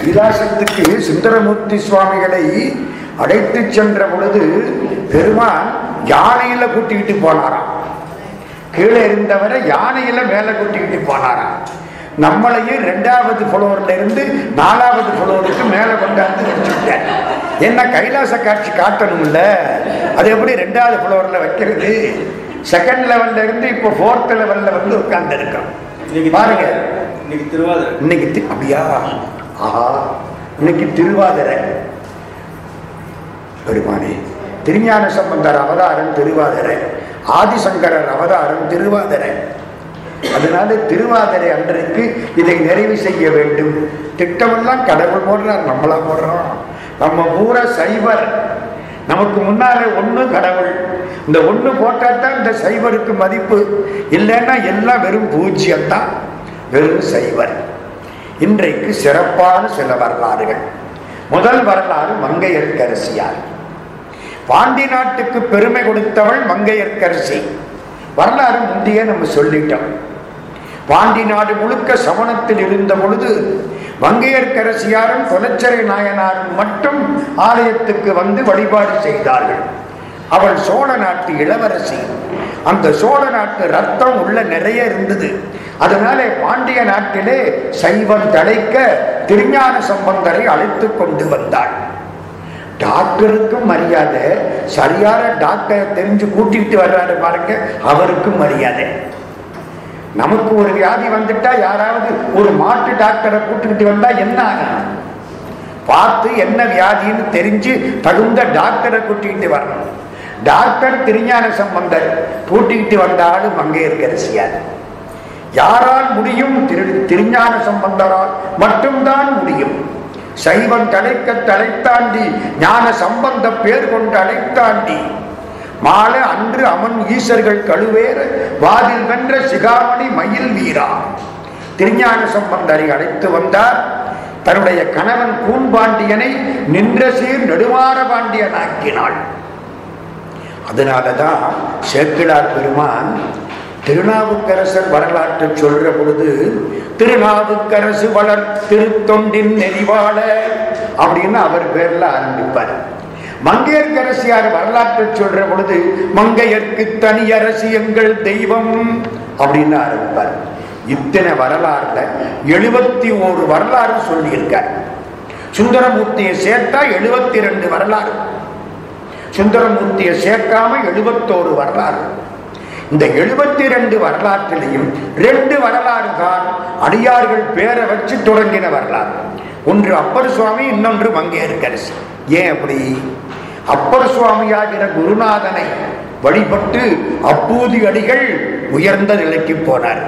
கைலாசத்துக்கு சுந்தரமூர்த்தி சுவாமிகளை அழைத்து சென்ற பொழுது பெருமான் யானையில கூட்டிக்கிட்டு போனாராம். கீழே இருந்தவரை யானையில மேல கூட்டிக்கிட்டு போனாராம். நம்மளையும் ரெண்டாவது ஃப்ளோர்ல இருந்து நாலாவது ஃப்ளோருக்கு மேல கொண்டாந்து வச்சுட்டார் என்ன கைலாச காட்சி காட்டணும்ல? அது எப்படி ரெண்டாவது ஃப்ளோர்ல வைக்கிறது? செகண்ட் லெவல்ல இருந்து இப்போ ஃபோர்த் லெவல்ல வந்து உட்கார்ந்து இருக்கோம் பாருங்க. இன்னைக்கு திருவாதிரை. இன்னைக்கு அப்படியா? ஆஹா இன்னைக்கு திருவாதிரை. பெருமானே திருஞான சம்பந்தர் அவதாரம் திருவாதிரை. ஆதிசங்கரர் அவதாரம் திருவாதிரை. அதனால திருவாதிரை அன்றைக்கு இதை நிறைவு செய்ய வேண்டும். திட்டமெல்லாம் கடவுள் போடுறார் நம்மளா போடுறோம். நம்ம பூரா சைவர். நமக்கு முன்னாலே ஒன்று கடவுள். இந்த ஒன்று போட்டால்தான் இந்த சைவருக்கு மதிப்பு. இல்லைன்னா எல்லாம் வெறும் பூஜ்ஜியம் தான் வெறும் சைவர். இன்றைக்கு சிறப்பான சில வரலாறுகள். முதல் வரலாறு மங்கையர்க்கரசியார். பாண்டி நாட்டுக்கு பெருமை கொடுத்தவள் மங்கையர்க்கரசி. வரலாறு முந்தையே நம்ம சொல்லிட்டோம். பாண்டி நாடு முழுக்க சமணத்தில் இருந்த பொழுது வங்கையர்க்கரசியாரும் குலச்சரை நாயனாரும் மட்டும் ஆலயத்துக்கு வந்து வழிபாடு செய்தார்கள். அவள் சோழ நாட்டு இளவரசி. அந்த சோழ நாட்டு ரத்தம் உள்ள நிறைய இருந்தது. அதனாலே பாண்டிய நாட்டிலே சைவம் தடைக்க திருஞான சம்பந்தரை அழைத்து கொண்டு வந்தாள். டாக்டருக்கும் மரியாதை. சரியான டாக்டரை தெரிஞ்சு கூட்டிட்டு வர்றாரு பாருங்க அவருக்கும் மரியாதை. நமக்கு ஒரு வியாதி வந்துட்டா யாராவது ஒரு மாட்டு டாக்டரை கூட்டுக்கிட்டு வந்தா என்ன ஆகும்? பார்த்து என்ன வியாதின்னு தெரிஞ்சு தகுந்த டாக்டரை கூட்டிக்கிட்டு வரணும். டாக்டர் திருஞான சம்பந்தர் கூட்டிக்கிட்டு வந்தாலும் மங்கையர்கரசியார் யாரால் முடியும்? திரு திருஞான சம்பந்தரால் மட்டும்தான் முடியும். சைவம் தலைக்க தலைத்தாண்டி ஞான சம்பந்த பேர் கொண்டு அழைத்தாண்டி. மாலை அன்று அமன் ஈசர்கள் கழுவேற வாதில் வென்ற சிகாமணி மயில் வீரா. திருஞான சம்பந்தரை அழைத்து வந்தார். தன்னுடைய கணவன் கூன்பாண்டியனை நின்ற சீர் நெடுமாற பாண்டியனாக்கினாள். அதனாலதான் சேக்கிழார் பெருமான் திருநாவுக்கரசர் வரலாற்றை சொல்ற பொழுது திருநாவுக்கரசு வளர் திருத்தொண்டின் நெறிவாள அப்படின்னு அவர் பேர்ல ஆரம்பிப்பார். மங்கையர்கரசியார் வரலாற்றை சொல்ற பொழுது மங்கையர்க்கு தனி அரசு எங்கள் தெய்வம் அப்படின்னு ஆரம்பிப்பார். இத்தனை வரலாறுல எழுபத்தி ஓரு வரலாறு சொல்லியிருக்கார். சுந்தரமூர்த்தியை சேர்த்தா எழுபத்தி ரெண்டு வரலாறு. சுந்தரமூர்த்தியை சேர்க்காம எழுபத்தோரு வரலாறு. இந்த எழுபத்தி ரெண்டு வரலாற்றிலையும் ரெண்டு வரலாறு தான் அடியார்கள் பேரை வச்சு தொடங்கின வரலாறு. ஒன்று அப்பர் சுவாமி இன்னொன்று மங்கையர்கரசி. ஏன் அப்படி? அப்பர் சுவாமியாகிற குருநாதனை வழிபட்டு அப்பூதி அடிகள் உயர்ந்த நிலைக்கு போனார்.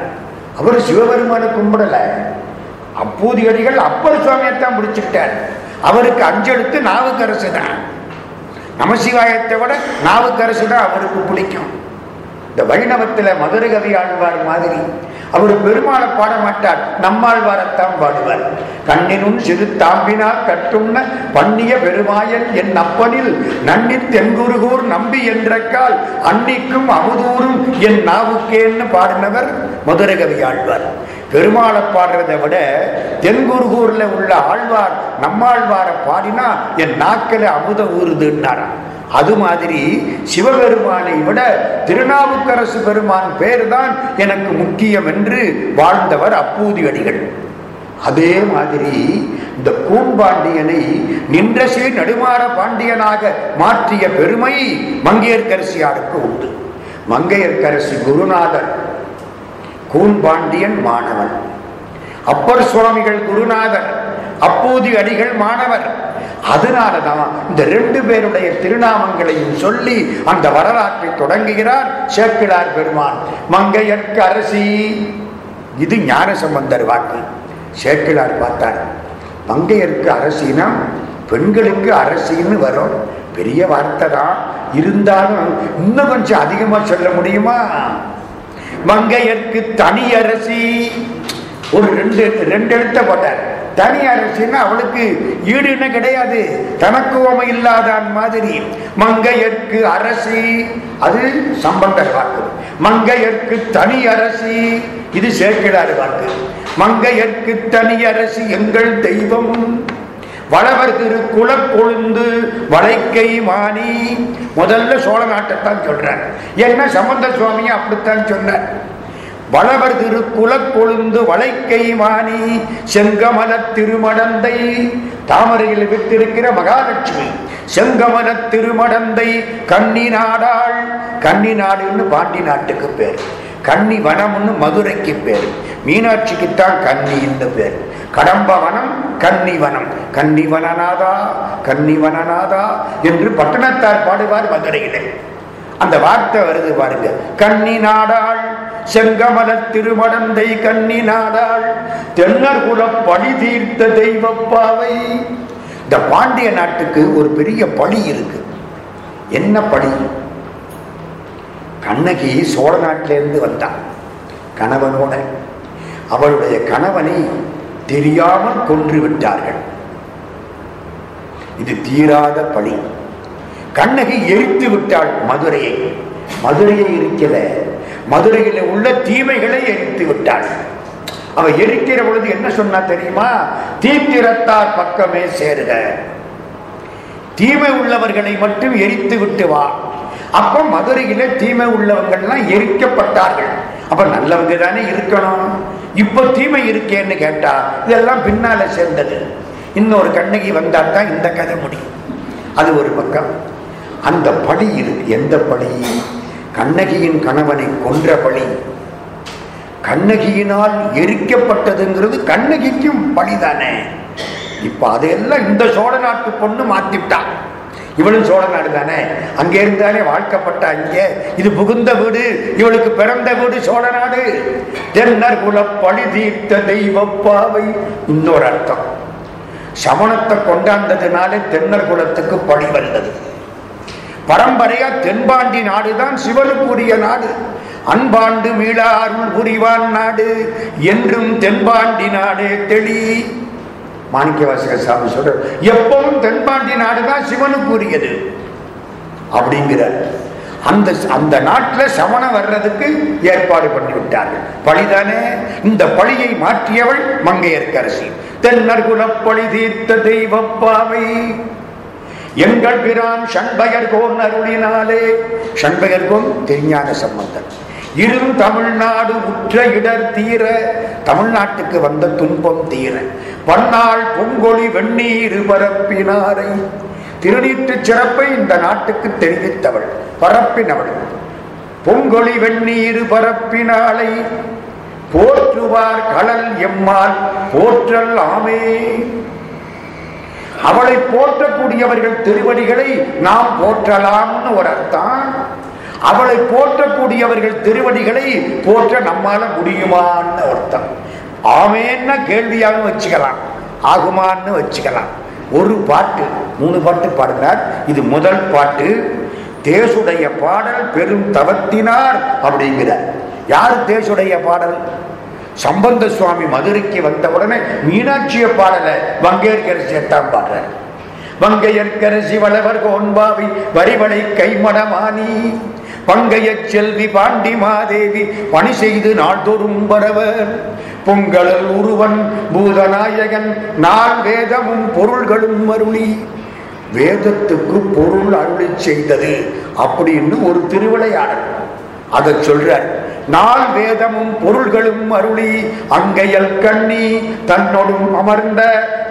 அவர் சிவபெருமானை கும்பிடல. அப்பூதி அடிகள் அப்பர் சுவாமியைத்தான் பிடிச்சுக்கிட்டார் அவருக்கு அஞ்செழுத்து நாவுக்கரசு தான் நமசிவாயத்தை விட நாவுக்கரசு தான் அவருக்கு பிடிக்கும். இந்த வைணவத்தில் மதுரை கவி ஆழ்வார் மாதிரி. அவர் பெருமாளை பாட மாட்டார் நம்மாழ்வாரத்தான் பாடுவார். கண்ணினும் சிறு தாம்பினா கட்டுண்ண பண்ணிய பெருமாயன் என் அப்பனில் நன்னி தென்குருகூர் நம்பி என்றக்கால் அன்னிக்கும் அமுதூரும் என் நாவுக்கேன்னு பாடினவர் மதுரை கவி ஆழ்வார். பெருமாளை பாடுறதை விட தென்குருகூர்ல உள்ள ஆழ்வார் நம்மாழ்வாரை பாடினா என் நாக்கில் அமுத ஊறுதுன்னாராம். அது மாதிரி சிவபெருமானை விட திருநாவுக்கரசு பெருமான் பேர் தான் எனக்கு முக்கியம் என்று வாழ்ந்தவர் அப்பூதி அடிகள் அதே மாதிரி இந்த கூன்பாண்டியனை நின்றசே நடுமாற பாண்டியனாக மாற்றிய பெருமை மங்கையர்கரசியாருக்கு உண்டு. மங்கையர்கரசி குருநாதர் கூன்பாண்டியன் மாணவன். அப்பர் சுவாமிகள் குருநாதர் அப்பூதி அடிகள் மாணவர். அதனால தான் இந்த ரெண்டு பேருடைய திருநாமங்களையும் சொல்லி அந்த வரலாற்றை தொடங்குகிறார் சேக்கிழார் பெருமான். மங்கையர்க்கு அரசி. இது ஞான சம்பந்தர் வாக்கு. சேக்கிழார் பார்த்தார். மங்கையர்க்கு அரசினா பெண்களுக்கு அரசின்னு வரும். பெரிய வார்த்தை தான். இருந்தாலும் இன்னும் கொஞ்சம் அதிகமா சொல்ல முடியுமா? மங்கையர்க்கு தனி அரசி. ஒரு ரெண்டு ரெண்டு எழுத்த போட்டார். தனி அரசின்னா அவளுக்கு ஈடுன்னு கிடையாது. தனக்குவமை இல்லாதான் மாதிரி. மங்கையர்க்கு அரசி. அது சம்பந்தர் வாக்கு. மங்கையர்க்கு தனி அரசி. இது சேர்க்கிறார் வாக்கு. மங்கையர்க்கு அரசி எங்கள் தெய்வம். வளவர் திரு குலக்கொழுந்து வளைக்கை மாணி முதல்ல சோழ நாட்டைத்தான் சொல்றார். என்ன சம்பந்த சுவாமியை அப்படித்தான் சொன்னார். வளவர் திரு கொழுந்து வளைக்கை மாணி செங்கமல திருமடந்தை தாமரையில் விட்டிருக்கிற மகாலட்சுமி செங்கமல திருமடந்தை கன்னி நாடாள். கன்னி நாடுன்னு பாண்டி நாட்டுக்கு பேர். கன்னி வனம்னு மதுரைக்கு பேர். மீனாட்சிக்குத்தான் கன்னின்னு பேர். கடம்பவனம் கன்னிவனம் கன்னிவனநாதா கன்னிவனநாதா என்று பட்டணத்தார் பாடுவார் மதுரையிலே. அந்த வார்த்தை வருது பாருங்க. கண்ணி நாடாள் செங்கமல திருமடந்தை கண்ணி நாடாள் தென்னர்குல பழி தீர்த்த தெய்வப்பாவை இந்த பாண்டிய நாட்டுக்கு ஒரு பெரிய பழி இருக்கு. என்ன பழி? கண்ணகி சோழ நாட்டிலிருந்து வந்தான் கணவனோட. அவளுடைய கணவனை தெரியாமல் கொன்று விட்டார்கள். இது தீராத பழி. கண்ணகி எரித்து விட்டாள் மதுரையை. மதுரையை எரிக்கல. மதுரையில் உள்ள தீமைகளை எரித்து விட்டாள். அவ எரிக்கிற பொழுது என்ன சொன்னா தெரியுமா? தீத்திரத்தார் பக்கமே சேருக. தீமை உள்ளவர்களை மட்டும் எரித்து விட்டு வா. அப்ப மதுரையில தீமை உள்ளவங்கள்லாம் எரிக்கப்பட்டார்கள். அப்ப நல்லவங்க தானே இருக்கணும். இப்ப தீமை இருக்கேன்னு கேட்டா இதெல்லாம் பின்னால சேர்ந்தது. இன்னொரு கண்ணகி வந்தால் தான் இந்த கதை முடியும். அது ஒரு பக்கம். அந்த பழி இது. எந்த பழி? கண்ணகியின் கணவனை கொன்ற பழி. கண்ணகியினால் எரிக்கப்பட்டதுங்கிறது கண்ணகிக்கும் பழிதானே. இப்ப அதையெல்லாம் இந்த சோழ நாட்டு பொண்ணு மாத்திட்டான் இவளும் சோழ நாடு தானே. அங்கே இருந்தாலே வாழ்க்கப்பட்ட அங்கே இது புகுந்த வீடு. இவளுக்கு பிறந்த வீடு சோழ நாடு. தென்னர் குல பழி தீர்த்த தெய்வப்பாவை இன்னொரு அர்த்தம். சமணத்தை கொண்டாந்ததுனாலே தென்னர் குலத்துக்கு பழி வந்தது. பரம்பரையா தென்பாண்டி நாடுதான் சிவனுக்குரிய நாடு. அன்பாண்டு மீளா அருள் புரிவான் நாடு. என்றும் தென்பாண்டி நாடே தெளி. மாணிக்கவாசக சாமி சொல்ற எப்பவும் தென்பாண்டி நாடுதான் சிவனுக்குரியது. அப்படிங்கிறார். அந்த அந்த நாட்டில் சமணம் வர்றதுக்கு ஏற்பாடு பண்ணி விட்டார்கள் பழிதானே? இந்த பழியை மாற்றியவள் மங்கையர்க்கரசி. தென்னர் குலப்பழி தீர்த்த தெய்வப்பாவை எங்கள் பிரான் சண்பயர் அருளினாலே. சண்பயர்கோன் திருஞான சம்பந்தன். இரும் தமிழ்நாடு உற்ற இடர் தீர தமிழ்நாட்டுக்கு வந்த துன்பம் தீர. பன்னாள் பொங்கொழி வெண்ணீர் பரப்பினாரை. திருநீற்று சிறப்பை இந்த நாட்டுக்கு தெரிவித்தவள் பரப்பினவள். பொங்கொழி வெண்ணீர் பரப்பினாலை போற்றுவார் கடல் எம்மால் போற்றல் ஆமே. அவளை போற்றக்கூடியவர்கள் திருவடிகளை நாம் போற்றலாம்னு ஒரு அர்த்தம். அவளை போற்றக்கூடியவர்கள் திருவடிகளை போற்ற நம்மால முடியுமான்னு அர்த்தம். ஆமேன்னா கேள்வியாகவும் வச்சுக்கலாம். ஆகுமான்னு வச்சுக்கலாம். ஒரு பாட்டு மூணு பாட்டு பாடுகிறார். இது முதல் பாட்டு. தேசுடைய பாடல் பெரும் தவத்தினார் அப்படிங்கிறார். யார் தேசுடைய பாடல்? சம்பந்த சுவாமி மதுரைக்கு வந்த உடனே மீனாட்சிய பாடல வங்கேற்கரசியத்தான் பாடுறார். வங்கையற்கரசி வளவர் கோன்பாவி வரிவளை கைமடமானி பங்கைய செல்வி பாண்டி மாதேவி பணி செய்து நாள்தோறும் வரவர் பொங்கலல் உருவன் பூதநாயகன் நான் வேதமும் பொருள்களும் அருளி. வேதத்துக்கு பொருள் அருளி செய்தது அப்படின்னு ஒரு திருவிளையாடல். அதை சொல்றார் நாள் வேதமும் பொருள்களும் அருளி அங்கையல் கண்ணி தன்னொடும் அமர்ந்த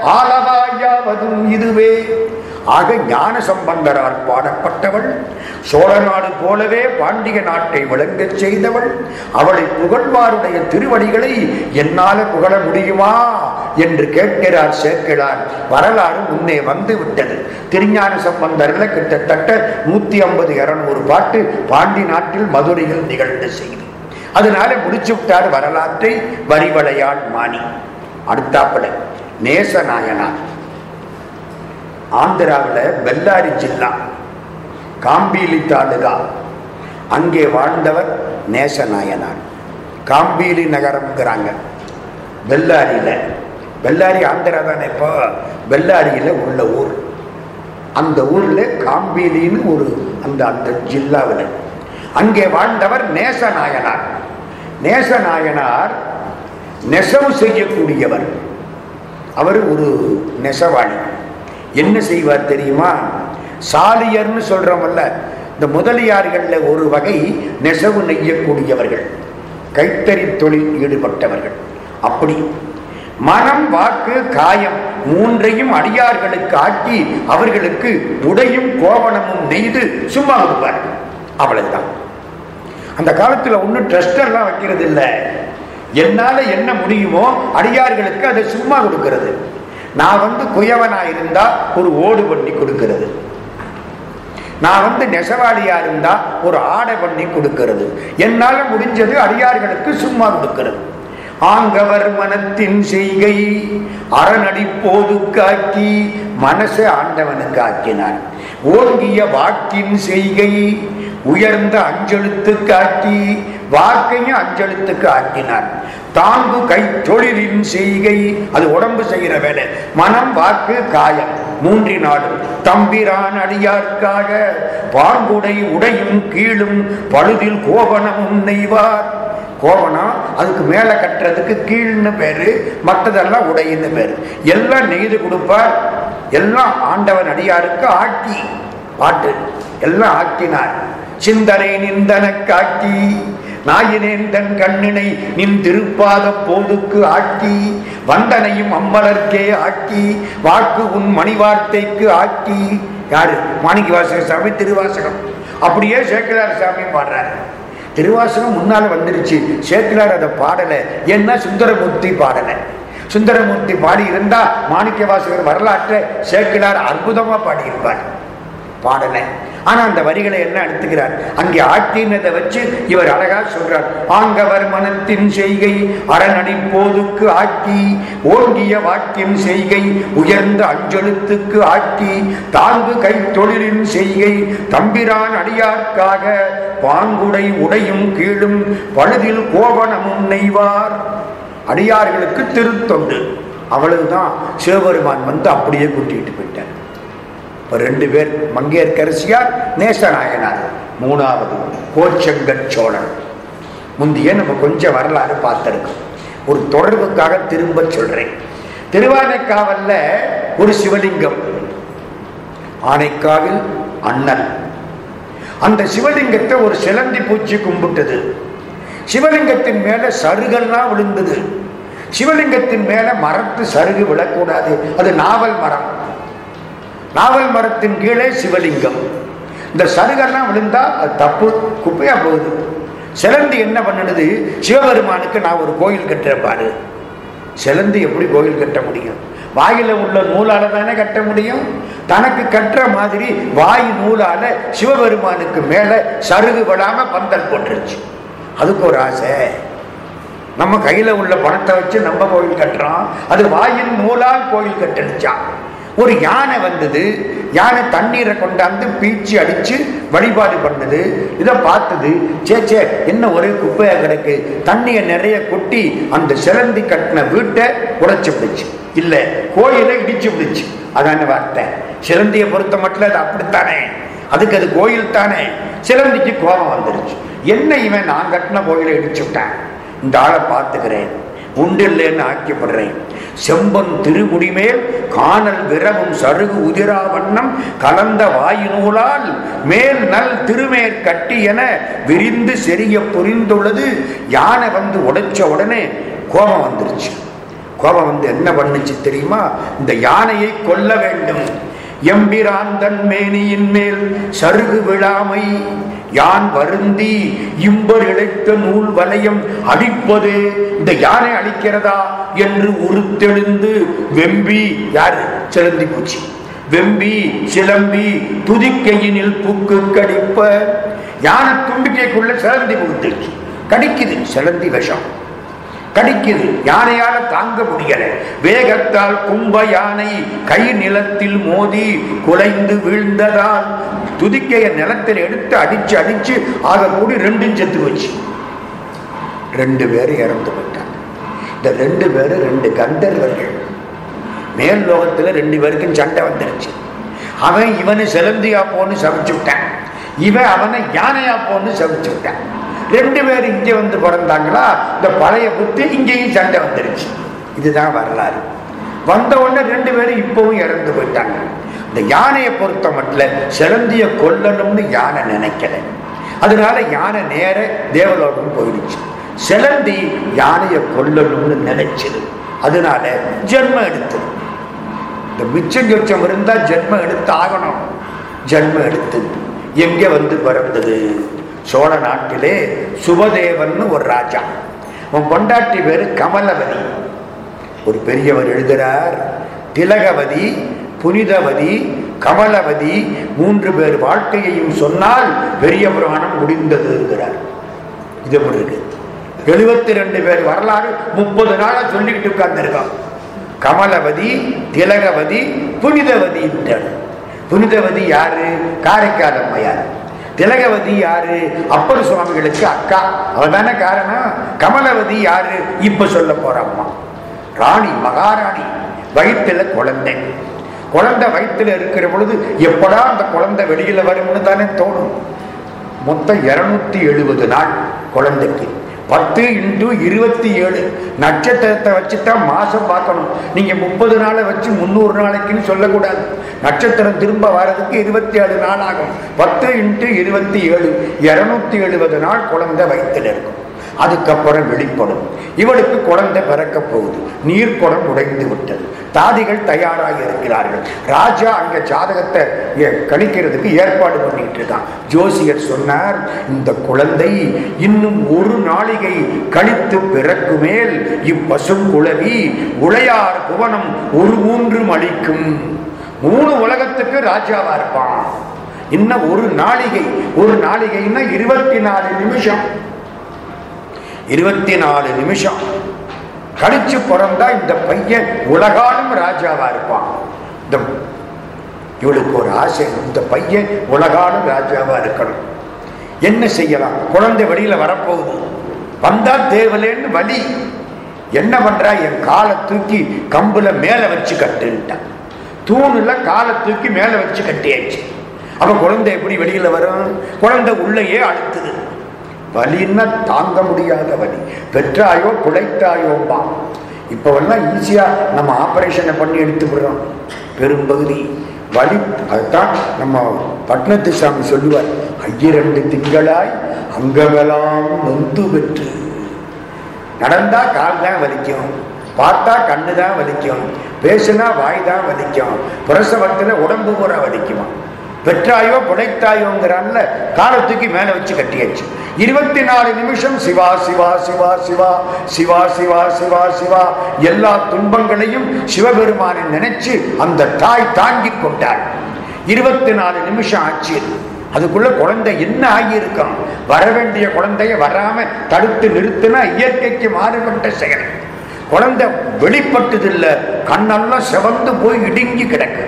ஆலவாயாவதும் இதுவே. ஆக ஞான சம்பந்தரால் பாடப்பட்டவள் சோழ நாடு போலவே பாண்டிய நாட்டை விளங்கச் செய்தவள் அவளை புகழ்வாருடைய திருவடிகளை என்னால புகழ முடியுமா என்று கேட்கிறார் சேர்க்கிறார் வரலாறு முன்னே வந்து விட்டது. திருஞான சம்பந்தர்கள் கிட்டத்தட்ட நூத்தி ஐம்பது இருநூறு பாட்டு பாண்டி நாட்டில் மதுரையில் நிகழ்ந்த செய்தி அதனால முடிச்சு விட்டார் வரலாற்றை வரிவளையாள் மாணி. அடுத்தாப்பட நேசநாயனார். ஆந்திராவில் பெல்லாரி ஜில்லா காம்பீலி தாலுகா. அங்கே வாழ்ந்தவர் நேசநாயனார். காம்பீலி நகரம்ங்கிறாங்க. பெல்லாரியில். பெல்லாரி ஆந்திரா தானே இப்போ? பெல்லாரியில் உள்ள ஊர். அந்த ஊரில் காம்பீலின்னு ஒரு அந்த அந்த ஜில்லாவில். அங்கே வாழ்ந்தவர் நேசநாயனார். நேசநாயனார் நெசவு செய்யக்கூடியவர். அவர் ஒரு நெசவாளி. என்ன செய்வார் தெரியுமா? சாலியர்னு சொல்றோமல்ல இந்த முதலியார்களில் ஒரு வகை நெசவு நெய்யக்கூடியவர்கள். கைத்தறி தொழில் ஈடுபட்டவர்கள். அப்படி மனம் வாக்கு காயம் மூன்றையும் அடியார்களுக்கு ஆக்கி அவர்களுக்கு உடையும் கோவணமும் நெய்து சும்மா இருப்பார்கள் அவ்வளவுதான். அந்த காலத்துல ஒன்றும் ட்ரஸ்டெல்லாம் வைக்கிறது இல்லை என்னால என்ன முடியுமோ அடியார்களுக்கு அதை சும்மா கொடுக்கிறது. நான் வந்து குயவனா இருந்தா ஒரு ஓடு பண்ணி கொடுக்கிறது. நான் வந்து நெசவாளியா இருந்தா ஒரு ஆடை பண்ணி கொடுக்கிறது. என்னால முடிஞ்சது அடியார்களுக்கு சும்மா கொடுக்கிறது. ஆங்கவர் மனத்தின் செய்கை அறநடி போது காக்கி மனசை ஆண்டவனுக்கு ஆக்கினார். ஓங்கிய வாக்கின் செய்கை உயர்ந்த அஞ்செழுத்து ஆட்டி வாக்கையும் அஞ்செழுத்துக்கு ஆக்கினார் தாங்கு கை தொழிலின் செய்கை அது உடம்பு செய்கிற வேலை. மனம் வாக்கு காயம் மூன்றினாலும் தம்பிரான் அடியார்க்காக பாங்குடை உடையும் கீழும் பழுதில் கோபனமும் நெய்வார் கோவணம் அதுக்கு மேலே கட்டுறதுக்கு கீழ்னு பேரு மற்றதெல்லாம் உடையின்னு பேரு. எல்லாம் நெய்து கொடுப்பார். எல்லாம் ஆண்டவன் அடியாருக்கு ஆக்கி பாட்டு. எல்லாம் ஆக்கினார் சிந்தனை நிந்தன காட்டி நாயினேன் தன் கண்ணினை நின் திருப்பாத போதுக்கு ஆக்கி. வந்தனையும் அம்மலர்க்கே ஆக்கி. வாக்கு உன் மணிவார்த்தைக்கு ஆக்கி. யாரு? மாணிக்க வாசக சாமி திருவாசகம். அப்படியே சேக்கிலார் சாமி பாடுறாரு. திருவாசகம் முன்னால் வந்துருச்சு. சேக்கிலார் அதை பாடலை. என்ன சுந்தரமூர்த்தி பாடலை. சுந்தரமூர்த்தி பாடி இருந்தா மாணிக்க வாசகர் வரலாற்றை சேக்கிலார் அற்புதமாக பாடியிருப்பார். பாடலை. ஆனா அந்த வரிகளை என்ன எடுத்துக்கிறார். அங்கே ஆட்டினதை வச்சு இவர் அழகா சொல்றார். ஆங்கவர் மனத்தின் செய்கை அரணடி போதுக்கு ஆக்கி ஓங்கிய வாக்கின் செய்கை உயர்ந்த அஞ்செழுத்துக்கு ஆக்கி தாங்கு கை தொழிலின் செய்கை தம்பிரான் அடியார்க்காக பாங்குடை உடையும் கீழும் பழுதில் கோவணமும் நெய்வார். அடியார்களுக்கு திருத்தொண்டு. அவ்வளவுதான் சிவபெருமான் வந்து அப்படியே கூட்டிட்டு போயிட்டார். ரெண்டு பேர் மங்கையர்கரசியார் நேசநாயனார். மூணாவது கோச்சங்கட் சோழன். முந்தைய நம்ம கொஞ்சம் வரலாறு பார்த்துருக்கோம். ஒரு தொடர்புக்காக திரும்ப சொல்றேன். திருவானைக்காவல்ல ஒரு சிவலிங்கம். ஆனைக்காவில் அண்ணன் அந்த சிவலிங்கத்தை ஒரு சிலந்தி பூச்சி கும்பிட்டது. சிவலிங்கத்தின் மேல சருகெல்லாம் விழுந்தது. சிவலிங்கத்தின் மேல மரத்து சருகு விழக்கூடாது. அது நாவல் மரம். நாவல் மரத்தின் கீழே சிவலிங்கம். இந்த சருகெல்லாம் விழுந்தா அது தப்பு குப்பையா போகுது. சிலந்து என்ன பண்ணுனது சிவபெருமானுக்கு நான் ஒரு கோயில் கட்டுறப்பாரு சிலந்து எப்படி கோயில் கட்ட முடியும்? வாயில உள்ள நூலால தானே கட்ட முடியும்? தனக்கு கட்டுற மாதிரி வாய் நூலால சிவபெருமானுக்கு மேல சருகு விழாம பந்தல் போட்டுருச்சு. அதுக்கு ஒரு ஆசை. நம்ம கையில உள்ள பணத்தை வச்சு நம்ம கோயில் கட்டுறோம். அது வாயின் நூலால் கோயில் கட்டுச்சான் ஒரு யானை வந்தது. யானை தண்ணீரை கொண்டாந்து பீச்சி அடிச்சு வழிபாடு பண்ணுது. இதை பார்த்தது சே சே என்ன ஒரே குப்பையா கிடக்கு. தண்ணியை நிறைய கொட்டி அந்த சிறந்தி கட்டின வீட்டை உடைச்சு விடுச்சு. இல்ல கோயிலை இடிச்சு விடுச்சு. அதான வார்த்தை. சிலந்தியை பொறுத்த மட்டும் அது அப்படித்தானே? அதுக்கு அது கோயில் தானே? சிலந்திக்கு கோபம் வந்துருச்சு. என்ன இவன் நான் கட்டின கோயிலை இடிச்சு விட்டேன்? இந்த ஆளை பார்த்துக்கிறேன். உண்டில்லைன்னு ஆக்கிப்படுறேன். செம்பன் திருமுடிமேல் காணல் விரவும் சருகு உதிராவண்ணம் கலந்த கலந்த வாயினூலால் மேல் நல் திருமேற் கட்டி என விரிந்து செறிய புரிந்துள்ளது யானை வந்து உடைச்ச உடனே கோபம் வந்துருச்சு. கோபம் வந்து என்ன பண்ணுச்சு தெரியுமா? இந்த யானையை கொல்ல வேண்டும். எம்பிராந்தன் மேனியின் மேல் சருகு விழாமை யான் வருந்தி இம்பர் இழைத்த நூல் வலயம் அழிப்பது? இந்த யானை அழிக்கிறதா? என்று உருத்தெழுந்து வெம்பி யாரு? சிலந்தி பூச்சி. வெம்பி சிலம்பி துதிக்கையினில் புக்கு கடிப்ப. யானை தும்பிக்கைக்குள்ள சிலந்தி கொடுத்துருச்சு கடிக்குது. சிலந்தி விஷம். கடிக்குது. யானையால தாங்க முடியல. வேகத்தால் கும்ப யானை கை நிலத்தில் மோதி குலைந்து வீழ்ந்ததால் துதிக்கைய நிலத்தில் எடுத்து அடிச்சு அடிச்சு ஆக கூடி ரெண்டும் செத்து வச்சு ரெண்டு பேரும் இறந்து போயிட்டாங்க. இந்த ரெண்டு பேரும் ரெண்டு கந்தர்வர்கள். மேல் லோகத்துல ரெண்டு பேருக்கும் சண்டை வந்துருச்சு. அவன் இவனு செலந்தியா போன்னு சமைச்சு விட்டான். இவன் அவனை யானையா போன்னு சமைச்சு விட்டான். ரெண்டு பேர் இங்கே வந்து பிறந்தாங்களா? இந்த பழைய புத்தி இங்கேயும் சண்டை வந்துருச்சு. இதுதான் வரலாறு. வந்த உடனே ரெண்டு பேரும் இப்பவும் இறந்து போயிட்டாங்க. இந்த யானையை பொறுத்த மட்டும் சிறந்திய கொல்லணும்னு யானை நினைக்கல. அதனால யானை நேர தேவலோகம் போயிடுச்சு. சிலந்தி யானையை கொல்லணும்னு நினைச்சது. அதனால ஜென்மம் எடுத்தது இந்த மிச்சம் சொச்சம் இருந்தா ஜென்மம் எடுத்து ஆகணும் ஜென்மம் எடுத்து எங்க வந்து பிறந்தது? சோழ நாட்டிலே சுபதேவன் ஒரு ராஜா. உன் பொண்டாட்டி பேரு கமலவதி. ஒரு பெரியவர் எழுதுகிறார் திலகவதி புனிதவதி கமலவதி மூன்று பேர் வாழ்க்கையையும் சொன்னால் பெரிய புராணம் முடிந்ததுங்கிறார். இது எப்படி இருக்கு? எழுபத்தி ரெண்டு பேர் வரலாறு முப்பது நாளாக சொல்லிக்கிட்டு உட்கார்ந்துருக்கோம் கமலவதி திலகவதி புனிதவதி புனிதவதி யாரு? காரைக்கால் அம்மையார். திலகவதி யாரு? அப்பர் சுவாமிகளுக்கு அக்கா. அவதான காரணம்? கமலவதி யாரு? இப்ப சொல்ல போற அம்மா. ராணி மகாராணி வயிற்றுல குழந்தை. குழந்தை வயிற்றுல இருக்கிற பொழுது எப்படா அந்த குழந்தை வெளியில வரும்னு தானே தோணும். மொத்தம் இருநூத்தி எழுபது நாள் குழந்தைக்கு. பத்து இன்டு இருபத்தி ஏழு. நட்சத்திரத்தை வச்சுதான் மாசம் பார்க்கணும். நீங்க முப்பது நாளை வச்சு முந்நூறு நாளைக்குன்னு சொல்லக்கூடாது. நட்சத்திரம் திரும்ப வர்றதுக்கு இருபத்தி ஏழு நாள் ஆகும். பத்து இன்ட்டு இருபத்தி ஏழு இருநூத்தி எழுபது நாள் குழந்தை வயிற்றில் இருக்கும். அதுக்கப்புறம் வெளிப்படும். இவளுக்கு குழந்தை பிறக்க போகுது. நீர்க்குடம் உடைந்து விட்டது. தாதிகள் தயாராக இருக்கிறார்கள். ராஜா அங்க ஜாதகத்தை ஏ- கணிக்கிறதுக்கு ஏற்பாடு பண்ணிட்டு இருக்கான். ஜோசியர் சொன்னார் இந்த குழந்தை இன்னும் ஒரு நாளிகை கழித்து பிறக்குமேல் இப்பசும் குழவி உளையார் புவனம் ஒரு மூன்றும் அளிக்கும் மூணு உலகத்துக்கு ராஜாவா இருப்பான். இன்னும் ஒரு நாளிகை ஒரு நாளிகைன்னா இருபத்தி நாலு நிமிஷம். இருபத்தி நாலு நிமிஷம். கழிச்சு பிறந்தா இந்த பையன் உலகாலும் ராஜாவா இருப்பான். இந்த இவளுக்கு ஒரு ஆசை இந்த பையன் உலகாலும் ராஜாவா இருக்கணும். என்ன செய்யலாம்? குழந்தை வெளியில வரப்போகுது. வந்தா தேவலேன்னு வலி. என்ன பண்றா? என் காலை தூக்கி கம்புல மேல வச்சு கட்டுன்ட்டான் தூணுல காலை தூக்கி மேல வச்சு கட்டியாச்சு. அப்ப குழந்தை எப்படி வெளியில வரும்? குழந்தை உள்ளேயே அழுத்துது. வலின்னா தாங்க முடியாத வலி. பெற்றாயோ குலைத்தாயோம்பா இப்போவெல்லாம் ஈஸியாக நம்ம ஆப்ரேஷனை பண்ணி எடுத்துக்கிறோம் பெரும்பகுதி. வலி அதுதான் நம்ம பட்னத்து சாமி சொல்லுவார். ஐயிரண்டு திங்களாய் அங்கமெல்லாம் நொந்து பெற்று. நடந்தா கால் தான் வலிக்கும். பார்த்தா கண்ணு தான் வலிக்கும். பேசுனா வாய் தான் வலிக்கும். பிரசவத்துல உடம்பு பூரா வலிக்குமா? பெற்றாயோ புடைத்தாயோங்கிறான்ல காலத்துக்கு மேலே வச்சு கட்டியாச்சு. இருபத்தி நாலு நிமிஷம் சிவா சிவா சிவா சிவா சிவா சிவா சிவா சிவா. எல்லா துன்பங்களையும் சிவபெருமானை நினைச்சு அந்த தாய் தாங்கி கொண்டாள். இருபத்தி நாலு நிமிஷம் ஆச்சு. அதுக்குள்ள குழந்தை என்ன ஆகியிருக்கும்? வர வேண்டிய குழந்தைய வராம தடுத்து நிறுத்தினா இயற்கைக்கு மாறுபட்ட செயல். குழந்தை வெளிப்பட்டதில்லை. கண்ணெல்லாம் செவந்து போய் இடுங்கி கிடக்கு.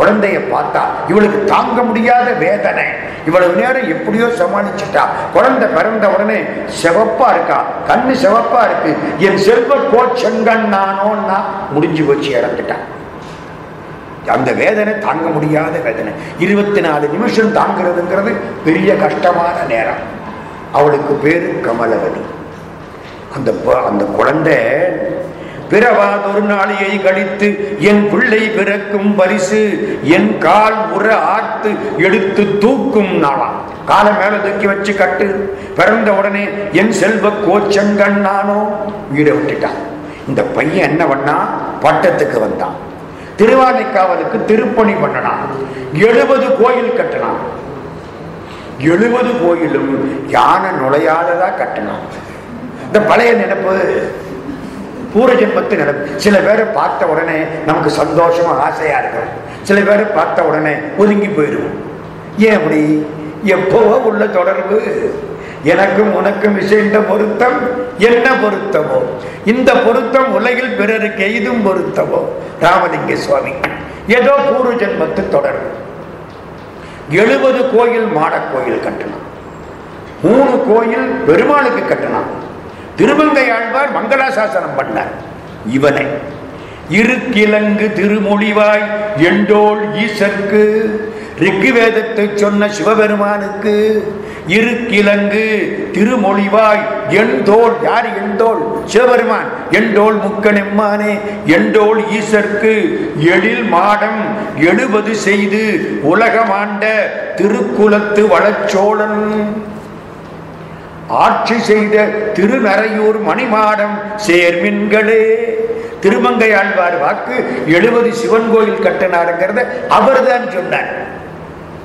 குழந்தைய பார்த்தா இவளுக்கு தாங்க முடியாத வேதனை. இவ்வளவு நேரம் எப்படியோ சமாளிச்சுட்டா. குழந்தை பிறந்த உடனே செவப்பா இருக்கா? கண்ணு செவப்பா இருக்கு. என் செல்வ கோச்செங்கன் நானோன்னா முடிஞ்சு போச்சு இறந்துட்டான் அந்த வேதனை தாங்க முடியாத வேதனை. இருபத்தி நாலு நிமிஷம் தாங்கிறதுங்கிறது பெரிய கஷ்டமான நேரம். அவளுக்கு பேரு கமலவதி. அந்த ப- அந்த குழந்தை பிறவாதொரு நாளையை கழித்து என் பிள்ளை பிறக்கும் பரிசு என் கால் உற ஆர்த்து எடுத்து தூக்கும் நாளாம். காலை மேல தூக்கி வச்சு கட்டு. பிறந்த உடனே என் செல்வ கோச்சங்கன் நானோ வீடை விட்டுட்டான். இந்த பையன் என்ன பண்ணா? பட்டத்துக்கு வந்தான். திருவானைக்காவலுக்கு திருப்பணி பண்ணனான் எழுபது கோயில் கட்டினான் எழுபது கோயிலும் யானை நுழையாததா கட்டினான் இந்த பழைய நினைப்பு பூர ஜென்மத்து நடக்கும் சில பேரை பார்த்த உடனே நமக்கு சந்தோஷமா ஆசையா இருக்கும். சில பேரை பார்த்த உடனே ஒதுங்கி போயிடுவோம். ஏன் அப்படி? எப்பவோ உள்ள தொடர்பு. எனக்கும் உனக்கும் இசைந்த பொருத்தம். என்ன பொருத்தமோ? இந்த பொருத்தம் உலகில் பிறருக்கு எய்தும் பொருத்தமோ? ராமலிங்க சுவாமி ஏதோ பூர்வ ஜென்மத்து தொடர்பு. எழுபது கோயில் மாடக் கோயில் கட்டணும். மூணு கோயில் பெருமாளுக்கு கட்டணும். திருமங்கை ஆழ்வார் மங்களாசாசனம் பண்ணார். இவனை இருக்கிழங்கு திருமொழிவாய் எண்டோள் ஈசற்கு ரிக்குவேதத்தை சொன்ன சிவபெருமானுக்கு இருக்கிழங்கு திருமொழிவாய் எண்தோள் யார் எண்தோள் சிவபெருமான். எண்டோள் முக்கனெம்மானே எண்டோள் ஈசற்கு எழில் மாடம் எழுபது செய்து உலகமாண்ட திருக்குலத்து வளச்சோழன். ஆட்சி செய்த திருநரையூர் மணிமாடம் சேர்மின்களே. திருமங்கை ஆழ்வார் வாக்கு எழுபது சிவன் கோயில் கட்டினாருங்கிறத அவர் தான் சொன்னார்.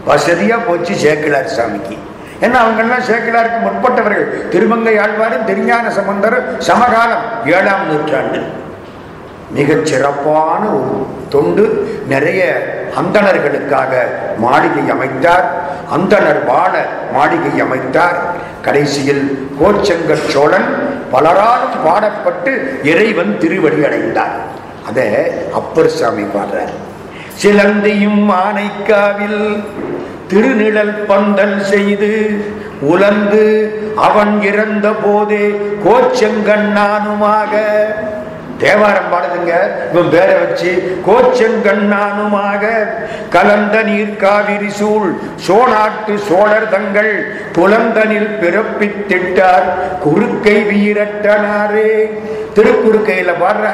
வசதியா போச்சு சேக்கிலார் சாமிக்கு. ஏன்னா அவங்கெல்லாம் சேக்கிலாருக்கு முற்பட்டவர்கள். திருமங்கை ஆழ்வாரும் திருஞான சம்பந்தரும் சமகாலம் ஏழாம் நூற்றாண்டு. மிகச் சிறப்பான ஒரு தொண்டு நிறைய அந்தணர்களுக்காக மாளிகை அமைத்தார். அந்தணர் வாழ மாளிகை அமைத்தார். கடைசியில் கோச்செங்கற் சோழன் பலராலும் பாடப்பட்டு இறைவன் திருவடி அடைந்தார். அதை அப்பர் சாமி பாடுறார். சிலந்தியும் மானைக்காவில் திருநிழல் பந்தல் செய்து உலர்ந்து அவன் இறந்த போதே கோச்செங்கண்ணானுமாக தேவாரம் பாடுதுங்க. இவன் பேரை வச்சு கோச்செங்கண்ணானுமாக கலந்த நீர் காவிரி சூழ் சோனாட்டு சோழர் தங்கள் புலந்தனில் பிறப்பித்திட்டார் குறுக்கை வீரட்டனாரே. திருக்குறுக்கையில பாடுற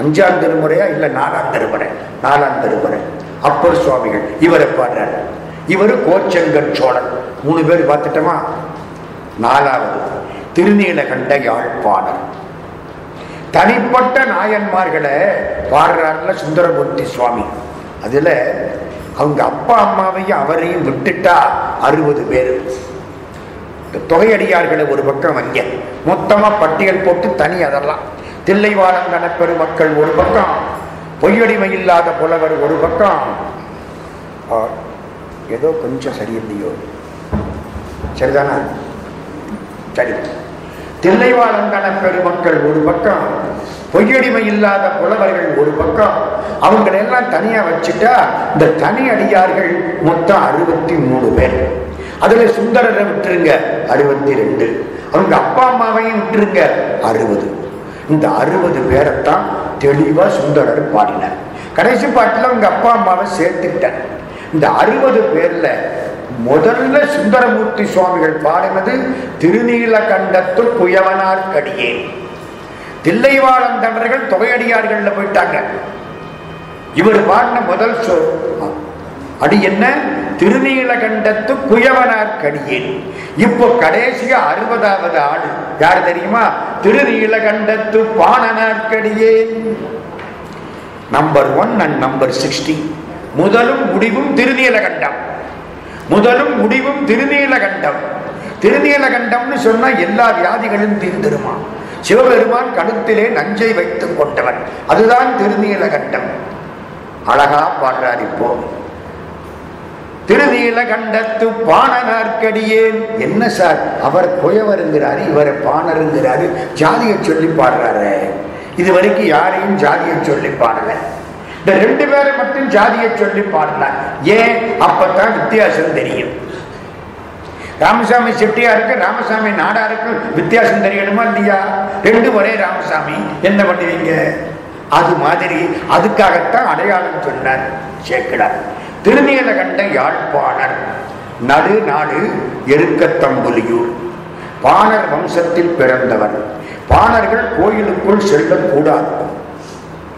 அஞ்சாம் திருமுறையா இல்ல நாலாம் திருமுறை? நாலாம் திருமுறை. அப்பர் சுவாமிகள் இவரை பாடுறார். இவர் கோச்செங்கன் சோழன். மூணு பேர் பார்த்துட்டோமா? நாலாவது திருநீலகண்ட யாழ்ப்பாணர் தனிப்பட்ட நாயன்மார்களை பாடுறாருல சுந்தரமூர்த்தி சுவாமி. அதுல அவங்க அப்பா அம்மாவையும் அவரையும் விட்டுட்டா அறுபது பேர். இந்த தொகையடியார்களை ஒரு பக்கம் வைங்க மொத்தமா பட்டியல் போட்டு தனி அதெல்லாம். தில்லைவாழங்கன பெருமக்கள் ஒரு பக்கம். பொய்யடிமை இல்லாத புலவர் ஒரு பக்கம். ஏதோ கொஞ்சம் சரியில்லையோ. சரிதானா? சரி. தில்லைவாழங்கன பெருமக்கள் ஒரு பக்கம் பொய்யடிமை இல்லாத புலவர்கள் ஒரு பக்கம். அவங்களை எல்லாம் தனியா வச்சுட்டா இந்த தனி அடியார்கள் மொத்தம் அறுபத்தி மூணு பேர். அதுல சுந்தரரை விட்டுருங்க அறுபத்தி ரெண்டு அவங்க அப்பா அம்மாவையும் விட்டுருங்க அறுபது. இந்த அறுபது பேரைத்தான் தெளிவா சுந்தரர் பாடினார். கடைசி பாட்டுல அவங்க அப்பா அம்மாவை சேர்த்துட்டார் இந்த அறுபது பேர்ல முதல்ல சுந்தரமூர்த்தி சுவாமிகள் பாடினது திருநீலகண்டத்து குயவனார் கடியே. தில்லைவாழந்தவர்கள் தொகையடியார்கள்ல போயிட்டாங்க. இவர் பாடின முதல் சொல் அடி என்ன? திருநீலகண்டத்து குயவனார் கடியேன் இப்போ கடைசியா அறுபதாவது ஆடு யார் தெரியுமா? திருநீலகண்டத்து பாணனார்கடியேன் number one and number sixty முதலும் முடிவும் திருநீலகண்டம். முதலும் முடிவும் திருநீலகண்டம். திருநீலகண்டம்னு சொன்னா எல்லா வியாதிகளும் தீர்ந்திருமா? சிவபெருமான் கழுத்திலே நஞ்சை வைத்துக் கொண்டவன். அதுதான் திருநீலகண்டம். அழகா பாடுறார் இப்போ. திருநீலகண்டத்து பாணனார்க்கடியேன். என்ன சார்? அவர் குயவருங்கிறாரு இவரை பாணருங்கிறாரு. ஜாதியை சொல்லி பாடுறாரு. இது வரைக்கும் யாரையும் ஜாதியை சொல்லி பாடலை. இந்த ரெண்டு பேரை மட்டும் ஜாதியை சொல்லி பாடலாம் ஏன்? அப்பதான் வித்தியாசம் தெரியும். ராமசாமி செட்டியாருக்கு ராமசாமி நாடாருக்கு வித்தியாசம் தெரியணுமா இல்லையா? ரெண்டு ஒரே ராமசாமி. என்ன பண்ணுவீங்க? அது மாதிரி அதுக்காகத்தான் அடையாளம் சொன்னார் சேக்கிடார் திருநீலகண்ட யாழ்ப்பாணர் நடு நாடு எருக்கத்தம்புலியூர். பாணர் வம்சத்தில் பிறந்தவர். பாணர்கள் கோயிலுக்குள் செல்லக்கூடாது.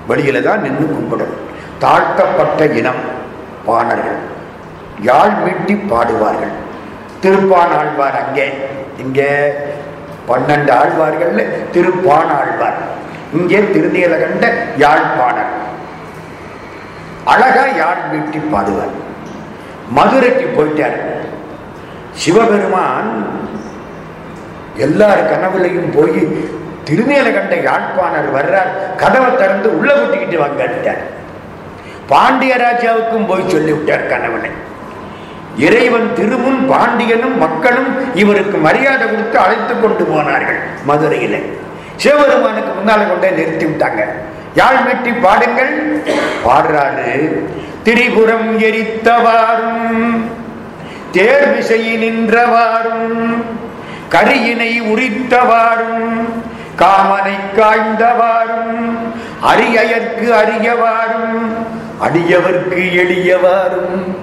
வழியில தான் நின்று கும்பிடும். தாழ்த்தப்பட்ட இனம் பாணர்கள் யாழ் மீட்டி பாடுவார்கள். திருப்பான் ஆழ்வார் அங்கே இங்கே பன்னெண்டு ஆழ்வார்கள்ல திருப்பான் ஆழ்வார். இங்கே திருநீலகண்ட யாழ்ப்பாணர் அழகா யாழ் மீட்டி பாடுவார். மதுரைக்கு போயிட்டார். சிவபெருமான் எல்லார் கனவுலையும் போய் திருநீலகண்ட யாழ்ப்பாணர் வர்றார் கதவை திறந்து உள்ள கூட்டிக்கிட்டு வாங்கிட்டார் பாண்டிய ராஜாவுக்கும் போய் சொல்லிவிட்டார் கணவனை. இறைவன் திருமுன் பாண்டியனும் மக்களும் இவருக்கு மரியாதை கொடுத்து அழைத்து கொண்டு போனார்கள் மதுரையில். சிவபெருமானுக்கு முன்னால கொண்டே நிறுத்தி விட்டாங்க. யாழ் மீட்டி பாடுங்கள். பாடுறாரு திரிபுரம் எரித்தவாறும் தேர்விசை நின்றவாறும் கரியினை உரித்தவாறும் காமனை காய்ந்தவாறும் அரியற்கு அரியவாறும் அடியவர்க்கு எளியவாறும்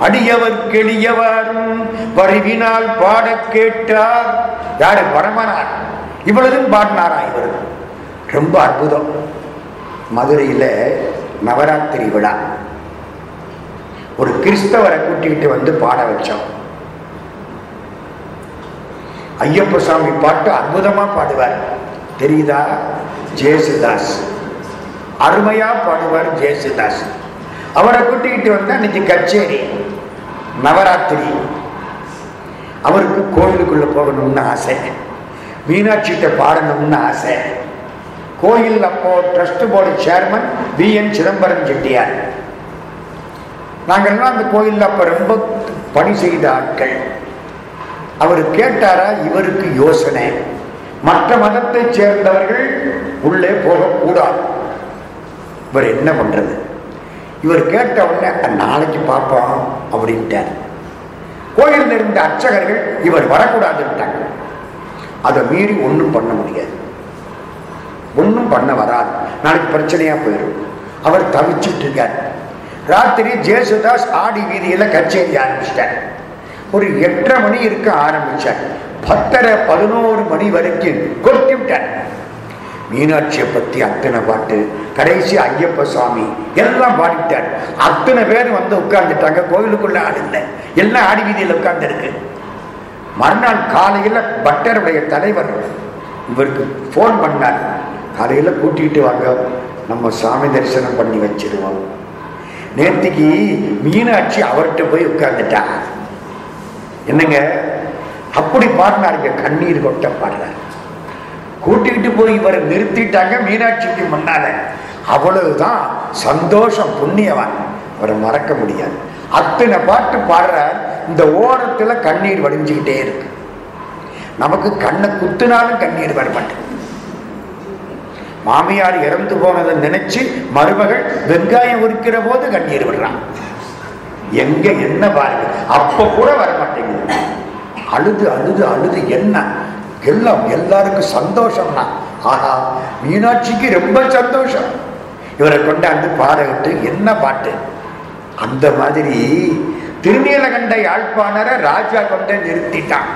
அடியவர்க்கு எளியவாறும் பரிவினால் பாடக் கேட்டார். யாரு? பரமனார் இவ்வளவும் பாடினாரா இவர் ரொம்ப அற்புதம். மதுரையில நவராத்திரி விழா. ஒரு கிறிஸ்தவரை கூட்டிகிட்டு வந்து பாட வச்சோம். ஐயப்ப சாமி பாட்டு அற்புதமா பாடுவார். தெரியுதா? ஜேசுதாஸ். அருமையா பாடுவார் ஜேசுதாஸ். அவரை கூட்டிக்கிட்டு வந்தா இன்னைக்கு கச்சேரி நவராத்திரி. அவருக்கு கோயிலுக்குள்ள போகணும்னு ஆசை. மீனாட்சிகிட்ட பாடணும்னு ஆசை. கோயில் அப்போ trust board chairman V. N. Chidambaram Chettiar. நாங்கள்லாம் அந்த கோயிலில் அப்போ ரொம்ப பணி செய்த ஆட்கள். அவர் கேட்டாரா இவருக்கு யோசனை. மற்ற மதத்தை சேர்ந்தவர்கள் உள்ளே போகக்கூடாது. இவர் என்ன பண்றது? இவர் கேட்ட உடனே நாளைக்கு பார்ப்போம் அப்படின்ட்டார். கோயிலில் இருந்த அர்ச்சகர்கள் இவர் வரக்கூடாதுன்ட்டாங்க. அதை மீறி ஒன்றும் பண்ண முடியாது. ஒன்றும் பண்ண வராது. நாளைக்கு பிரச்சனையா போயிடும் அவர் தவிச்சிட்டு இருக்கார். ராத்திரி ஜேசுதாஸ் ஆடி வீதியில கச்சேரி ஆரம்பிச்சிட்டார். ஒரு எட்டரை மணி இருக்க ஆரம்பிச்சார். பத்தரை பதினோரு மணி வரைக்கும் கொட்டி விட்டார். மீனாட்சியை பத்தி அத்தனை பாட்டு கடைசி ஐயப்ப சுவாமி எல்லாம் பாடிட்டார். அத்தனை பேர் வந்து உட்கார்ந்துட்டாங்க கோவிலுக்குள்ள ஆள் இல்லை. எல்லாம் ஆடி வீதியில் உட்கார்ந்துருக்கு. மறுநாள் காலையில் பட்டருடைய தலைவர் இவருக்கு ஃபோன் பண்ணார். காலையில் கூட்டிகிட்டு வாங்க நம்ம சாமி தரிசனம் பண்ணி வச்சிருவோம். நேற்றுக்கு மீனாட்சி அவர்கிட்ட போய் உட்கார்ந்துட்டாங்க என்னங்க? அப்படி பாடினாருங்க கண்ணீர் கொட்ட பாடுறார் கூட்டிகிட்டு போய் இவரை நிறுத்திட்டாங்க மீனாட்சிக்கு முன்னால. அவ்வளவுதான் சந்தோஷம் புண்ணியவான். அவரை மறக்க முடியாது. அத்தனை பாட்டு பாடுற இந்த ஓரத்துல கண்ணீர் வடிஞ்சுக்கிட்டே இருக்கு. நமக்கு கண்ணை குத்துனாலும் கண்ணீர் வரமாட்டேன். மாமியார் இறந்து போனதை நினைச்சு மருமகள் வெங்காயம் உரிக்கிற போது கண்ணீர் விடுறான் எங்க என்ன பாருங்க? அப்ப கூட வர மாட்டேங்குது. அழுது அழுது அழுது என்ன? எல்லாம் எல்லாருக்கும் சந்தோஷம்னா. ஆனா மீனாட்சிக்கு ரொம்ப சந்தோஷம். இவரை கொண்டாந்து பாடவிட்டு என்ன பாட்டு? அந்த மாதிரி திருநீலகண்ட யாழ்ப்பாணரை ராஜா கொண்ட நிறுத்திட்டான்.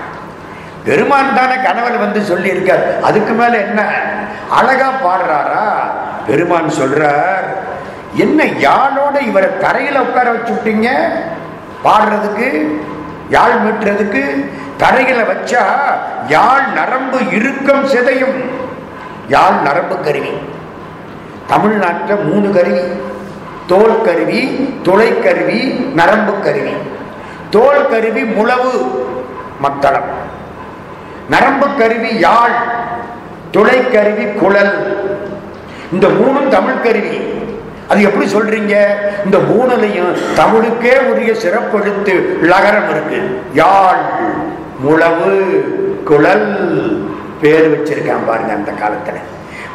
பெருமான் தானே கணவன் வந்து சொல்லியிருக்கார். அதுக்கு மேல என்ன? அழகா பாடுறாரா? பெருமான் சொல்றார் என்ன யாழோட இவரை தரையில உட்கார வச்சு விட்டீங்க பாடுறதுக்கு யாழ் மீட்டுறதுக்கு தரையில வச்சா யாழ் நரம்பு இறுக்கம் சிதையும். யாழ் நரம்பு கருவி. தமிழ்நாட்டில் மூணு கருவி. தோல் கருவி துளை கருவி நரம்பு கருவி. தோல் கருவி முழவு மத்தளம். நரம்பு கருவி யாழ் துளை கருவி குழல். இந்த மூணும் தமிழ் கருவி. அது எப்படி சொல்றீங்க? இந்த மூணுலையும் தமிழுக்கே உரிய சிறப்பெழுத்து லகரம் இருக்கு. யாழ் முழவு குழல் பேர் வச்சிருக்கான் பாருங்க அந்த காலத்துல.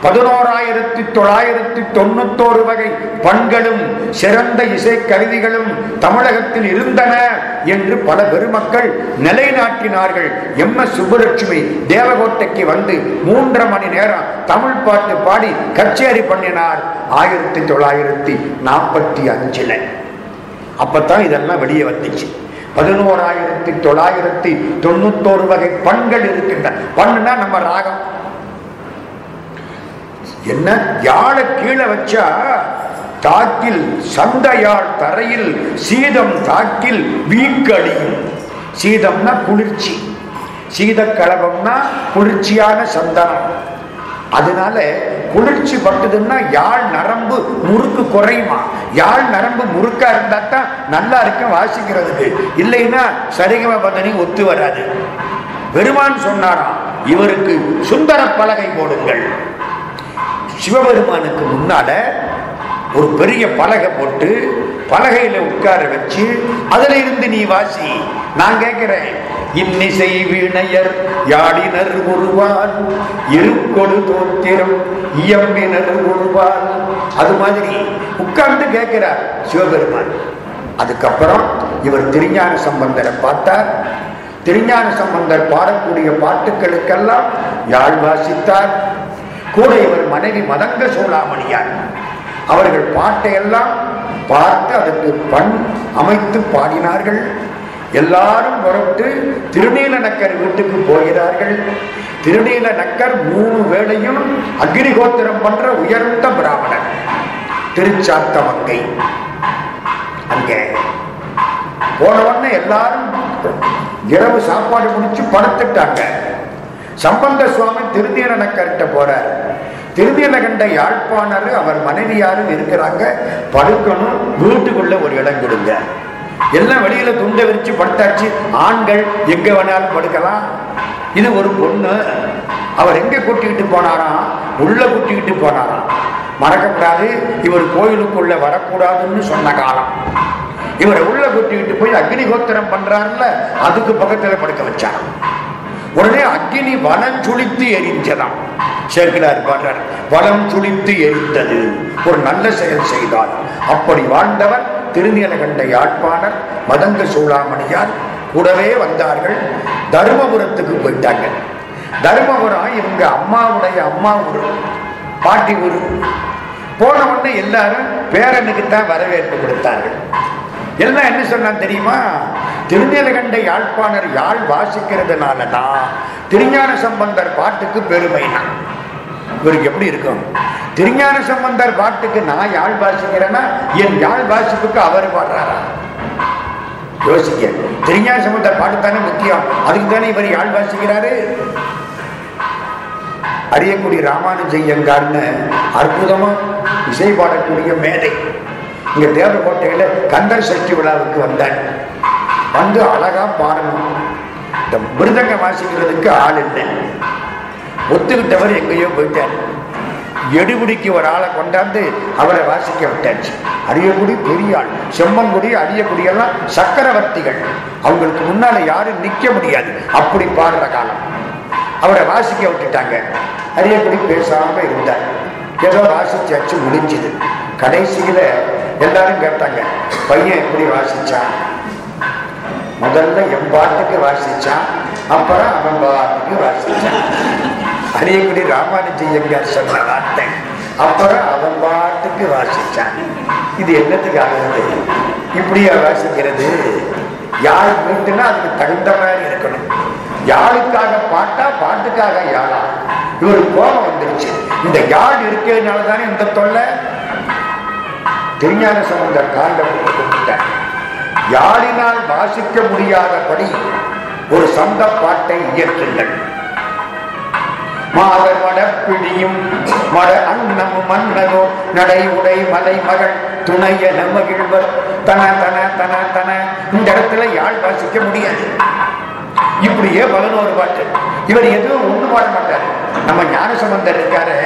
பதினோராயிரத்தி தொள்ளாயிரத்தி தொண்ணூத்தோரு வகை பண்களும் சிறந்த இசை கருவிகளும் தமிழகத்தில் இருந்தன என்று பல பெருமக்கள் நிலைநாட்டினார்கள். எம். எஸ். சுப்புலட்சுமி தேவகோட்டைக்கு வந்து மூன்றரை மணி நேரம் தமிழ் பாட்டு பாடி கச்சேரி பண்ணினார். ஆயிரத்தி தொள்ளாயிரத்தி நாற்பத்தி அஞ்சுல. அப்பத்தான் இதெல்லாம் வெளியே வந்துச்சு. பதினோராயிரத்தி தொள்ளாயிரத்தி தொண்ணூத்தோரு வகை பண்கள் இருக்கின்றன. பண்ணுனா நம்ம ராகம். என்ன? யாழை கீழே வச்சா தாக்கில் சந்தையாள் தரையில் சீதம் தாக்கில் வீக்கடியும் சீதம்னா குளிர்ச்சி. சீதக்கலவம்னா குளிர்ச்சியான சந்தனம். அதனால குளிர்ச்சி பட்டதுன்னா யாழ் நரம்பு முறுக்கு குறையுமா? யாழ் நரம்பு முறுக்கா இருந்தா தான் நல்லா இருக்கும் வாசிக்கிறதுக்கு. இல்லைன்னா சரிகம பதனி ஒத்து வராது. பெருமான் சொன்னாராம் இவருக்கு சுந்தர பலகை போடுங்கள். சிவபெருமானுக்கு முன்னால ஒரு பெரிய பலகை போட்டு பலகையில உட்கார வச்சு அதுல இருந்து நீ வாசி நான் கேட்கிறேன். இன்னிசை வீணையர் யாடினர் ஒருவான் இருக்கொடு தோத்திரம் இயம்பினர் ஒருவான் அது மாதிரி உட்கார்ந்து கேட்கிறார் சிவபெருமான். அதுக்கப்புறம் இவர் திருஞான சம்பந்தரை பார்த்தார். திருஞான சம்பந்தர் பாடக்கூடிய பாட்டுகளுக்கெல்லாம் யாழ் வாசித்தார். கூட இவர் மனைவி மதங்க சோழாமணியார். அவர்கள் பாட்டையெல்லாம் பார்த்து அதற்கு பண் அமைத்து பாடினார்கள். எல்லாரும் புறப்பட்டு திருநீலநக்கர் வீட்டுக்கு போகிறார்கள். திருநீலநக்கர் மூணு வேளையும் அக்னிகோத்திரம் பண்ற உயர்ந்த பிராமணர். திருச்சாத்த மங்கை அங்கே போன எல்லாரும் இரவு சாப்பாடு முடிச்சு படுத்துட்டாங்க. சம்பந்த சுவாமி திருநீல நக்கர்கிட்ட போறார். திருநீலகண்ட யாழ்ப்பாணர் அவர் மனைவியாரும் இருக்கிறாங்க. படுக்கணும் வீட்டுக்குள்ள ஒரு இடம் கொடுங்க. எல்லாம் வெளியில துண்டை விரிச்சு படுத்தாச்சு ஆண்கள் எங்க வேணாலும் படுக்கலாம். இது ஒரு பொண்ணு. அவர் எங்க கூட்டிக்கிட்டு போனாராம் உள்ள கூட்டிக்கிட்டு போனாராம் மறக்கக்கூடாது இவர் கோயிலுக்குள்ள வரக்கூடாதுன்னு சொன்ன காலம். இவரை உள்ள கூட்டிக்கிட்டு போய் அக்னிகோத்திரம் பண்றாருல அதுக்கு பக்கத்துல படுக்க வச்சாராம். உடனே அக்னி வனம் சுழித்து எரிஞ்சதாம். சேர்க்கிறார் பாடுறார் வனம் சுழித்து எரிந்தது ஒரு நல்ல செயல் செய்தார். அப்படி வாழ்ந்தவர் திருநீலகண்ட யாழ்ப்பாணர் மதங்க சூளாமணியார் கூடவே வந்தார்கள். தருமபுரத்துக்கு போயிட்டாங்க தருமபுரம் இவங்க அம்மாவுடைய அம்மா ஊரு பாட்டி ஊரு. போன உடனே எல்லாரும் பேரனுக்கு தான் வரவேற்பு கொடுத்தார்கள். எல்லாம் என்ன சொன்னான் தெரியுமா? திருநீலகண்ட யாழ்ப்பாணர் யாழ் வாசிக்கிறதுனால தான் திருஞான சம்பந்தர் பாட்டுக்கு பெருமைனா. இவருக்கு எப்படி இருக்கும்? திருஞான சம்பந்தர் பாட்டுக்கு நான் யாழ் வாசிக்கிறேன்னா என் யாழ் வாசிப்புக்கு அவர் பாடுறாரா? யோசிக்க திருஞான சம்பந்தர் பாட்டு தானே முக்கியம். அதுக்கு தானே இவர் யாழ் வாசிக்கிறாரு? அரியக்குடி ராமானுஜய்யங்கார்னு அற்புதமா இசை பாடக்கூடிய மேதை. இங்க தேவக்கோட்டையில கந்தர் சஷ்டி விழாவுக்கு வந்தார். வந்து அழகா பாடணும். இந்த மிருதங்க வாசிக்கிறதுக்கு ஆள் இல்லை. ஒத்துக்கிட்டவர் எங்கேயோ போயிட்டார். எடுபிடிக்கு ஒரு ஆளை கொண்டாந்து அவரை வாசிக்க விட்டாச்சு. அரியக்குடி பெரிய ஆள் செம்மங்குடி அரியக்குடி எல்லாம் சக்கரவர்த்திகள். அவங்களுக்கு முன்னால யாரும் நிக்க முடியாது. அப்படி பாடுற காலம். அவரை வாசிக்க விட்டுட்டாங்க. அரியக்குடி பேசாம இருந்தார். ஏதோ வாசிச்சாச்சு முடிஞ்சுது. கடைசியில எல்லாரும் கேட்டாங்க பையன் எப்படி வாசிச்சான்? முதல்ல என் பாட்டுக்கு வாசிச்சான் அப்புறம் அவன் பாட்டுக்கு வாசிச்சான். அரியக்குடி ராமானுஜய்யங்கார் சொன்ன வார்த்தை அப்புறம் அவன் பாட்டுக்கு வாசிச்சான். இது என்னத்துக்கு ஆகுது இப்படியா வாசிக்கிறது? யார் வீட்டுனா அதுக்கு தகுந்த மாதிரி இருக்கணும். யாருக்காக பாட்டா பாட்டுக்காக யாழா இவருக்கு கோபம் வந்துருச்சு. இந்த யாழ் இருக்கிறதுனால தானே இந்த தொல்லை? திருஞான சம்பந்தர் காண்ட கொடுத்தார் யாழினால் வாசிக்க முடியாதபடி ஒரு சந்த பாட்டை இயற்றுங்கள். மாதர் மடப்பிடியும் மட அன்னமும் மன்னனோ நடை உடை மலை மகள் துணைய மகிழ்வர். தன தன தன தன. இந்த இடத்துல யாழ் வாசிக்க முடியாது? இப்படியே பதினோரு பாட்டு இவர் எதுவும் ஒன்று பாட மாட்டார். நம்ம ஞானசம்பந்தர் இருக்காரு.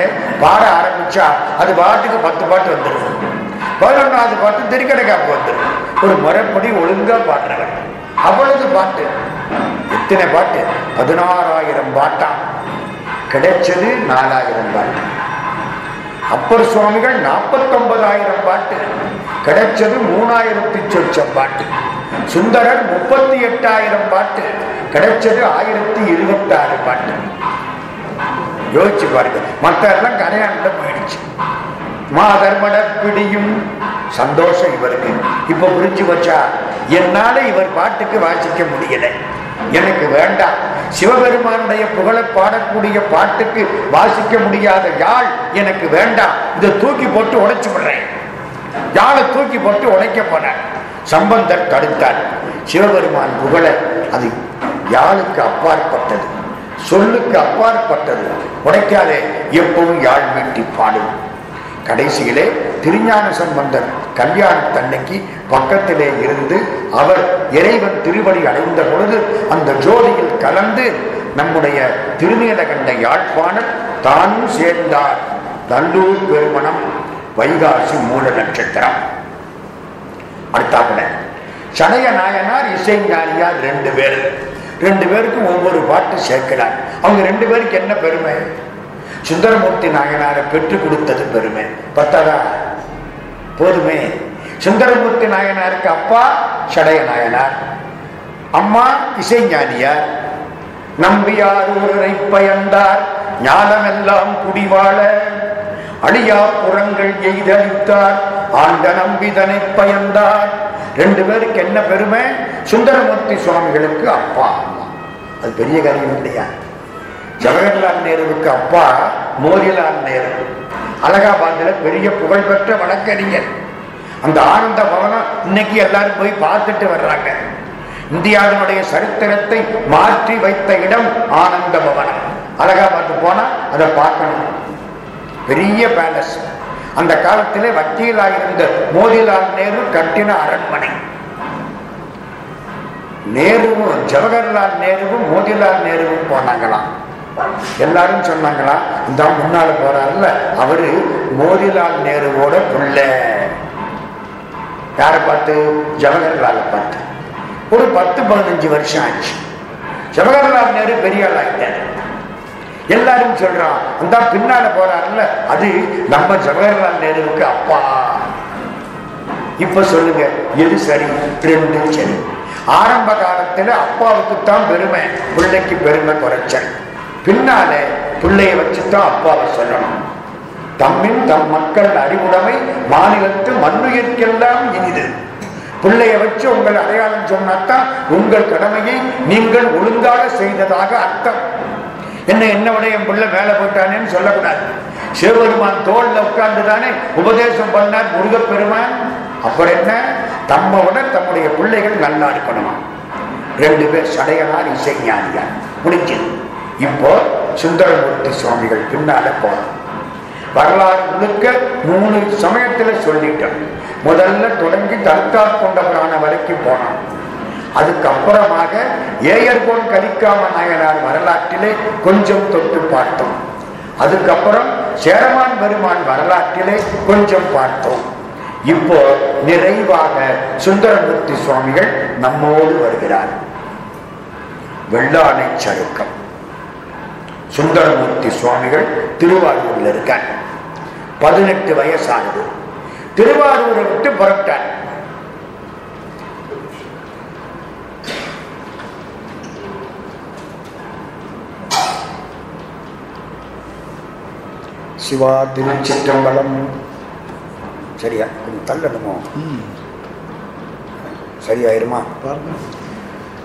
பாட ஆரம்பிச்சா அது பாட்டுக்கு பத்து பாட்டு வந்துடும் பதினொன்றாவது பாட்டு திருக்கடைக்காப்பு வந்துடும் ஒரு முறைப்படி ஒழுங்கா பாடுறவர். அவ்வளவு பாட்டு. எத்தனை பாட்டு. பதினாறாயிரம் பாட்டாம் கிடைச்சது நாலாயிரம் பாட்டு. அப்பர் சுவாமிகள் நாற்பத்தொன்பதாயிரம் பாட்டு. கிடைச்சது மூணாயிரத்தி சொச்சம் பாட்டு. சுந்தரன் முப்பத்தி எட்டாயிரம் பாட்டு. கிடைச்சது ஆயிரத்தி இருபத்தாறு பாட்டு. யோசிச்சு பாருங்க. மற்ற எல்லாம் கரையாண்ட போயிடுச்சு. மாதர்மட பிடியும் சந்தோஷம் இவருக்கு. இப்ப புரிஞ்சு வச்சா என்னால இவர் பாட்டுக்கு வாசிக்க முடியல. எனக்கு வேண்டாம். சிவபெருமானுடைய புகழை பாடக்கூடிய பாட்டுக்கு வாசிக்க முடியாத யாழ் எனக்கு வேண்டாம். இதை தூக்கி போட்டு உடைச்சு விடுறேன். யாழை தூக்கி போட்டு உடைக்க போன சம்பந்தர் தடுத்தார். சிவபெருமான் புகழ அது யாழுக்கு அப்பாற்பட்டது. சொல்லுக்கு அப்பாற்பட்டது. உடைக்காதே எப்பவும் யாழ் மீட்டி பாடும். கடைசியிலே திருஞான சம்பந்தர் கல்யாணத்தன்னைக்கு பக்கத்திலே இருந்து அவர் இறைவன் திருவடி அடைந்த பொழுது அந்த ஜோதியில் கலந்து நம்முடைய திருநீலகண்ட யாழ்ப்பாணர் தானும் சேர்ந்தார். நல்லூர் பெருமணம் வைகாசி மூல நட்சத்திரம். அடுத்தாப்புல சடைய நாயனார் இசைஞானியார் ரெண்டு பேர். ரெண்டு பேருக்கும் ஒவ்வொரு பாட்டு சேர்க்கிறார். அவங்க ரெண்டு பேருக்கு என்ன பெருமை? சுந்தரமூர்த்தி நாயனாரை பெற்றுக் கொடுத்தது பெருமை. பத்தாதா? போதுமே. சுந்தரமூர்த்தி நாயனாருக்கு அப்பா சடைய நாயனார். அம்மா இசைஞானியார். நம்பியார் ஊரரை பயந்தார். ஞானமெல்லாம் குடிவாழ. அழியா புறங்கள் எய்தளித்தார். ஆண்ட நம்பிதனை பயந்தார். ரெண்டு பேருக்கு என்ன பெருமை? சுந்தரமூர்த்தி சுவாமிகளுக்கு அப்பா. அது பெரிய காரியம் இல்லையா? ஜவஹர்லால் நேருவுக்கு அப்பா மோதிலால் நேரு. அலகாபாத்தில் பெரிய புகழ்பெற்ற வழக்கறிஞர். அந்த ஆனந்த பவனம் இன்னைக்கு எல்லாரும் போய் பார்த்துட்டு வர்றாங்க. இந்தியாவினுடைய சரித்திரத்தை மாற்றி வைத்த இடம் ஆனந்த பவனம். அலகாபாத்து போனா அதை பார்க்கணும். பெரிய பேலஸ் அந்த காலத்திலே வக்கீலாக இருந்த மோதிலால் நேரு கட்டின அரண்மனை. நேருவும் ஜவஹர்லால் நேருவும் மோதிலால் நேருவும் போனாங்களாம். எல்லாரும் சொன்னாங்களா இந்த முன்னால போறாருல்ல அவரு மோதிலால் நேருவோட உள்ள யாரை பார்த்து? ஜவஹர்லால் பார்த்து. ஒரு பத்து பதினஞ்சு வருஷம் ஆச்சு. ஜவஹர்லால் நேரு பெரிய ஆள் ஆகிட்டாரு எல்லாரும் சொல்றான் அந்த பின்னால போறாருல்ல அது நம்ம ஜவஹர்லால் நேருவுக்கு அப்பா. இப்ப சொல்லுங்க எது சரி? ரெண்டும் சரி. ஆரம்ப காலத்துல அப்பாவுக்கு தான் பெருமை பிள்ளைக்கு பெருமை குறைச்சல். பின்னால பிள்ளைய வச்சுதான் அப்பாவை சொல்லணும். தம்மின் தம் மக்கள் அறிவுடைமை மாநிலத்து மண்ணுயிர்க்கெல்லாம் இனிது. பிள்ளைய வச்சு உங்கள் அடையாளம் சொன்னாத்தான் உங்கள் கடமையை நீங்கள் ஒழுங்காக செய்ததாக அர்த்தம். என்ன என்ன விட என் பிள்ளை மேலே போயிட்டானேன்னு சொல்லக்கூடாது. சிவபெருமான் தோல்ல உட்கார்ந்து தானே உபதேசம் பண்ணார் முருகப்பெருமான். அப்புறம் என்ன? தம்மை விட தம்முடைய பிள்ளைகள் நல்லா இருக்கணுமா? ரெண்டு பேர் சடையனார் இசைஞானியார். முடிஞ்சது. இப்போ சுந்தரமூர்த்தி சுவாமிகள் பின்னால போறோம் வரலாறு முழுக்க மூணு சமயத்துல சொல்லிட்டோம். முதல்ல தொடங்கி தற்கால் கொண்ட வரைக்கும் போனான். அதுக்கப்புறமாக ஏயர்போன் கலிக்காம நாயனார் வரலாற்றிலே கொஞ்சம் தொட்டு பார்த்தோம். அதுக்கப்புறம் சேரமான் பெருமான் வரலாற்றிலே கொஞ்சம் பார்த்தோம். இப்போ நிறைவாக சுந்தரமூர்த்தி சுவாமிகள் நம்மோடு வருகிறார். வெள்ளானை சருக்கம் சுந்தரமூர்த்தி சுவாமிகள் திருவாரூர்ல இருக்கார். பதினெட்டு வயசானது. திருவாரூரை விட்டு புறப்பட்டார். சிவா திருச்சிற்றம்பலம். சரியா? கொஞ்சம் தள்ளணுமோ? சரியாயிருமா?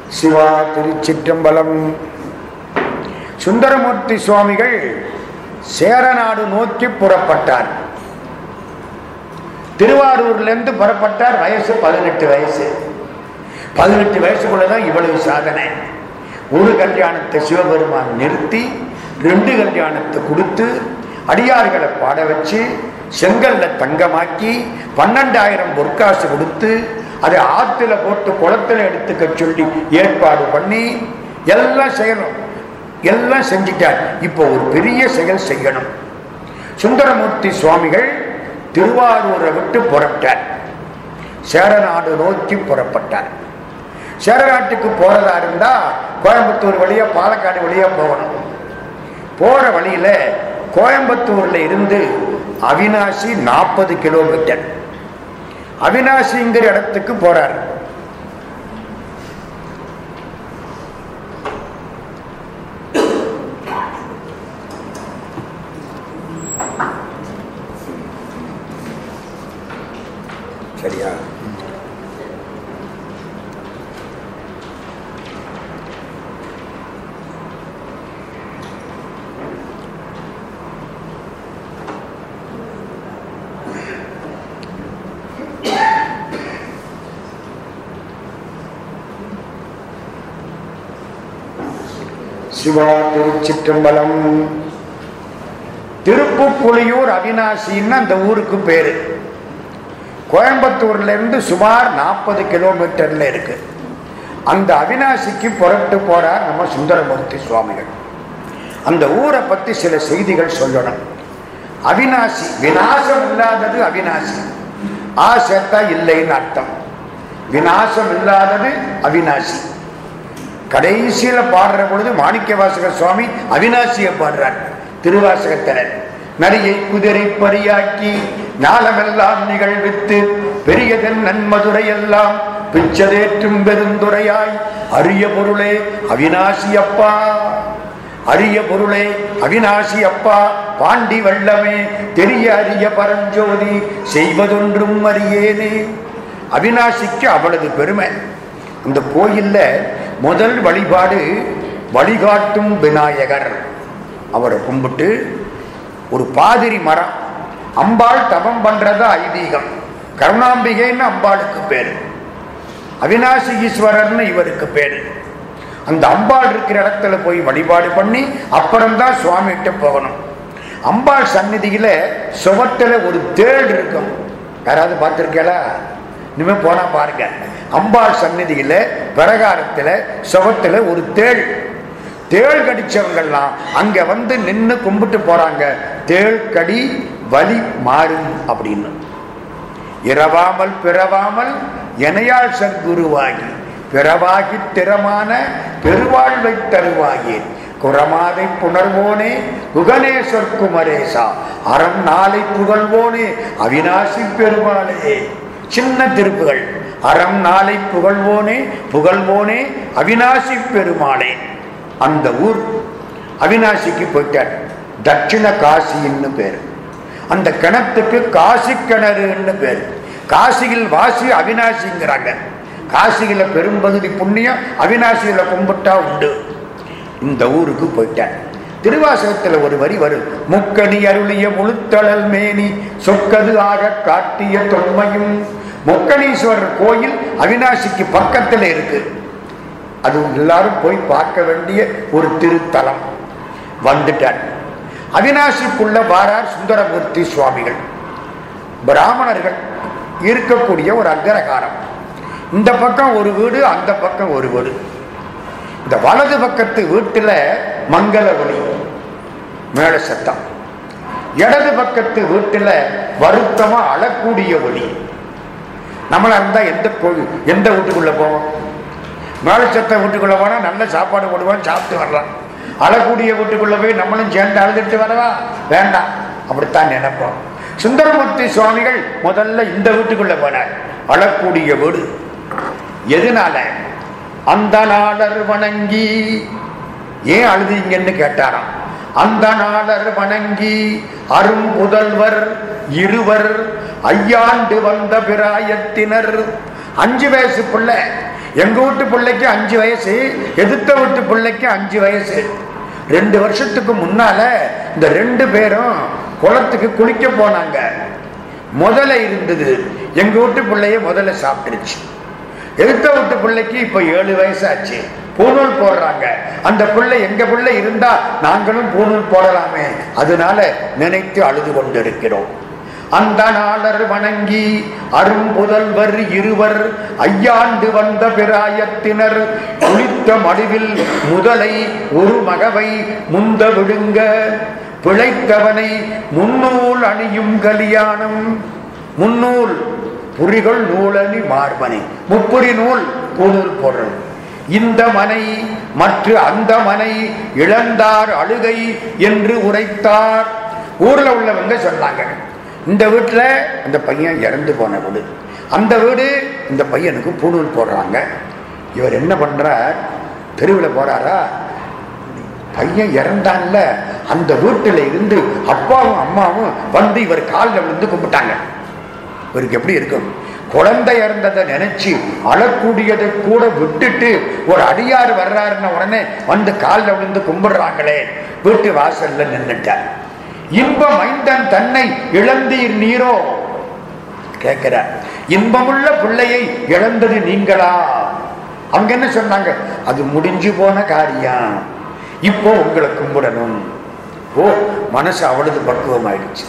சிவா திருச்சிற்றம்பலம். சுந்தரமூர்த்தி சுவாமிகள் சேரநாடு நோக்கி புறப்பட்டார். திருவாரூர்ல இருந்து புறப்பட்டார் வயசு பதினெட்டு வயசு. பதினெட்டு வயசுக்குள்ளதான் இவ்வளவு சாதனை. ஒரு கல்யாணத்தை சிவபெருமான் நிறுத்தி ரெண்டு கல்யாணத்தை கொடுத்து அடியார்களை பாட வச்சு செங்கல்ல தங்கமாக்கி பன்னெண்டாயிரம் பொற்காசு கொடுத்து அதை ஆற்றுல போட்டு குளத்துல எடுத்துக்க சொல்லி ஏற்பாடு பண்ணி எல்லாம் செய்யணும். எல்லாம் செஞ்சிட்டார். இப்போ ஒரு பெரிய செயல் செய்யணும். சுந்தரமூர்த்தி சுவாமிகள் திருவாரூரை விட்டு புறப்பட்டார். சேரநாடு நோக்கி புறப்பட்டார். சேரநாட்டுக்கு போறதா இருந்தா கோயம்புத்தூர் வழியா பாலக்காடு வழியா போகணும். போற வழியில கோயம்புத்தூர்ல இருந்து அவினாசி நாற்பது கிலோமீட்டர் அவினாசிங்கிற இடத்துக்கு போகிறார் சரியா சிவா திருச்சிற்றம்பலம் திருப்புப்புலியூர் அவினாசின்னு அந்த ஊருக்கு பேரு. கோயம்புத்தூர்ல இருந்து சுமார் நாற்பது கிலோமீட்டர்ல இருக்கு. அந்த அவினாசிக்கு புறப்பட்டு போறார் நம்ம சுந்தரமூர்த்தி சுவாமிகள். அந்த ஊரை பத்தி சில செய்திகள் சொல்லணும். அவினாசி விநாசம் இல்லாதது அவினாசி. ஆ சேர்த்தா இல்லைன்னு அர்த்தம். விநாசம் இல்லாதது அவினாசி. கடைசியில பாடுற பொழுது மாணிக்க வாசகர் சுவாமி அவினாசியை பாடுறார். திருவாசகத்தினர் நரியை குதிரை பரியாக்கி நாளமெல்லாம் நிகழ்வித்து பெரியதன் நன்மதுரை எல்லாம் பிச்சதேற்றும் பெருந்துரையாய். அரிய பொருளே அவினாசி அப்பா. அரிய பொருளே அவினாசி அப்பா. பாண்டி வல்லமே தெரிய அரிய பரஞ்சோதி செய்வதொன்றும் அறியேனே. அவினாசிக்கு அவளது பெருமை. அந்த கோயிலில் முதல் வழிபாடு வழிகாட்டும் விநாயகர். அவரை கும்பிட்டு ஒரு பாதிரி மரம் அம்பாள் தவம் பண்ணுறதா ஐதீகம். கருணாம்பிகைன்னு அம்பாளுக்கு பேர். அவினாசி ஈஸ்வரர்னு இவருக்கு பேர். அந்த அம்பாள் இருக்கிற இடத்துல போய் வழிபாடு பண்ணி அப்புறம்தான் சுவாமிகிட்ட போகணும். அம்பாள் சந்நிதியில் சுவத்துல ஒரு தேள் இருக்கும். யாராவது பார்த்துருக்கேளா இனிமே போனால் பாருங்க. அம்பாள் சந்நிதியில் பிரகாரத்தில் சுவத்துல ஒரு தேள். தேள் கடிச்சவங்கள்லாம் அங்கே வந்து நின்று கும்பிட்டு போகிறாங்க தேள் கடி வலி மாறும் அப்படின்னு. இரவாமல் பிறவாமல் எனையாள் சர்க்குருவாகி பிறவாகி திறமான பெருவாழ்வை தருவாயேன் குரமாதை புணர்வோனே குகணேஸ்வர் குமரேசா அறம் நாளை புகழ்வோனே அவினாசி பெருமாளே. சின்ன திருப்புகள். அறம் நாளை புகழ்வோனே புகழ்வோனே அவினாசி பெருமானே அந்த ஊர் அவினாசிக்கு போயிட்டார். தட்சிண காசின்னு பேர். அந்த கிணத்துக்கு காசி கிணறுன்னு பேர். காசியில் வாசி அவினாசிங்கிறாங்க காசியில பெரும்பகுதி புண்ணியம் அவினாசியில கும்பிட்டா உண்டு. இந்த ஊருக்கு போயிட்டேன் திருவாசகத்தில் ஒரு வரி வரும். முக்கணி அருளிய முழுத்தழல் மேனி சொக்கது ஆக காட்டிய தொன்மையும். முக்கணீஸ்வரர் கோயில் அவினாசிக்கு பக்கத்தில் இருக்கு. அது எல்லாரும் போய் பார்க்க வேண்டிய ஒரு திருத்தலம். வந்துட்டார். அவினாசிக்குள்ள வாரார் சுந்தரமூர்த்தி சுவாமிகள். பிராமணர்கள் இருக்கக்கூடிய ஒரு அக்ரகாரம். இந்த பக்கம் ஒரு வீடு அந்த பக்கம் ஒரு வீடு. இந்த வலது பக்கத்து வீட்டுல மங்கள ஒளி மேல சத்தம். இடது பக்கத்து வீட்டில் வருத்தமா அழக்கூடிய ஒளி. நம்மளா இருந்தா எந்த கோவில் எந்த வீட்டுக்குள்ள போவோம்? சத்தம் வீட்டுக்குள்ள போனா நல்ல சாப்பாடு போடுவான் சாப்பிட்டு வரலாம் அழக்கூடிய வீட்டுக்குள்ள போய் நம்மளும் சேர்ந்து அழுதுட்டு வரவா? வேண்டாம். அப்படித்தான் நினைப்போம். சுந்தரமூர்த்தி சுவாமிகள் முதல்ல இந்த வீட்டுக்குள்ள போனார். அழக்கூடிய வீடு. எதனால? அந்த நாளர் வணங்கி ஏன் அழுதீங்கன்னு கேட்டாராம். அந்த நாளர் வணங்கி அரும் புதல்வர் இருவர் ஐயாண்டு வந்த பிராயத்தினர். அஞ்சு வயசு பிள்ளை எங்க வீட்டு பிள்ளைக்கு அஞ்சு வயசு எதிர்த்த வீட்டு பிள்ளைக்கு அஞ்சு வயசு. ரெண்டு வருஷத்துக்கு முன்னால இந்த ரெண்டு பேரும் குளத்துக்கு குளிக்க போனாங்க. முதல்ல இருந்தது. எங்க வீட்டு பிள்ளைய முதல்ல சாப்பிட்டுருச்சு. எழுத்த விட்டு பிள்ளைக்கு இப்ப ஏழு வயசாச்சு. பூணூல் போடுறாங்க. அந்த பிள்ளை எங்க பிள்ளை இருந்தா நாங்களும் பூணூல் போடலாமே. அதனால நினைத்து அழுது கொண்டிருக்கிறோம். அந்த நாளர் வணங்கி அரும்புதல்வர் இருவர் ஐயாண்டு வந்த பிராயத்தினர் குளித்த மடுவில் முதலை ஒரு மகவை முந்த விடுங்க பிழைத்தவனை முன்னூல் அணியும் கலியாணம். முன்னூல் புரிகள் நூலணி மார்பனை. முப்புரி நூல் கூடுதல் பொருள். இந்த மனை மற்ற அந்த மனை இழந்தார் அழுகை என்று உரைத்தார். ஊர்ல உள்ளவங்க சொன்னாங்க இந்த வீட்டில் அந்த பையன் இறந்து போன வீடு. அந்த வீடு இந்த பையனுக்கு பூணூல் போடுறாங்க. இவர் என்ன பண்ணுறார் தெருவில் போகிறாரா பையன் இறந்தான்ல அந்த வீட்டில் இருந்து அப்பாவும் அம்மாவும் வந்து இவர் காலில் விழுந்து கும்பிட்டாங்க. இவருக்கு எப்படி இருக்கும்? குழந்தை இறந்ததை நினைச்சு அழக்கூடியதை கூட விட்டுட்டு ஒரு அடியார் வர்றாருன்ன உடனே வந்து காலில் விழுந்து கும்பிடுறாங்களே. வீட்டு வாசல்ல நின்றுட்டார் இன்ப மைந்தன் தன்னை இழந்தீர் நீரோ? கேட்கிறார். இன்பமுள்ள பிள்ளையை இழந்தது நீங்களா? அவங்க என்ன சொன்னாங்க? அது முடிஞ்சு போன காரியம். இப்போ உங்களை கும்பிடணும். ஓ மனசு அவ்வளவு பக்குவம் ஆயிடுச்சு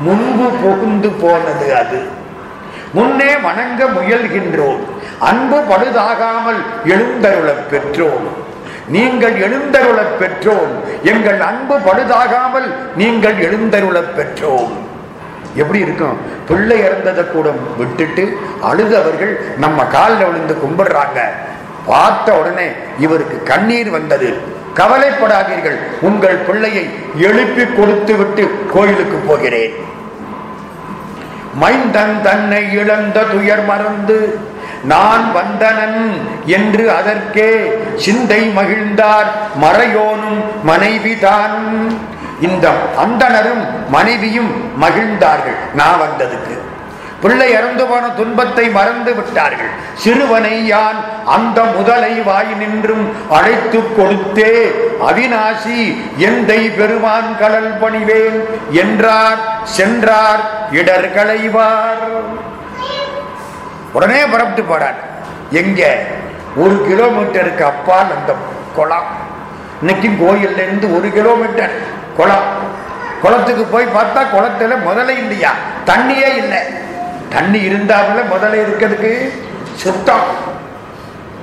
முன்பு புகுந்து போனது அது. முன்னே வணங்க முயல்கின்றோம். அன்பு பழுதாகாமல் எழுந்தருளப் பெற்றோம். நீங்கள் எழுந்தருளப் பெற்றோம். எங்கள் அன்பு பழுதாகாமல் நீங்கள் எழுந்தருளப் பெற்றோம். எப்படி இருக்கும்? பிள்ளை இறந்ததை கூட விட்டுட்டு அழுதவர்கள் நம்ம காலில் விழுந்து கும்பிடுறாங்க. பார்த்த உடனே இவருக்கு கண்ணீர் வந்தது. கவலைப்படாதீர்கள். உங்கள் பிள்ளையை எழுப்பி கொடுத்து விட்டு கோயிலுக்கு போகிறேன். மைந்தன் தன்னை இழந்த துயர் மறந்து நான் வந்தனன் என்று அதற்கே சிந்தை மகிழ்ந்தார் மறையோனும் மனைவிதான். இந்த அந்தனரும் மனைவியும் மகிழ்ந்தார்கள். நான் வந்ததுக்கு. பிள்ளை இறந்து போன துன்பத்தை மறந்து விட்டார்கள். சிறுவனை யான் அந்த முதலை வாய் நின்றும் அழைத்து கொடுத்தே அவிநாசி எந்தை பெருமான் கடல் பணிவேன் என்றார் சென்றார் இடர் களைவார் உடனே புறப்பட்டு போறார். எங்க? ஒரு கிலோமீட்டருக்கு அப்பால் அந்த குளம். இன்னைக்கு கோயில்ல இருந்து ஒரு கிலோமீட்டர் குளம். குளத்துக்கு போய் பார்த்தா குளத்துல முதலே இல்லையா? தண்ணியே இல்லை. தண்ணி இருந்தாப்புல முதல்ல இருக்கிறதுக்கு சுத்தம்.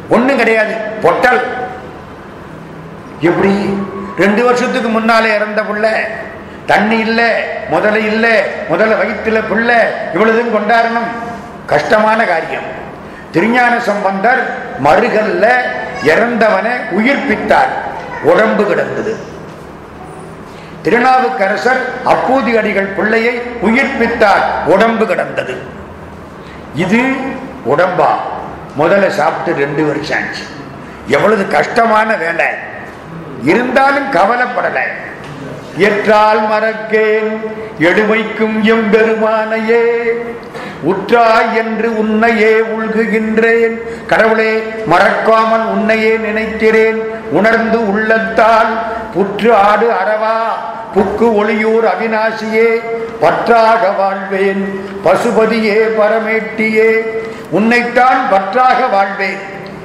ஒண்ணும் கிடையாது. பொட்டல். எப்படி? ரெண்டு வருஷத்துக்கு முன்னாலே இறந்த புள்ள. தண்ணி இல்லை முதல்ல இல்லை முதல்ல வயிற்றுல புள்ள. இவ்வளவுதும் கொண்டாடணும். கஷ்டமான காரியம். திருஞான சம்பந்தர் மறுகல்ல இறந்தவனை உயிர்ப்பித்தார். உடம்பு கிடந்தது. திருநாவுக்கரசர் அப்பூதி அடிகள் பிள்ளையை உயிர்ப்பித்தார். உடம்பு கிடந்தது. இது உடம்பா. முதல்ல சாப்பிட்டு ரெண்டு வருஷம் ஆச்சு. எவ்வளவு கஷ்டமான வேலை. இருந்தாலும் கவலைப்படலை. எற்றால் மறக்கேன். எடுமைக்கும் எம்பெருமானையே உற்றாய் என்று உன்னையே உள்குகின்றேன். கடவுளே மறக்காமல் உன்னையே நினைக்கிறேன் உணர்ந்து உள்ளத்தால் புற்று ஆடு அறவா. புக்கு ஒளியூர் அவிநாசியே பற்றாக வாழ்வேன். பசுபதியே பரமேட்டியே உன்னைத்தான் பற்றாக வாழ்வேன்.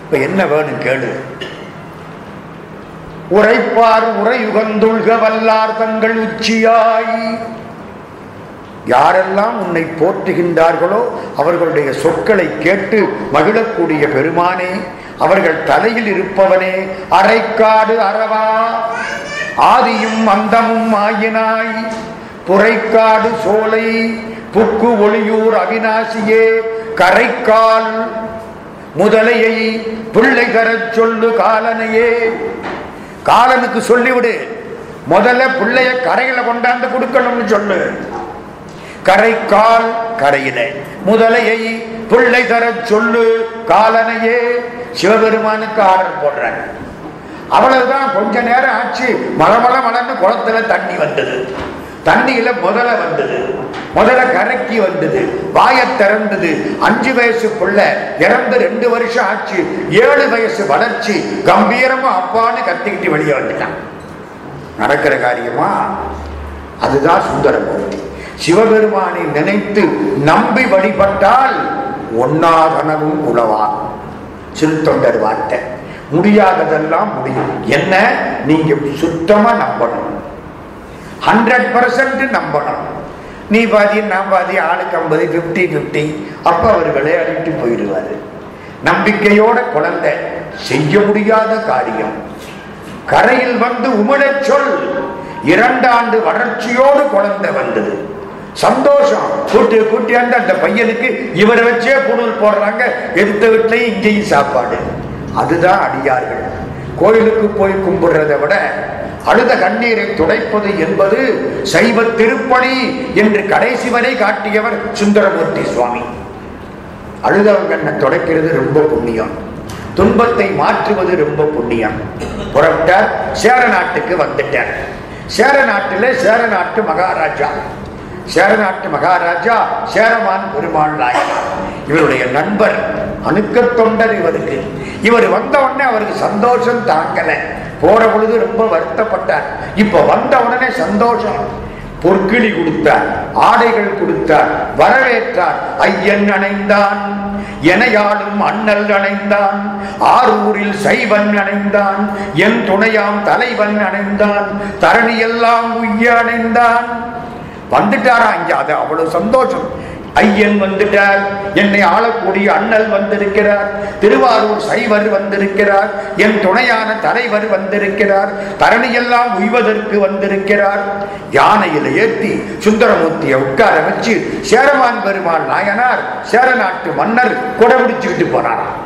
இப்ப என்ன வேணும் கேளு. உரைப்பார் உரையுகந்துள்க வல்லார் தங்கள் உச்சியாய். யாரெல்லாம் உன்னை போற்றுகின்றார்களோ அவர்களுடைய சொற்களை கேட்டு மகிழக்கூடிய பெருமானே அவர்கள் தலையில் இருப்பவனே அரைக்காடு அறவா. ஆதியும் அந்தமும் ஆயினாய். புரைக்காடு சோலை புக்கு ஒளியூர் அவிநாசியே கரைக்கால் முதலையை பிள்ளை கரச் சொல்லு காலனையே. காலனுக்கு சொல்லிவிடு முதல்ல பிள்ளைய கரையில கொண்டாந்து கொடுக்கணும்னு சொல்லு. கரைக்கால் கரையில முதலையை பிள்ளை தர சொல்லு காலனையே. சிவபெருமானுக்கு ஆர்டர் போடுறாங்க அவ்வளவுதான் கொஞ்ச நேரம் ஆச்சு. மலமல மலர்ந்து குளத்துல தண்ணி வந்தது. தண்ணியில முதல வந்தது. முதல்ல கரைக்கி வந்தது. வாய திறந்தது. அஞ்சு வயசு இறந்து ரெண்டு வருஷம் ஆச்சு. ஏழு வயசு வளர்ச்சி. கம்பீரமா அப்பான்னு கத்திக்கிட்டு வெளியே வந்துட்டான். நடக்கிற காரியமா? அதுதான் சுந்தரமூர்த்தி சிவபெருமானை நினைத்து நம்பி வழிபட்டால் ஒன்னாகனவும் சிறு தொண்டர் வார்த்தை. முடியாததெல்லாம் முடியும். என்ன? நீங்க சுத்தமா நம்பணும். ஹண்ட்ரட் பர்சன்ட் நம்பணும். நீ பாதி நான் பாதி ஆளுக்கு ஐம்பது பிப்டி பிப்டி அப்ப அவர்களே அழிட்டு போயிடுவாரு. நம்பிக்கையோட குழந்தை செய்ய முடியாத காரியம். கரையில் வந்து உமிழச் சொல். இரண்டாண்டு வளர்ச்சியோடு குழந்தை வந்தது. சந்தோஷம். கூட்டி கூட்டியாந்து அந்த பையனுக்கு இவரை வச்சே புனல் போடுறாங்க. எடுத்த வீட்லையும் இங்கேயும் சாப்பாடு. அதுதான் அடியார்கள். கோயிலுக்கு போய் கும்பிடுறதை விட அழுத கண்ணீரை துடைப்பது என்பது சைவ திருப்பணி என்று கடைசி வரை காட்டியவர் சுந்தரமூர்த்தி சுவாமி. அழுதவங்க துடைக்கிறது ரொம்ப புண்ணியம். துன்பத்தை மாற்றுவது ரொம்ப புண்ணியம். புறப்பட்டார் சேர நாட்டுக்கு வந்துட்டார். சேர நாட்டில் சேர நாட்டு மகாராஜா. சேரநாட்டு மகாராஜா சேரமான் பெருமாள் நாயனார் இவருடைய நண்பர் அணுக்க தொண்டர் இவருக்கு. இவர் வந்த உடனே அவருக்கு சந்தோஷம் தாங்கல. போற பொழுது ரொம்ப வருத்தப்பட்டார். இப்ப வந்த உடனே சந்தோஷம். பொற்கிளி கொடுத்தார் ஆடைகள் கொடுத்தார் வரவேற்றார். ஐயன் அணைந்தான் எனையாளும் அண்ணல் அணைந்தான் ஆரூரில் சைவன் அணைந்தான் என் துணையாம் தலைவன் அணைந்தான் தரணியெல்லாம் உய்ய அணைந்தான். வந்துட்டாரா? இங்க அது அவ்வளவு சந்தோஷம். ஐயன் வந்துட்டார். என்னை ஆளக்கூடிய அண்ணல் வந்திருக்கிறார். திருவாரூர் சைவர் வந்திருக்கிறார். என் துணையான தலைவர் வந்திருக்கிறார். தரணியெல்லாம் உய்வதற்கு வந்திருக்கிறார். யானையில ஏற்றி சுந்தரமூர்த்தியை உட்கார வச்சு சேரமான் பெருமாள் நாயனார் சேர நாட்டு மன்னர் கொடைபிடிச்சுக்கிட்டு போனாராம்.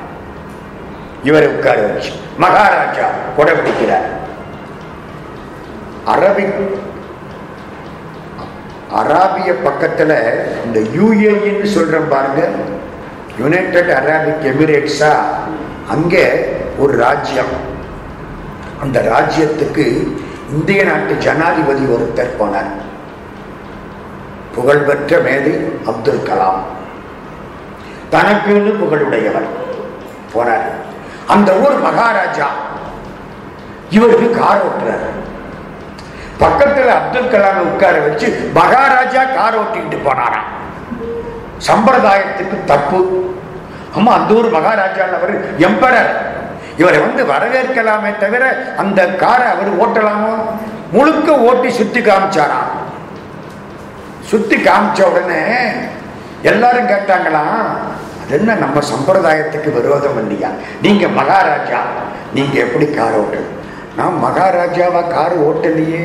இவரை உட்கார வச்சு மகாராஜா கொடைபிடிக்கிறார் அரபிக் அராபிய பக்கத்தில் இந்த யூஏஇன்னு சொல்கிறேன் பாருங்க. யுனைடெட் அரபிக் எமிரேட்ஸா அங்கே ஒரு ராஜ்யம். அந்த ராஜ்யத்துக்கு இந்திய நாட்டு ஜனாதிபதி ஒருத்தர் போனார். புகழ்பெற்ற மேதை அப்துல் கலாம். தனக்குன்னு புகழுடையவர் போனார். அந்த ஊர் மகாராஜா. இவருக்கு கார் ஓட்டுறார். பக்கத்தில் அப்துல் கலாம் உட்கார வச்சு மகாராஜா கார் ஓட்டிக்கிட்டு போனாராம். சம்பிரதாயத்துக்கு தப்பு. ஆமா அந்த ஊர் மகாராஜா அவர் எம்பரர். இவரை வந்து வரவேற்கலாமே தவிர அந்த காரை அவர் ஓட்டலாமோ? முழுக்க ஓட்டி சுத்தி காமிச்சாராம். சுத்தி காமிச்ச உடனே எல்லாரும் கேட்டாங்களாம் அது என்ன நம்ம சம்பிரதாயத்துக்கு விரோதம் இல்லையா? நீங்க மகாராஜா நீங்க எப்படி கார் ஓட்டணும் நான் மகாராஜாவா கார் ஓட்டலையே.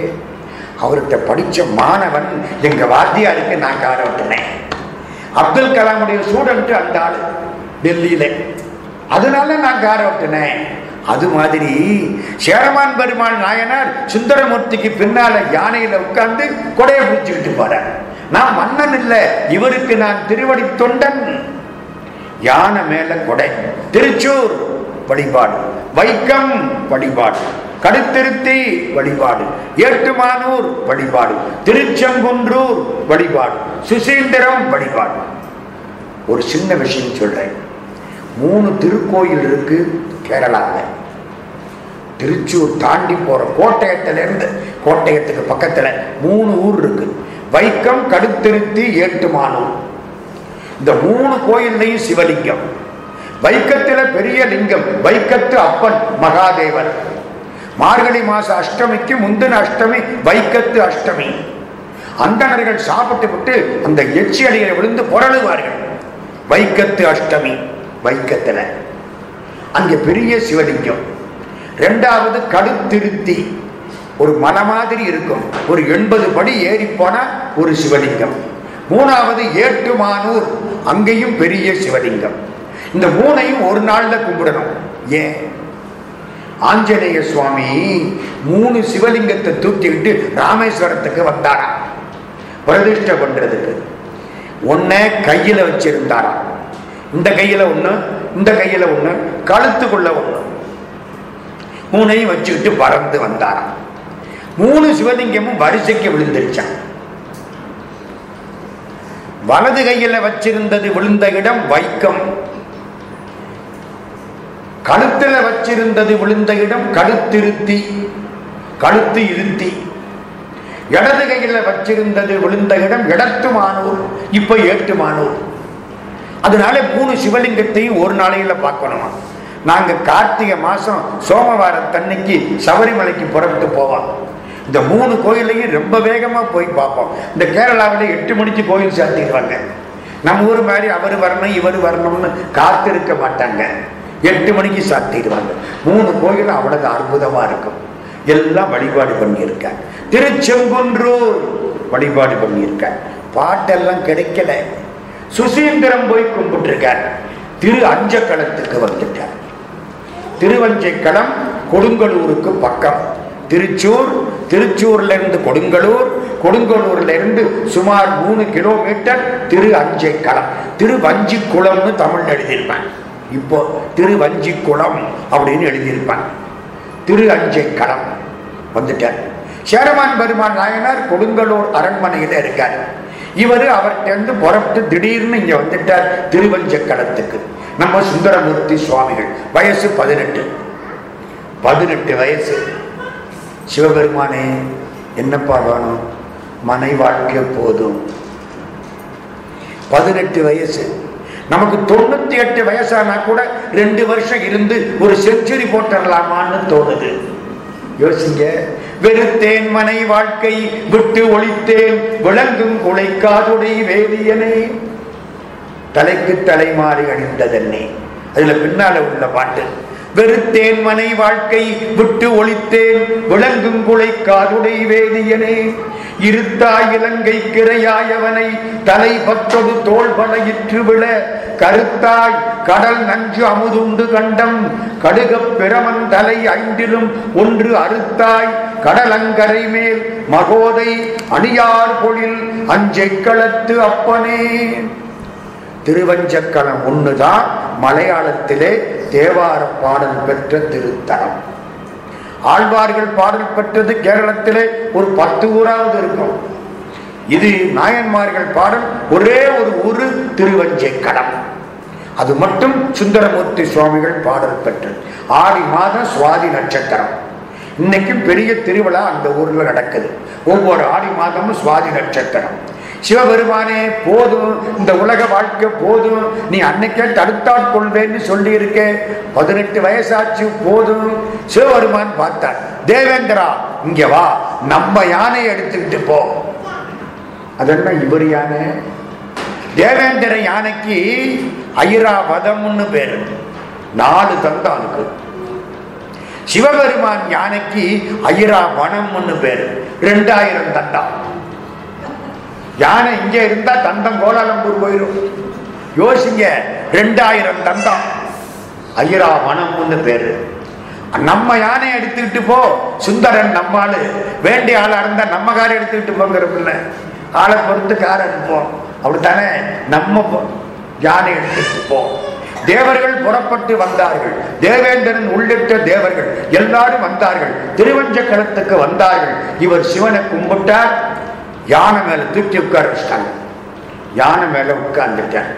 அவர்கிட்ட படித்த மாணவன் எங்கள் வாத்தியாருக்கு நான் கார் ஓட்டினேன். அப்துல் கலாமுடைய ஸ்டூடெண்ட்டு அந்த ஆள் டெல்லியில். அதனால நான் கார் ஓட்டினேன். அது மாதிரி சேரமான் பெருமாள் நாயனார் சுந்தரமூர்த்திக்கு பின்னால யானையில உட்கார்ந்து கொடையை பிடிச்சுக்கிட்டு போறார். நான் மன்னன் இல்லை இவருக்கு நான் திருவடி தொண்டன். யானை மேல கொடை. திருச்சூர் வழிபாடு வைக்கம் வழிபாடு. கடுத்திருத்தி வழிபாடு ஏட்டுமானூர் வழிபாடு திருச்செங்குன்றூர் வழிபாடு சுசீந்திரம் வழிபாடு. ஒரு சின்ன விஷயம் சொல்றேன். மூணு திருக்கோயில் இருக்கு கேரளாவில் திருச்சூர் தாண்டி போற கோட்டயத்திலிருந்து கோட்டயத்துக்கு பக்கத்துல மூணு ஊர் இருக்கு. வைக்கம் கடுத்திருத்தி ஏட்டுமானூர் இந்த மூணு கோயில்லையும் சிவலிங்கம். வைக்கத்தில் பெரிய லிங்கம் வைக்கத்து அப்பன் மகாதேவன். மார்கழி மாச அஷ்டமிக்கு முந்தின அஷ்டமி வைக்கத்து அஷ்டமி. அந்தணர்கள் சாப்பிட்டு விட்டு அந்த எச்சி அடிகளை விழுந்து புரளுவார்கள் வைக்கத்து அஷ்டமி வைக்கத்துல அங்கே பெரிய சிவலிங்கம். ரெண்டாவது கடுத்திருத்தி. ஒரு மலை மாதிரி இருக்கும். ஒரு எண்பது படி ஏறிப்போன ஒரு சிவலிங்கம். மூணாவது ஏட்டுமானூர். அங்கேயும் பெரிய சிவலிங்கம். இந்த மூணையும் ஒரு நாளில் கும்பிடணும். ஏன்? ஆஞ்சநேய சுவாமி மூணு சிவலிங்கத்தை தூக்கிக்கிட்டு ராமேஸ்வரத்துக்கு வந்தாராம் பிரதிஷ்டை பண்றதுக்கு. ஒன்ன கையில வச்சிருந்தாராம் இந்த கையில ஒண்ணு இந்த கையில ஒண்ணு கழுத்துக்குள்ள ஒண்ணு. மூணையும் வச்சுக்கிட்டு பறந்து வந்தாராம் மூணு சிவலிங்கமும் வரிசைக்கு விழுந்துருச்சான் வலது கையில வச்சிருந்தது விழுந்த இடம் வைக்கம். கழுத்தில் வச்சிருந்தது விழுந்த இடம் கழுத்திருத்தி கழுத்து இருத்தி. இடது கையில் வச்சிருந்தது விழுந்த இடம் இடத்துமானூர் இப்ப ஏட்டுமானூர். அதனால மூணு சிவலிங்கத்தையும் ஒரு நாளையில பார்க்கணுமா. நாங்க கார்த்திகை மாசம் சோமவாரத்தன்னைக்கு சபரிமலைக்கு புறப்பட்டு போவோம். இந்த மூணு கோயிலையும் ரொம்ப வேகமா போய் பார்ப்போம். இந்த கேரளாவில் எட்டு மணிக்கு கோயில் சாத்திடுவாங்க. நம்ம ஊர் மாதிரி அவர் வரணும் இவர் வரணும்னு காத்திருக்க மாட்டாங்க. எட்டு மணிக்கு சாத்திடுவாங்க மூணு கோயில் அவ்வளவு அற்புதமா இருக்கும். எல்லாம் வழிபாடு பண்ணியிருக்க. திருச்செங்குன்றூர் வழிபாடு பண்ணியிருக்க. பாட்டெல்லாம் கிடைக்கல. சுசீந்திரம் போய் கும்பிட்டுருக்கார் திரு அஞ்சக்களத்துக்கு வந்துட்டார் திருவஞ்சைக்களம் கொடுங்கலூருக்கு பக்கம். திருச்சூர் திருச்சூர்ல இருந்து கொடுங்கலூர் கொடுங்கலூர்ல இருந்து சுமார் மூணு கிலோமீட்டர் திரு அஞ்சைக்களம் திருவஞ்சிக்குளம்னு தமிழ் எழுதியிருப்பேன் இப்போ திருவஞ்சிக்குளம் அப்படின்னு எழுதியிருப்பான். திரு அஞ்சைக்களம் வந்துட்டார். சேரமான் பெருமான் நாயனார் கொடுங்கலூர் அரண்மனையில இருக்கார். இவர் அவர்கிட்ட புறப்பட்டு திடீர்னு இங்க வந்துட்டார் திருவஞ்சக்களத்துக்கு நம்ம சுந்தரமூர்த்தி சுவாமிகள் வயசு பதினெட்டு. பதினெட்டு வயசு. சிவபெருமானே என்னப்பா வேணும்? மனை வாழ்க்கை போதும். பதினெட்டு வயசு. நமக்கு தொண்ணூத்தி எட்டு வயசானா கூட ரெண்டு வருஷம் இருந்து ஒரு செஞ்சுரி போட்டுடலாமான்னு தோணுது. யோசிங்க. வெறுத்தேன் மனை வாழ்க்கை விட்டு ஒழித்தேன். விளங்கும் குலைக்காதுடைய வேதியனே தலைக்கு தலை மாறி அணிந்ததென்னே. அதுல பின்னால உள்ள பாட்டு. வெறுத்தேன் மனை வாழ்க்கை விட்டு ஒழித்தேன். விளங்கும் குலை காதுடை வேதியனே. இருத்தாய் இலங்கை கிரையாயவனை தலை பத்தொடு தோல் பலையிற்று விழ. கருத்தாய் கடல் நஞ்சு அமுதுண்டு கண்டம் கடுகப் பிரமன் தலை ஐந்திலும் ஒன்று அறுத்தாய். கடலங்கரை மேல் மகோதை அணியார் பொழில் அஞ்சை களத்து அப்பனே. திருவஞ்சக்களம் ஒண்ணுதான் மலையாளத்திலே தேவார பாடல் பெற்ற திருத்தலம். ஆழ்வார்கள் பாடல் பெற்றது கேரளத்திலே ஒரு பத்து ஊராவது இருக்கும். இது நாயன்மார்கள் பாடல் ஒரே ஒரு ஊரு திருவஞ்சை அது மட்டும் சுந்தரமூர்த்தி சுவாமிகள் பாடல் பெற்றது. ஆடி மாதம் சுவாதி நட்சத்திரம். இன்னைக்கும் பெரிய திருவிழா அந்த ஊர்ல நடக்குது. ஒவ்வொரு ஆடி மாதமும் சுவாதி நட்சத்திரம். சிவபெருமானே போதும். இந்த உலக வாழ்க்கை போதும். நீ அன்னைக்கே தடுத்தாட் கொள்வேன்னு சொல்லி இருக்கே பதினெட்டு வயசாச்சு போதும். சிவபெருமான் பார்த்தார். தேவேந்திரா இங்க வா. நம்ம யானையை எடுத்துக்கிட்டு போ. அதெல்லாம் இவர் யானை? தேவேந்திர யானைக்கு ஐராவதம்னு பேரு. நாலு தந்தானுக்கு சிவபெருமான் யானைக்கு ஐராவனம்னு பேரு. ரெண்டாயிரம் தந்தான் யானை இங்க இருந்தா தந்தம் கோலாலம்பூர் போயிடும் யோசிங்க ரெண்டாயிரம் தந்தம் ஐயரா ஐராவனம்னு பேரு. நம்ம யானை எடுத்துக்கிட்டு போ சுந்தரன் நம்மாளு. வேண்டிய ஆளா இருந்தா நம்ம காரை எடுத்துக்கிட்டு போங்கிறப்பில்ல ஆளை பொறுத்து காரை எடுப்போம். அப்படித்தானே? நம்ம போ- யானை எடுத்துக்கிட்டு போ. தேவர்கள் புறப்பட்டு வந்தார்கள். தேவேந்திரன் உள்ளிட்ட தேவர்கள் எல்லாரும் வந்தார்கள். திருவஞ்ச களத்துக்கு வந்தார்கள். இவர் சிவனை கும்பிட்டார். யானை மேல தூக்கி உட்கார வச்சிட்டாங்க. யானை மேல உட்கார்ந்துட்டார்.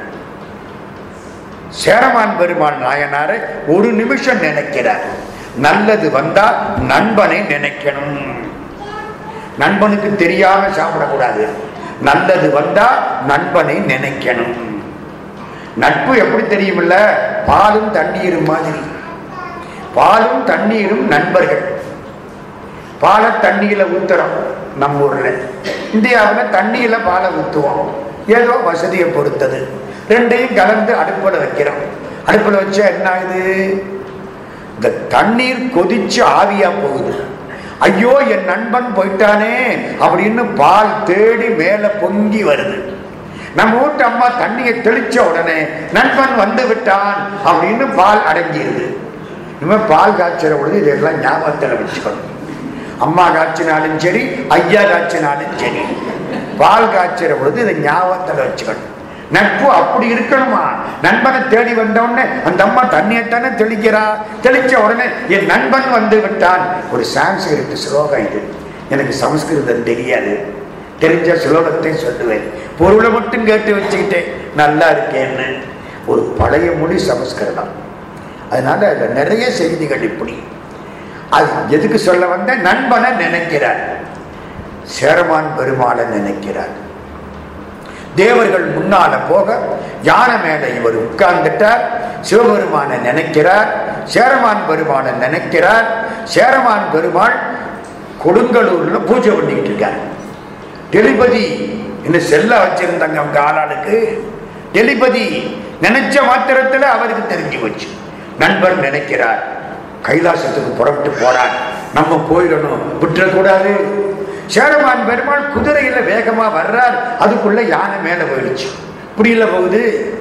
சேரமான் பெருமாள் நாயனாரை ஒரு நிமிஷம் நினைக்கிறார். நல்லது வந்தா நண்பனை நினைக்கணும். நண்பனுக்கு தெரியாம சாப்பிடக்கூடாது. நல்லது வந்தா நண்பனை நினைக்கணும். நட்பு எப்படி தெரியுமில்ல? பாலும் தண்ணீரும் மாதிரி. பாலும் தண்ணீரும் நண்பர்கள். பாலை தண்ணியில ஊத்துறோம் நம்ம ஊர்ல. இந்தியாவில் தண்ணியில பாலை ஊத்துவோம். ஏதோ வசதியை பொறுத்தது. ரெண்டையும் கலந்து அடுப்பில் வைக்கிறோம். அடுப்பில் வச்சா என்ன ஆகுது? இந்த தண்ணீர் கொதிச்சு ஆவியா போகுது. ஐயோ என் நண்பன் போயிட்டானே அப்படின்னு பால் தேடி மேல பொங்கி வருது. நம்ம வீட்டு அம்மா தண்ணியை தெளிச்ச உடனே நண்பன் வந்து விட்டான் அப்படின்னு பால் அடங்கிடுது இனிமேல் பால் காய்ச்சல பொழுது இதெல்லாம் ஞாபகத்தில் வச்சுக்கணும். அம்மா காய்ச்சினாலும் சரி ஐயா காய்ச்சினாலும் சரி. பால் காய்ச்சிற பொழுது இதை ஞாபகத்தில் வச்சுக்கணும். நட்பு அப்படி இருக்கணுமா? நண்பனை தேடி வந்த உடனே அந்த அம்மா தண்ணியைத்தானே தெளிக்கிறா? தெளிச்ச உடனே என் நண்பன் வந்து விட்டான். ஒரு சான்ஸ்கிரிட் ஸ்லோகம் இது. எனக்கு சமஸ்கிருதம் தெரியாது. தெரிஞ்ச ஸ்லோகத்தை சொல்லுவேன். பொருளை மட்டும் கேட்டு வச்சுக்கிட்டேன் நல்லா இருக்கேன்னு. ஒரு பழைய மொழி சமஸ்கிருதம். அதனால அதுல நிறைய செய்திகள் இப்படி. அது எதுக்கு சொல்ல வந்த? நண்பனை நினைக்கிறார். சேரமான் பெருமாளை நினைக்கிறார். தேவர்கள் முன்னால போக யானை மேல இவர் உட்கார்ந்துட்டார். சிவபெருமானை நினைக்கிறார். சேரமான் பெருமானை நினைக்கிறார். சேரமான் பெருமாள் கொடுங்கலூர்ல பூஜை பண்ணிக்கிட்டு இருக்கார். டெலிபதி இன்னும் செல்ல வச்சிருந்தாங்க அவங்க ஆளாளுக்கு. டெலிபதி நினைச்ச மாத்திரத்துல அவருக்கு தெரிஞ்சு போச்சு. நண்பர் நினைக்கிறார். கைலாசத்துக்கு புறப்பட்டு போறான். நம்ம போயிடணும். விட்டுறக்கூடாது சேரமான் பெருமாள் குதிரையில வேகமா வர்றார். அதுக்குள்ள யானை மேல போயிடுச்சு. புரியல போகுது.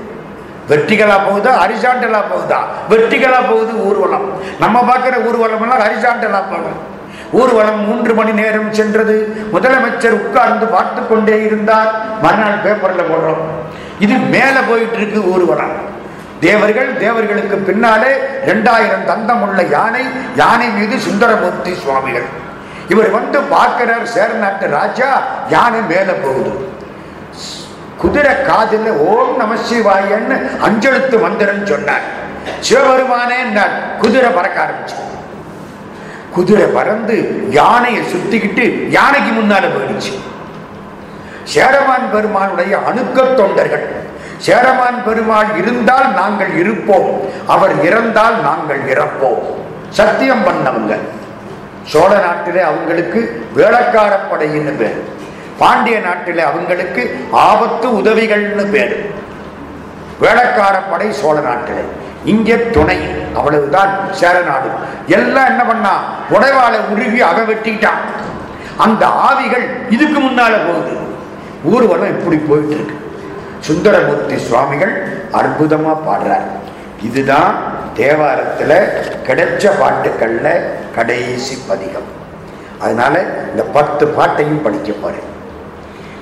வெற்றிகளா போகுதா? ஹரிசாண்டலா போகுதா? வெற்றிகளா போகுது ஊர்வலம். நம்ம பார்க்கிற ஊர்வலம் எல்லாம் ஹரிசாண்டலா போகும் ஊர்வலம் மூன்று மணி நேரம் சென்றது. முதலமைச்சர் உட்கார்ந்து பார்த்து கொண்டே இருந்தார். மறுநாள் பேப்பர்ல போடுறோம். இது மேல போயிட்டு இருக்கு ஊர்வலம். தேவர்கள் தேவர்களுக்கு பின்னாலே இரண்டாயிரம் தந்தம் உள்ள யானை யானை மீது சுந்தரமூர்த்தி சுவாமிகள். இவர் வந்து பார்க்கிறார் சேரநாட்டு ராஜா யானை மேல போகுது. குதிரை காதில் ஓம் நம சிவாயன்னு அஞ்செழுத்து மந்திரன் சொன்னார். சிவபெருமானே குதிரை பறக்க ஆரம்பிச்சு குதிரை பறந்து யானையை சுத்திக்கிட்டு யானைக்கு முன்னால போயிடுச்சு. சேரமான் பெருமானுடைய அணுக்க தொண்டர்கள் சேரமான் பெருமாள் இருந்தால் நாங்கள் இருப்போம். அவர் இறந்தால் நாங்கள் இறப்போம். சத்தியம் பண்ணவங்க. சோழ நாட்டிலே அவங்களுக்கு வேளக்காரப்படையின்னு பேர். பாண்டிய நாட்டிலே அவங்களுக்கு ஆபத்து உதவிகள்னு பேர். வேளக்காரப்படை சோழ நாட்டிலே. இங்கே துணை. அவ்வளவுதான் சேரநாடு எல்லாம் என்ன பண்ணா? உடைவாளை உருகி அதை வெட்டிட்டான். அந்த ஆவிகள் இதுக்கு முன்னால போகுது. ஊர்வலம் இப்படி போயிட்டு இருக்கு. சுந்தரமூர்த்தி சுவாமிகள் அற்புதமா பாடுறார். இதுதான் தேவாரத்துல கிடைச்ச பாட்டுக்கள்ல கடைசி பதிகம். அதனால இந்த பத்து பாட்டையும் படிக்க போறேன்.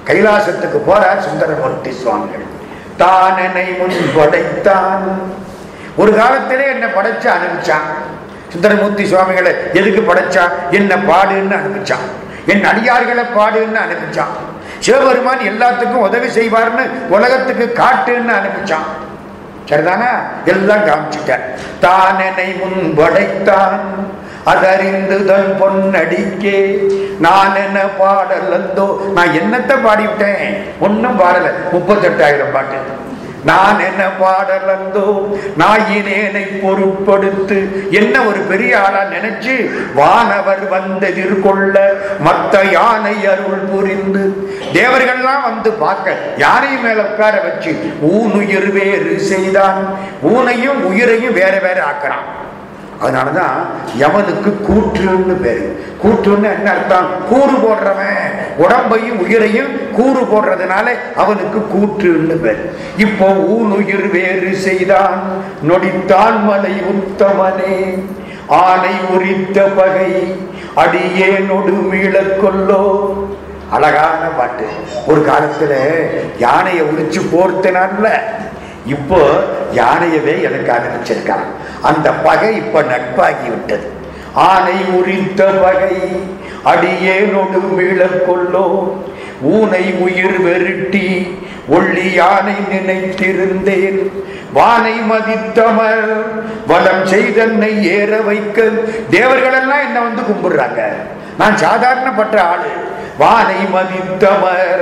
கைலாசத்துக்கு போறார் சுந்தரமூர்த்தி சுவாமிகள். தானனை முன் படைத்தான். ஒரு காலத்திலே என்னை படைச்சு அனுப்பிச்சான்? சுந்தரமூர்த்தி சுவாமிகளை எதுக்கு படைச்சான் என்ன பாடுன்னு அனுப்பிச்சான். என் அடியார்களை பாடுன்னு அனுப்பிச்சான். சிவபெருமான் எல்லாத்துக்கும் உதவி செய்வார்னு உலகத்துக்கு காட்டுன்னு அனுப்பிச்சான். சரிதானா? எல்லாம் காமிச்சுட்ட தானனை முன்படைத்தான். முன் பொன்னடிக்கே. நான் என்ன பாடலந்தோ நான் என்னத்தை பாடிவிட்டேன்? ஒன்னும் பாடல. முப்பத்தெட்டாயிரம் பாட்டு. நான் என்ன பாடலந்தோ நாயினேனை பொருட்படுத்து. என்ன ஒரு பெரிய ஆளா நினைச்சு வானவர் வந்து எதிர்கொள்ள மத்த யானை அருள் புரிந்து. தேவர்கள்லாம் வந்து பார்க்க யானை மேல உட்கார வச்சு ஊனுயிர் வேறு செய்தான். ஊனையும் உயிரையும் வேற வேற ஆக்குறான். அதனால தான் எவனுக்கு கூற்றுன்னு பேரு. கூற்றுன்னு என்ன அர்த்தம்? கூறு போடுறவன். உடம்பையும் உயிரையும் கூறு போடுறதுனால அவனுக்கு கூற்றுன்னு பேர். இப்போ ஊனுயிர் வேறு செய்தான். நொடித்தான் மலை உத்தமனே. ஆனை உரித்த பகை. அடியே நொடு மீளக் கொல்லோ அழகான பாட்டு. ஒரு காலத்துல யானையை உரிச்சு போர்த்தனான்ல. இப்போ யானையவே எனக்கு அனுப்பிச்சிருக்கான் அந்த பகை இப்ப நட்பாகி விட்டது ஆனை உரித்த பகை அடியே நொடு மீளக் கொல்லோ ஊனை உயிர் வெருட்டி ஒள்ளி யானை நினைத்திருந்தேன். வானை மதித்தமர் வளம் செய்தன்னை ஏற வைக்க. தேவர்களெல்லாம் என்ன வந்து கும்பிடுறாங்க. நான் சாதாரணப்பட்ட ஆளு. வானை மதித்தவர்.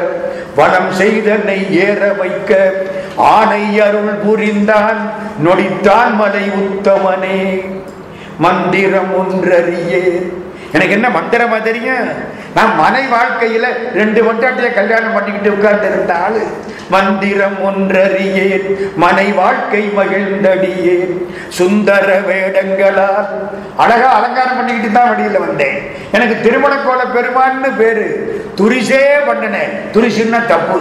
வனம் செய்தனை ஏற வைக்க ஆணை அருள் புரிந்தான். நொடித்தான் மலை உத்தமனே. மந்திரம் ஒன்றறியே. எனக்கு என்ன மந்திரமா தெரியும்? நான் மனை வாழ்க்கையில ரெண்டு மொட்டாட்டிய கல்யாணம் பண்ணிக்கிட்டு உட்கார்ந்து இருந்த ஆளு. மந்திரம் ஒன்றறியேன் மனை வாழ்க்கை மகிழ்ந்தடியேன். சுந்தர வேடங்களால் அழகா அலங்காரம் பண்ணிக்கிட்டு தான் வெளியில வந்தேன். எனக்கு திருமணக்கோல பெருமான்னு பேரு. துரிசே பண்ணினேன். துரிசுன்னா தப்பு.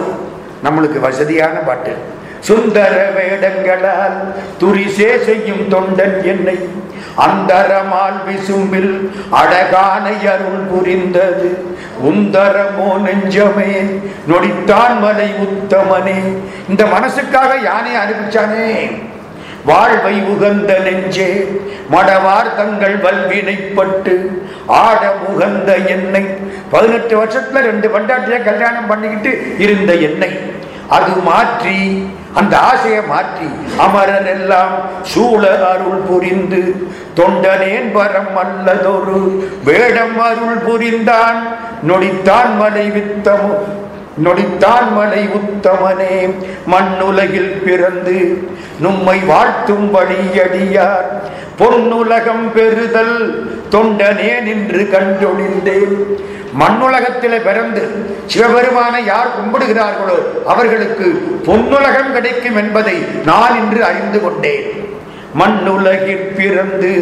நம்மளுக்கு வசதியான பாட்டு. சுந்தர வேடங்களால் துரிசே செய்யும் தொண்டன் என்னை. அந்தரமால் விசும்பில் அடகானை அருள் புரிந்தது. உந்தரமோ நெஞ்சமே நொடித்தான் மலை உத்தமனே. இந்த மனசுக்காக யானை அனுப்பிச்சானே? வாழ்வை உகந்த நெஞ்சே மடவார் தங்கள் வல்வினைப்பட்டு ஆட உகந்த எண்ணெய் பதினெட்டு வருஷத்துல ரெண்டு பண்டாட்டிய கல்யாணம் பண்ணிக்கிட்டு இருந்த எண்ணெய் அது மாற்றி அந்த ஆசையை மாற்றி அமரர் எல்லாம் சூழ அருள் புரிந்து தொண்டனேன் வரம் அல்லதொரு வேடம் அருள் புரிந்தான் நொடித்தான் மலை வித்தமோ நொடித்தான் மலை உத்தமனே மண்ணுலகில் பிறந்து நும்மை வாழ்த்தும் வழியடியார். பொன்னுலகம் பெறுதல் தொண்டனே நின்று கண்டொழிந்தேன். மண்ணுலகத்தில் பிறந்து சிவபெருமானை யார் கும்பிடுகிறார்களோ அவர்களுக்கு பொன்னுலகம் கிடைக்கும் என்பதை நான் இன்று அறிந்து கொண்டேன். மண்ணுலகில் பிறந்து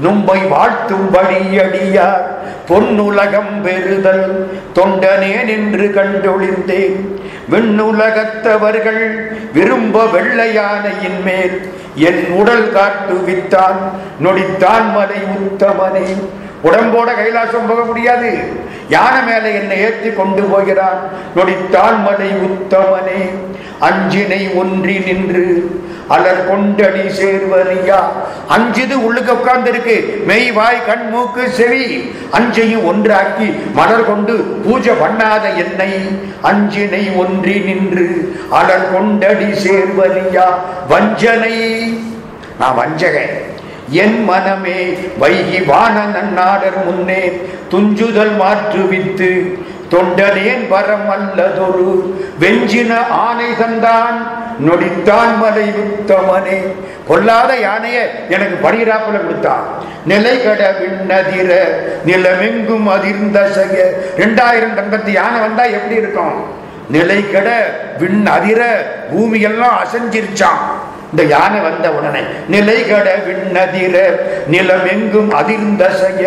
நும்பை வாழ்த்தும் வழியடியார். பொன்னுலகம் பெறுதல். தொண்டனே நின்று கண்டொழிந்தேன். விண்ணுலகத்தவர்கள் விரும்ப வெள்ளையானையின் மேல். என் உடல் காட்டுவித்தான் நொடித்தான் மலை உத்தமனே. உடம்போட கைலாசம் போக முடியாது. யானை மேலே என்னை ஏற்றி கொண்டு போகிறான். நொடித்தான் மலை உத்தமனே. அஞ்சினை ஒன்றி நின்று அலர் கொண்டடி சேர்வரியா அஞ்சுது உள்ளுக்கு உட்கார்ந்து இருக்கு மெய் வாய் கண் மூக்கு செவி. அஞ்சையும் ஒன்றாக்கி மலர் கொண்டு பூஜை பண்ணாத என்னை. அஞ்சினை ஒன்றி நின்று அலர் கொண்டடி சேர்வரியா வஞ்சனை. நான் வஞ்சகன். என் மனமே வைகி வான நன்னாடர் முன்னே துஞ்சுதல் மாற்றுவித்து தொண்டனேன் வரம் அல்லதொரு வெஞ்சின ஆணை தந்தான். நொடித்தான் மலை உத்தமனே. கொல்லாத யானைய எனக்கு படிகிறாப்புல கொடுத்தான் நிலை கட விண்ணதிர நிலமெங்கும் அதிர்ந்த செய்ய ரெண்டாயிரம் தங்கத்து யானை வந்தா எப்படி இருக்கும்? நிலை கட விண் அதிர பூமியெல்லாம் அசஞ்சிருச்சான் அசைஞ்சிருச்சான் இந்த யானை வந்த உடனே நிலைகட விண்ணதிர நிலமெங்கும் அதிர்ந்த செய்ய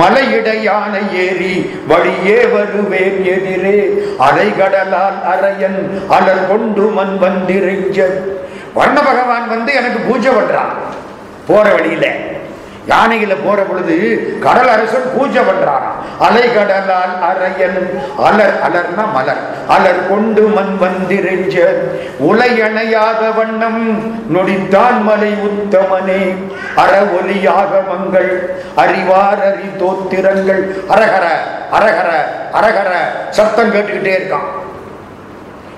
மலையிட யானை ஏறி வழியே வருவேன் எதிரே. அலைகடலால் அரையன் அலர் கொண்டு மண் வந்திரைஞ்ச வர்ண பகவான் வந்து எனக்கு பூஜை பண்றான். போற வழியில யானையில போற பொழுது கடல் அரசன் பூஜை பண்றாராம் அலை கடலால் அரையன் அலர் அலர்னா மலர். அலர் கொண்டு மண் வந்திருஞ்ச உலையணையாத வண்ணம் நொடித்தான் மலை உத்தமனே. அற ஒலியாக மங்கள். அறிவார் அறி தோத்திரங்கள். அரகர அரகர அரகர. சத்தம் கேட்டுக்கிட்டே இருக்கான்.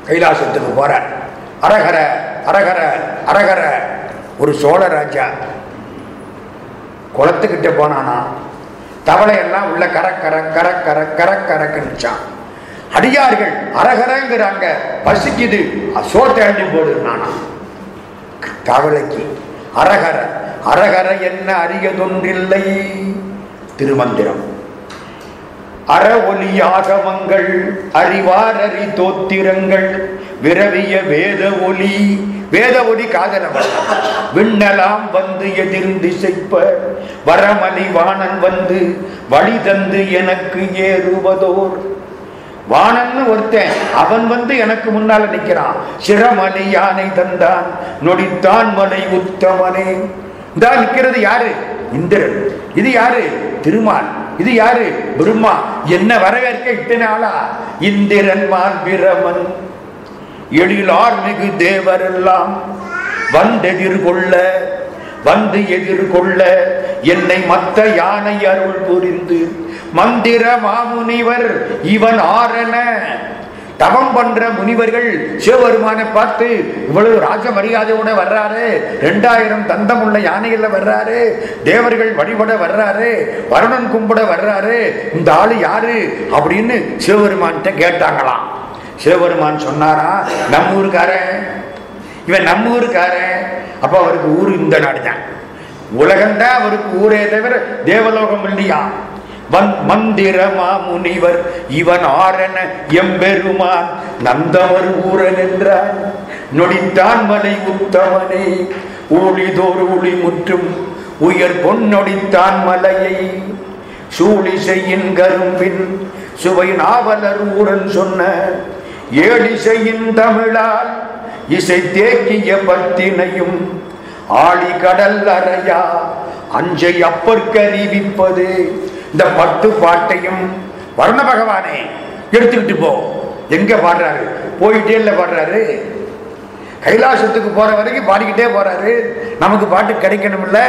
கைலாசத்துக்கு போற அரகர அரகர அரகர. ஒரு சோழ ராஜா குளத்துக்கிட்ட போனானா? தவளையெல்லாம் உள்ள கர கர கர கர கர கரக்குச்சான் அடியார்கள் அரகரங்கிறாங்க. பசிக்குது. சோத்தை அள்ளி போடுனானா தவளைக்கு அரகர அரகர என்ன அரியதொன்றில்லை. திருமந்திரம். அற ஒலி ஆகமங்கள் அறிவார் அறி தோத்திரங்கள் விரவிய வேத ஒலி வேத ஒலி காதலம் விண்ணலாம் வந்து எதிர்ந்து செய்ப்ப வரமலி வாணன் வந்து வழி தந்து எனக்கு ஏறுவதோர். வாணன்னு ஒருத்தன் அவன் வந்து எனக்கு முன்னால நிற்கிறான் சிரமலி யானை தந்தான் நொடித்தான் மலை உத்தமனே. இந்த நிற்கிறது யாரு? இந்திரன். இது யாரு? திருமால். இது யாரு? பிரம்மா. என்ன வரவேற்க இத்தனை ஆளா? இந்திரன் மால் பிரமன். எழிலார் மிகு தேவரெல்லாம் வந்தெதிர்கொள்ள வந்து எதிர்கொள்ள என்னை மத்த யானை அருள் புரிந்து. மந்திர மாமுனிவர் இவன் ஆரண. தவம் பண்ற முனிவர்கள் சிவபெருமானை பார்த்து இவ்வளவு ராஜ மரியாதையோட வர்றாரு. ரெண்டாயிரம் தந்தம் உள்ள யானைகள்ல வர்றாரு. தேவர்கள் வழிபட வர்றாரு. வருணன் கும்பிட வர்றாரு. இந்த ஆளு யாரு? அப்படின்னு சிவபெருமான்கிட்ட கேட்டாங்களாம். சிவபெருமான் சொன்னாரா நம்ம ஊருக்காரன். இவன் நம்ம ஊருக்காரன். அப்ப அவருக்கு ஊரு இந்த நாடு தான் உலகம்தான் அவருக்கு ஊரே தவிர தேவலோகம் இல்லையா? வன் மந்திரமா முனிவர் இவன் ஆரன எம்பெருமான். நந்தவர் ஊரன் என்றான் நொடித்தான் மலை உத்தமனே. ஊழிதோர் ஊழி முற்றும். உயர் பொன்னொடித்தான் மலையை. சூழி செய்யின் கரும்பின் சுவை நாவலர் ஊரன் சொன்ன. ஏழிசையின் தமிழால் இசை தேக்கிய பத்தினையும் ஆழி கடல் அறையா அஞ்சை அப்பற்கறிவிப்பது இந்த பத்து பாட்டையும் வர்ண பகவானே எடுத்துக்கிட்டு போ. எங்க பாடுறாரு? போயிட்டே இல்லை பாடுறாரு? கைலாசத்துக்கு போற வரைக்கும் பாடிக்கிட்டே போறாரு. நமக்கு பாட்டு கிடைக்கணும்ல.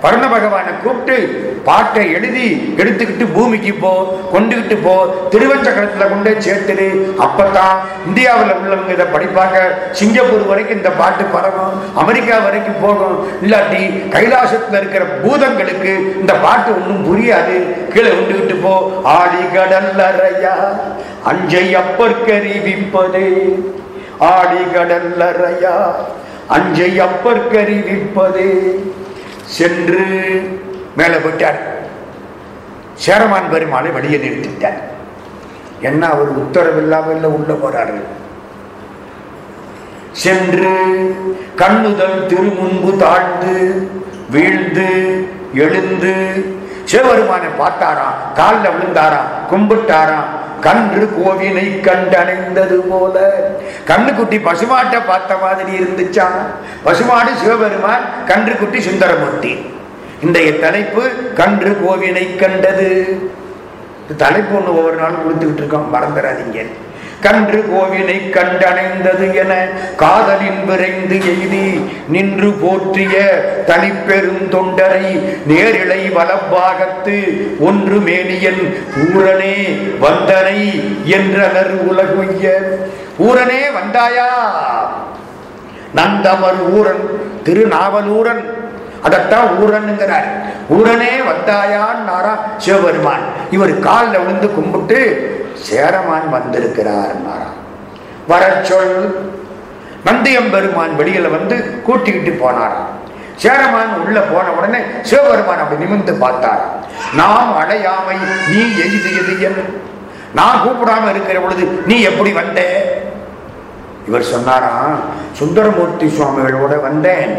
பரண பகவானை கூப்பிட்டு பாட்டை எழுதி எடுத்துக்கிட்டு பூமிக்கு போ கொண்டுகிட்டு போ திருவஞ்சக்கரத்துல கொண்டே சேர்த்துடு. அப்பதான் இந்தியாவில் உள்ளவங்க இதை படிப்பாங்க. சிங்கப்பூர் வரைக்கும் இந்த பாட்டு பரவும். அமெரிக்கா வரைக்கும் போகும். இல்லாட்டி கைலாசத்துல இருக்கிற பூதங்களுக்கு இந்த பாட்டு ஒன்றும் புரியாது. கீழே கொண்டுகிட்டு போ. ஆடி கடல் அறையா அஞ்சை அப்பற்கறிவிப்பதே ஆடி கடல்லறையா அஞ்சை அப்பற்கறிவிப்பதே சென்று மேலே போயிட்டார். சேரமான் பெருமாளை வெளியே நிறுத்திட்டார். என்ன அவர் உத்தரவில்லாமல் உள்ள போறாரு. சென்று கண்ணுதல் திருமுன்பு தாழ்ந்து வீழ்ந்து எழுந்து சிவபெருமானை பார்த்தாராம் காலில் விழுந்தாராம் கும்பிட்டாராம் கன்று கோவினை கண்டடைந்தது போல. கண்ணுக்குட்டி பசுமாட்டை பார்த்த மாதிரி இருந்துச்சான் பசுமாடு சிவபெருமான் கன்றுக்குட்டி சுந்தரமூர்த்தி. இன்றைய தலைப்பு கன்று கோவினை கண்டது. இந்த தலைப்பு ஒன்று ஒவ்வொரு நாளும் கொடுத்துக்கிட்டு இருக்கோம் மறந்துடாதீங்க. கன்று கோவிலை கண்டடைந்தது என காதலின் விரைந்து எய்தி நின்று போற்றிய தனிப்பெரும் தொண்டரை நேரிழை வலப்பாகத்து ஒன்று மேனியன் ஊரனே வந்தனை என்றனர் உலகுய்ய. ஊரனே வந்தாயா? நந்தமர் ஊரன் திருநாவலூரன் அதைத்தான் ஊரனுங்கிறார் ஊரனே வந்தாயான்னாரா சிவபெருமான். இவர் காலில் விழுந்து கும்பிட்டு சேரமான் வந்திருக்கிறார் வர சொல். நந்தியம்பெருமான் வெளியில வந்து கூட்டிக்கிட்டு போனாராம் சேரமான் உள்ள போன உடனே சிவபெருமான் அப்படி நிமிர்ந்து பார்த்தார். நாம் அடையாமை நீ எது எது நான் கூப்பிடாம இருக்கிற பொழுது நீ எப்படி வந்தே? இவர் சொன்னாராம் சுந்தரமூர்த்தி சுவாமிகளோட வந்தேன்.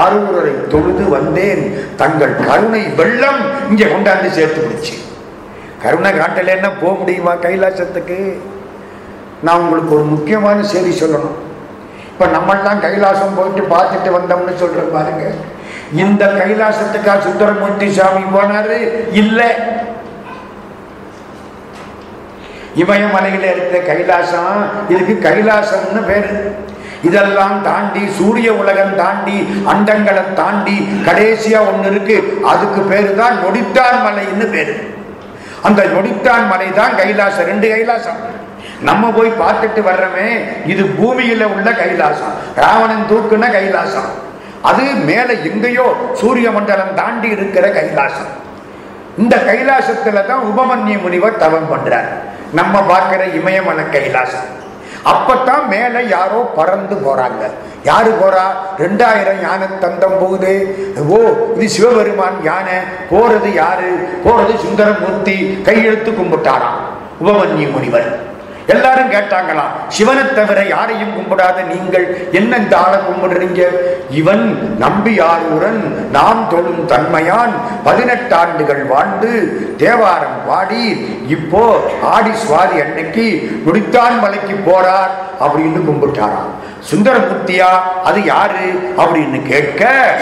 ஆரூரரை தொழுது வந்தேன். தங்கள் கருணை வெள்ளம் இங்கே கொண்டாந்து சேர்த்து பிடிச்சு கருணை காட்டலைன்னா போக முடியுமா கைலாசத்துக்கு? நான் உங்களுக்கு ஒரு முக்கியமான செய்தி சொல்லணும். இப்போ நம்மளாம் கைலாசம் போயிட்டு பார்த்துட்டு வந்தோம்னு சொல்கிறேன் பாருங்க. இந்த கைலாசத்துக்கா சுந்தரமூர்த்தி சுவாமி போனார்? இல்லை. இமயமலையில் இருக்கிற கைலாசம் இதுக்கு கைலாசம்னு பேரு. இதெல்லாம் தாண்டி சூரிய உலகம் தாண்டி அண்டங்களை தாண்டி கடைசியா ஒன்று இருக்கு. அதுக்கு பேரு தான் நொடித்தான் மலைன்னு பேரு. அந்த நொடித்தான் மலை தான் கைலாசம் ரெண்டு கைலாசம். நம்ம போய் பார்த்துட்டு வர்றோமே இது பூமியில உள்ள கைலாசம் ராவணன் தூக்குன கைலாசம். அது மேல எங்கேயோ சூரிய மண்டலம் தாண்டி இருக்கிற கைலாசம். இந்த கைலாசத்துல தான் உபமன்ய முனிவர் தவம் பண்றார். நம்ம பார்க்கிற இமயமலை கைலாசம் அப்பத்தான் மேல யாரோ பறந்து போறாங்க. யாரு போறா? ரெண்டாயிரம் யானை தந்தம் போகுது. ஓ இது சிவபெருமான் யானை. போறது யாரு? போறது சுந்தரமூர்த்தி. கையெழுத்து கும்பிட்டாராம். உபமன்யு முனிவர். எல்லாரும் கேட்டாங்களாம் சிவனை தவிர யாரையும் கும்பிடாத நீங்கள்? என்ன இந்த ஆளை கும்பிடுறீங்க? இவன் நம்பியாரூரன் நாம் தொழும் தன்மையான் பதினெட்டு ஆண்டுகள் வாழ்ந்து தேவாரம் பாடி இப்போ ஆடி சுவாதி அன்னைக்கு முடித்தான் மலைக்கு போறார் அப்படின்னு கும்பிட்டாராம். சுந்தரமூர்த்தியா அது யாரு? அப்படின்னு கேட்க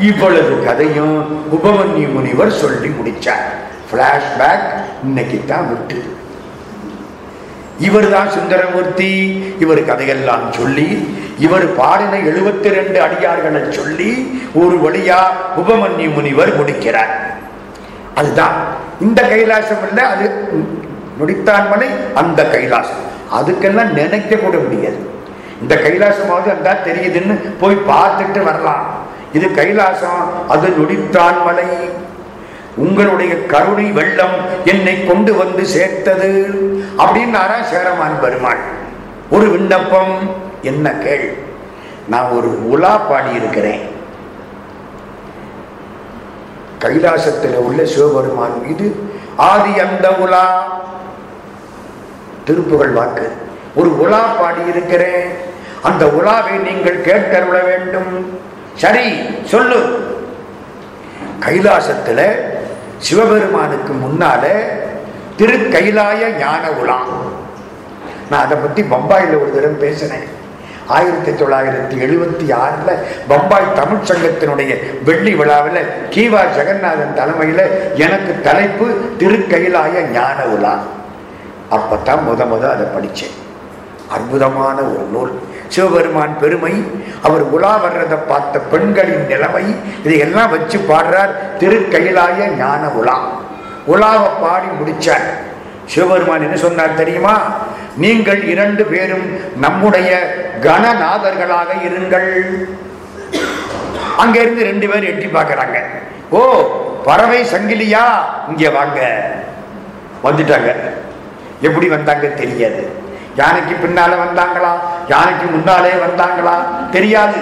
இவ்வளவு கதையும் உபமன்யு முனிவர் சொல்லி முடிச்சார். பிளாஷ்பேக் இன்னைக்கு தான் விட்டுது. இவர் தான் சுந்தரமூர்த்தி. இவர் கதையெல்லாம் சொல்லி இவர் பாடின எழுபத்தி ரெண்டு அடியார்களை சொல்லி ஒரு வழியா உபமன்யு முனிவர் முடிக்கிறார். அதுதான். இந்த கைலாசம் இல்லை அது நொடித்தான்மலை அந்த கைலாசம். அதுக்கெல்லாம் நினைக்க கூட முடியாது. இந்த கைலாசமாவது அந்த தெரியுதுன்னு போய் பார்த்துட்டு வரலாம். இது கைலாசம் அது நொடித்தான் மலை. உங்களுடைய கருணை வெள்ளம் என்னை கொண்டு வந்து சேர்த்தது அப்படின்னாரா சேரமான் பெருமாள். ஒரு விண்ணப்பம்? என்ன கேள். நான் ஒரு உலா பாடி இருக்கிறேன். கைலாசத்தில் உள்ள சிவபெருமான் மீது ஆதி அந்த உலா. திருப்புகள் வாக்கு. ஒரு உலா பாடி இருக்கிறேன். அந்த உலாவை நீங்கள் கேட்டருள வேண்டும். சரி சொல்லு. கைலாசத்தில் சிவபெருமானுக்கு முன்னால திரு கைலாய ஞான உலாம் நான் அதை பத்தி பம்பாயில் ஒரு தடவை பேசினேன். ஆயிரத்தி தொள்ளாயிரத்தி எழுபத்தி ஆறுல பம்பாய் தமிழ் சங்கத்தினுடைய வெள்ளி விழாவில் கீவா ஜெகநாதன் தலைமையில எனக்கு தலைப்பு திருக்கைலாய ஞான உலா. அப்பத்தான் முத முத அதை படித்தேன் அற்புதமான ஒரு நூல். சிவபெருமான் பெருமை அவர் உலா வர்றதை பார்த்த பெண்களின் நிலைமை இதையெல்லாம் வச்சு பாடுறார் திருக்கைலாய ஞான உலா. உலாவை பாடி முடிச்சார். சிவபெருமான் என்ன சொன்னார் தெரியுமா? நீங்கள் இரண்டு பேரும் நம்முடைய கணநாதர்களாக இருங்கள். அங்க இருந்து ரெண்டு பேரும் எட்டி பார்க்கறாங்க. ஓ பறவை சங்கிலியா? இங்க வாங்க. வந்துட்டாங்க. எப்படி வந்தாங்க தெரியாது. யானைக்கு பின்னால வந்தாங்களா? யானைக்கு முன்னாலே வந்தாங்களா? தெரியாது.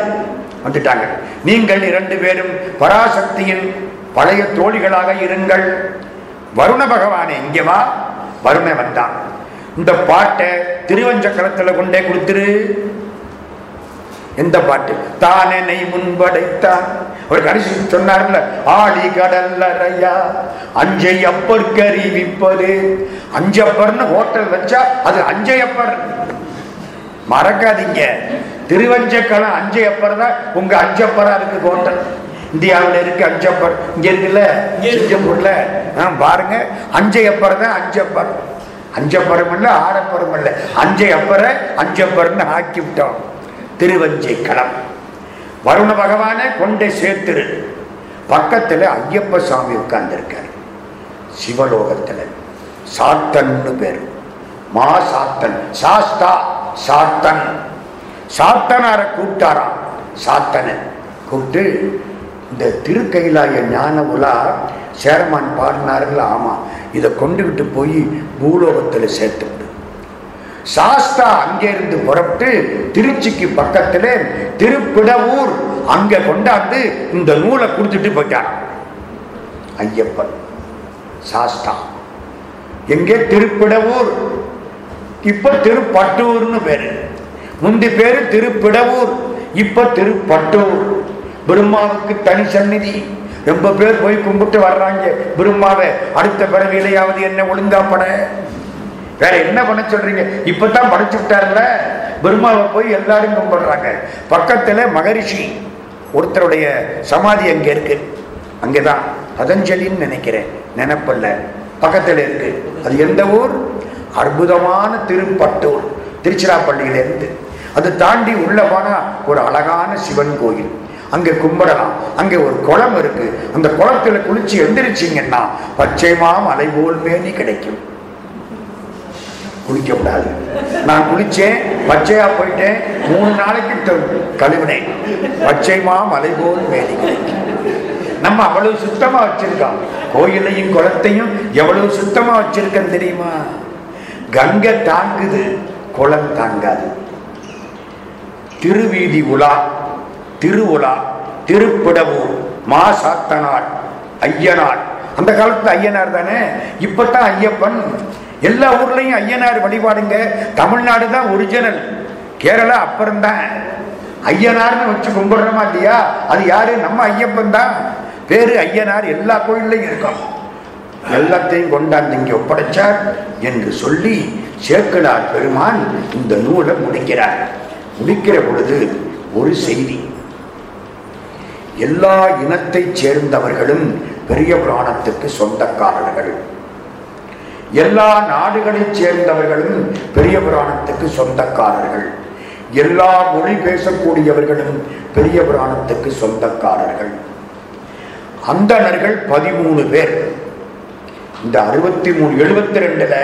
வந்துட்டாங்க. நீங்கள் இரண்டு பேரும் பராசக்தியின் பழைய தோழிகளாக இருங்கள். வருண பகவானே இங்கே வா. வருண வந்தான். இந்த பாட்டை திருவஞ்சக்கரத்தில் கொண்டே கொடுத்துரு. எந்த பாட்டு? தானனை முன்படைத்தான். அவர் கடைசி சொன்னார்ல ஆடி கடல்லறையா அஞ்சை அப்பருக்கு அறிவிப்பது அஞ்சப்பர்னு ஹோட்டல் வச்சா அது அஞ்சையப்பர். மறக்காதீங்க. திருவஞ்சக்கலம் அஞ்சையப்பர் தான் உங்க அஞ்சப்பரா இருக்கு ஹோட்டல். இந்தியாவில் இருக்கு அஞ்சப்பர். இங்க இருக்குல்ல சிங்கப்பூர்ல. பாருங்க. அஞ்சையப்பர் தான் அஞ்சப்பர். அஞ்சப்பரம் இல்ல ஆடப்பரம் இல்ல. அஞ்சையப்பரை அஞ்சப்பர்னு ஆக்கி விட்டோம். திருவஞ்சை களம் வருண பகவானை கொண்டே சேர்த்துரு. பக்கத்தில் ஐயப்ப சாமி உட்கார்ந்துருக்கார். சிவலோகத்தில். சாத்தன்னு பேர். மா சாத்தன். சாஸ்தா சாத்தன். சாத்தனார கூப்பிட்டாராம். சாத்தனை கூப்பிட்டு இந்த திருக்கைலாய ஞான உலா சேரமான் பாடினார்கள். ஆமாம் இதை கொண்டுகிட்டு போய் பூலோகத்தில் சேர்த்து சாஸ்தா அங்கிருந்து புறப்பட்டு திருச்சிக்கு பக்கத்துல திருப்பிடவூர் அங்க கொண்டாந்து இந்த நூலை கொடுத்துட்டு போயிட்டார் ஐயப்பன் சாஸ்தா. எங்கே? திருப்பிடவூர். இப்ப திருப்பட்டூர்னு பேரு. முந்தி பேரு திருப்பிடவூர் இப்ப திருப்பட்டூர். பிரம்மாவுக்கு தனி சந்நிதி. ரொம்ப பேர் போய் கும்பிட்டு வர்றாங்க. பிரம்மாவை அடுத்த பிறவியிலையாவது என்ன ஒழுங்கா பட வேற என்ன பண்ண சொல்றீங்க? இப்பதான் படைச்சு விட்டார்ல? பெருமாவை போய் எல்லாரும் கும்பிடுறாங்க. பக்கத்துல மகரிஷி ஒருத்தருடைய சமாதி அங்கே இருக்கு. அங்கேதான். பதஞ்சலின்னு நினைக்கிறேன். நினைப்பல்ல. பக்கத்தில் இருக்கு. அது எந்த ஊர்? அற்புதமான திருப்பட்டூர். திருச்சிராப்பள்ளியிலேருந்து. அது தாண்டி உள்ள போனா ஒரு அழகான சிவன் கோயில். அங்கே கும்பிடலாம். அங்கே ஒரு குளம் இருக்கு. அந்த குளத்துல குளிச்சு எந்திரிச்சிங்கன்னா பச்சைமா மலை போல் மேனி கிடைக்கும். குளிக்க கூடாது நான் குளிச்சேன் பச்சையா போயிட்டேன் மூணு நாளைக்கு த- கழுவினேன். பச்சைமா மலை போல் மேனி. கிடைக்கும் நம்ம அவ்வளவு சுத்தமா வச்சிருக்கோம். கோயிலையும் குளத்தையும் எவ்வளவு சுத்தமா வச்சிருக்கேன் தெரியுமா? கங்கை தாங்குது குளம் தாங்காது. திருவீதி உலா திருவுலா திருப்பிடவூர் மா சாத்தனார் ஐயனார். அந்த காலத்துல ஐயனார் தானே? இப்பத்தான் ஐயப்பன் எல்லா ஊர்லயும் ஐயனார் வழிபாடுங்க. தமிழ்நாடு தான் ஒரிஜினல் கேரளா அப்புறம்தான் ஐயனார்னு வச்சு கும்பிடுறோமா இல்லையா? அது யாரு? நம்ம ஐயப்பன் தான். பேரு ஐயனார் எல்லா கோயில்லையும் இருக்கும். எல்லாத்தையும் கொண்டாந்து இங்கே ஒப்படைச்சார் என்று சொல்லி சேக்கலார் பெருமான் இந்த நூலை முடிக்கிறார். முடிக்கிற பொழுது ஒரு செய்தி. எல்லா இனத்தைச் சேர்ந்தவர்களும் பெரிய புராணத்துக்கு சொந்தக்காரர்கள். எல்லா நாடுகளைச் சேர்ந்தவர்களும் பெரிய புராணத்துக்கு சொந்தக்காரர்கள். எல்லா மொழி பேசக்கூடியவர்களும் பெரிய புராணத்துக்கு சொந்தக்காரர்கள். அந்தணர்கள் பதிமூணு பேர். இந்த அறுபத்தி மூணு எழுபத்தி ரெண்டுல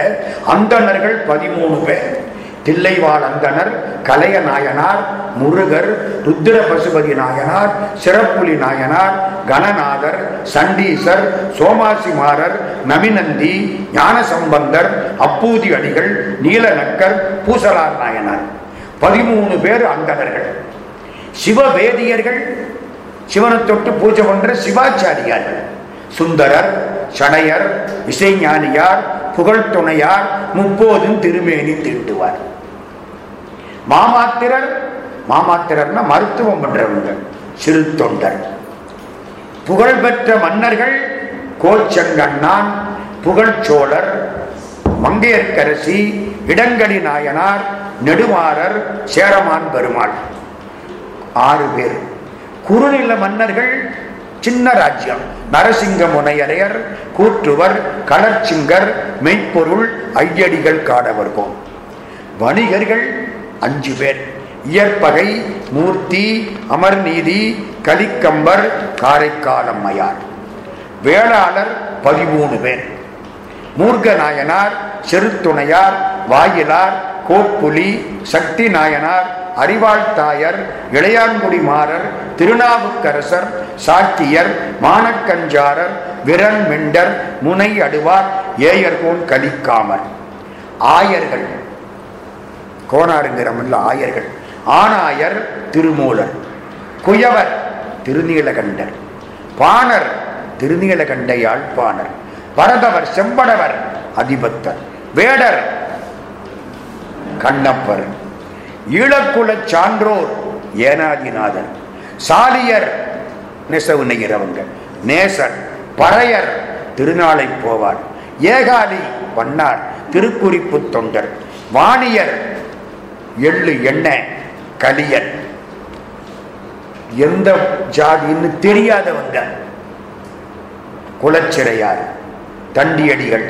அந்தணர்கள் பதிமூணு பேர். தில்லைவாழ் அந்தனர் கலைய நாயனார் முருகர் ருத்திர பசுபதி நாயனார் சிறப்புலி நாயனார் கணநாதர் சண்டீசர் சோமாசிமாரர் நமிநந்தி ஞானசம்பந்தர் அப்பூதி அடிகள் நீலநக்கர் பூசலார் நாயனார். பதிமூணு பேர் அந்தனர்கள் சிவவேதியர்கள் சிவனை தொட்டு பூஜை பண்ற சிவாச்சாரியார்கள். சுந்தரர் சடையர் இசைஞானியார் புகழ் துணையார் முப்போதும் திருமேனி தீட்டுவார் மாமாத்திரர் மாமாத்திரர்னா மருத்துவம் பண்றவங்க சிறு தொண்டர். புகழ்பெற்ற மன்னர்கள் கோச்சங்கண்ணான் புகழ்ச்சோழர் மங்கையர்க்கரசி இடங்கடி நாயனார் நெடுமாறர் சேரமான் பெருமாள். ஆறு பேர். குறுநில மன்னர்கள் சின்ன ராஜ்யம். நரசிங்க முனையரையர் கூற்றுவர் களர்ச்சிங்கர் மெய்ப்பொருள் ஐயடிகள் காடவர்கோம் வணிகர்கள் அஞ்சு பேர். இயற்பகை மூர்த்தி அமர்நீதி கலிக்கம்பர் காரைக்காலம்மையார். வேளாளர் பதிமூணு பேர். மூர்கநாயனார் செருத்துணையார் வாயிலார் கோப்புலி சக்தி நாயனார் அறிவாள் தாயர் இளையான்குடி மாறர் திருநாவுக்கரசர் சாத்தியர் மானக்கஞ்சாரர் விரன் மெண்டர் முனை அடுவார் ஏயர்கோன் கலிக்காமர். ஆயர்கள். கோனாருங்கிறமில்ல ஆயர்கள். ஆனாயர் திருமூலர். குயவர் திருநீலகண்டர். பாணர் திருநீலகண்ட யாழ்ப்பாணர் பரதவர் செம்படவர் அதிபத்தர். வேடர் கண்ணப்பர். ஈழக்குல சான்றோர் ஏனாதிநாதன். சாலியர் நெசவு நெய்கிறவங்க நேசர் பறையர் திருநாளை போவார். ஏகாலி வண்ணார் திருக்குறிப்பு தொண்டர். வாணியர் எள்ளு என்ன கலியர் எந்த ஜாதின்னு தெரியாதவங்க. குலச்சிறையார் தண்டியடிகள்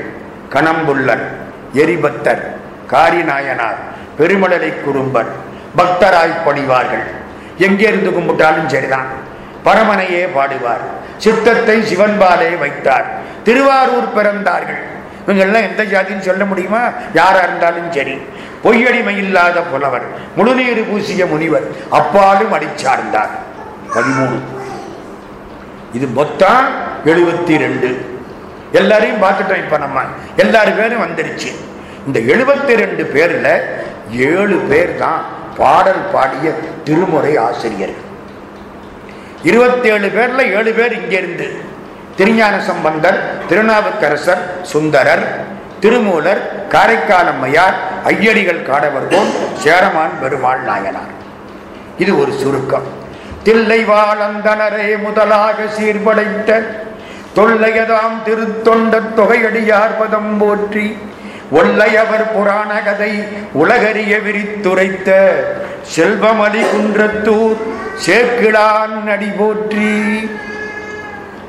கணம்புள்ளர் எரிபத்தர் காரிநாயனார் பெருமடலை குறும்பர் பக்தராய் பணிவார்கள். எங்கே இருந்து கும்பிட்டாலும் சரிதான். பரமனையே பாடுவார். சித்தத்தை சிவன்பாலே வைத்தார். திருவாரூர் பிறந்தார்கள். இவங்கெல்லாம் எந்த ஜாதின்னு சொல்ல முடியுமா? யாரா இருந்தாலும் சரி. பொய்யடிமை இல்லாத புலவர் முழுநீர் பூசிய முனிவர் அப்பாலும் அடிச்சார்ந்தார். பதிமூணு. இது மொத்தம் எழுபத்தி ரெண்டு. எல்லாரையும் பார்த்துட்டோம் இப்ப நம்ம. எல்லாரு பேரும் வந்துருச்சு. இந்த எழுபத்தி ரெண்டு பேர்ல ஏழு பேர் தான் பாடல் பாடிய திருமுறை ஆசிரியர்கள். இருபத்தேழு பேர்ல ஏழு பேர் இங்கிருந்து திருஞான சம்பந்தர் திருநாவுக்கரசர் சுந்தரர் திருமூலர் காரைக்காலம்மையார் ஐயடிகள் காடவர்கோன் சேரமான் பெருமாள் நாயனார். இது ஒரு சுருக்கம். தில்லை வாழந்தனரே முதலாக சீர்படைத்த தொல்லையதாம் திருத்தொண்ட தொகையடியார் பதம் போற்றி ஒல்லையவர் புராண கதை உலகறிய விரித்துரைத்த செல்வமலி குன்றத்தூர் சேக்கிழான் நடி போற்றி.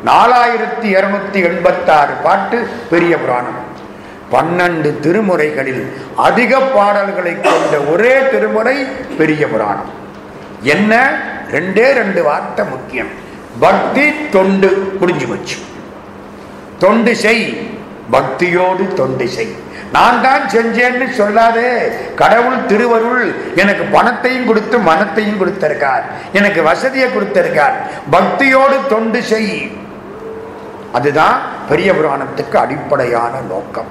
நாலாயிரத்தி இருநூத்தி எண்பத்தாறு பாட்டு பெரிய புராணம். பன்னெண்டு திருமுறைகளில் அதிக பாடல்களை கொண்ட ஒரே திருமுறை பெரிய புராணம். என்ன? ரெண்டே ரெண்டு வார்த்தை முக்கியம். பக்தி தொண்டு புரிஞ்சு வச்சு தொண்டு செய் பக்தியோடு தொண்டு செய். நான் தான் செஞ்சேன்னு சொல்லாதே. கடவுள் திருவருள் எனக்கு பணத்தையும் கொடுத்து மனத்தையும் கொடுத்திருக்கார். எனக்கு வசதியை கொடுத்திருக்கார். பக்தியோடு தொண்டு செய். அதுதான் பெரிய புராணத்துக்கு அடிப்படையான நோக்கம்.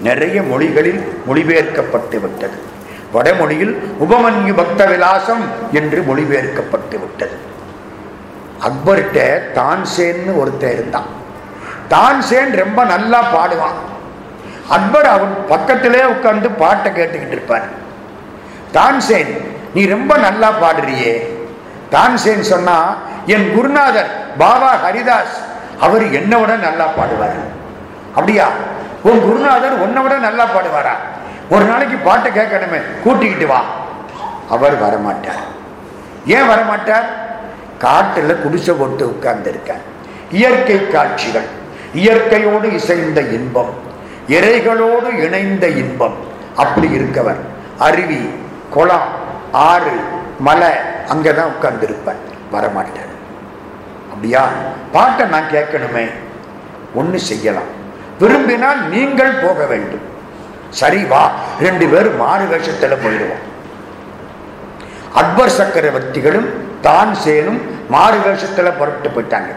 நிறைய மொழிகளில் மொழிபெயர்க்கப்பட்டு விட்டது. வடமொழியில் உபமன்யு பக்த விலாசம் என்று மொழிபெயர்க்கப்பட்டு விட்டது. அக்பர்கிட்ட தான்சேன்னு ஒருத்தர் இருந்தான். தான்சேன் ரொம்ப நல்லா பாடுவான். அக்பர் அவன் பக்கத்திலே உட்கார்ந்து பாட்டை கேட்டுக்கிட்டு இருப்பார். தான்சேன் நீ ரொம்ப நல்லா பாடுறியே. தான்சேன் சொன்னா என் குருநாதர் பாபா ஹரிதாஸ் அவர் என்னை விட நல்லா பாடுவார். அப்படியா? உன் குருநாதர் உன்னை விட நல்லா பாடுவாரா? ஒரு நாளைக்கு பாட்டை கேட்கணுமே கூட்டிக்கிட்டு வா. அவர் வரமாட்டார். ஏன் வரமாட்டார்? காட்டில் குடிசை போட்டு உட்கார்ந்து இருக்கார் இயற்கை காட்சிகள் இயற்கையோடு இசைந்த இன்பம். இறைகளோடு இணைந்த இன்பம். அப்படி இருக்கவர். அருவி குளம் ஆறு மலை அங்கதான் உட்கார்ந்து இருப்பார் வரமாட்டார். அப்படியா? பாட்டை நான் கேட்கணுமே. ஒன்று செய்யலாம். விரும்பினால் நீங்கள் போக வேண்டும். சரி வா. ரெண்டு பேரும் மாறு வேஷத்தில் போயிடுவோம். அக்பர் சக்கரவர்த்திகளும் தான் சேனும் மாறு வேஷத்தில் புறப்பட்டு போயிட்டாங்க.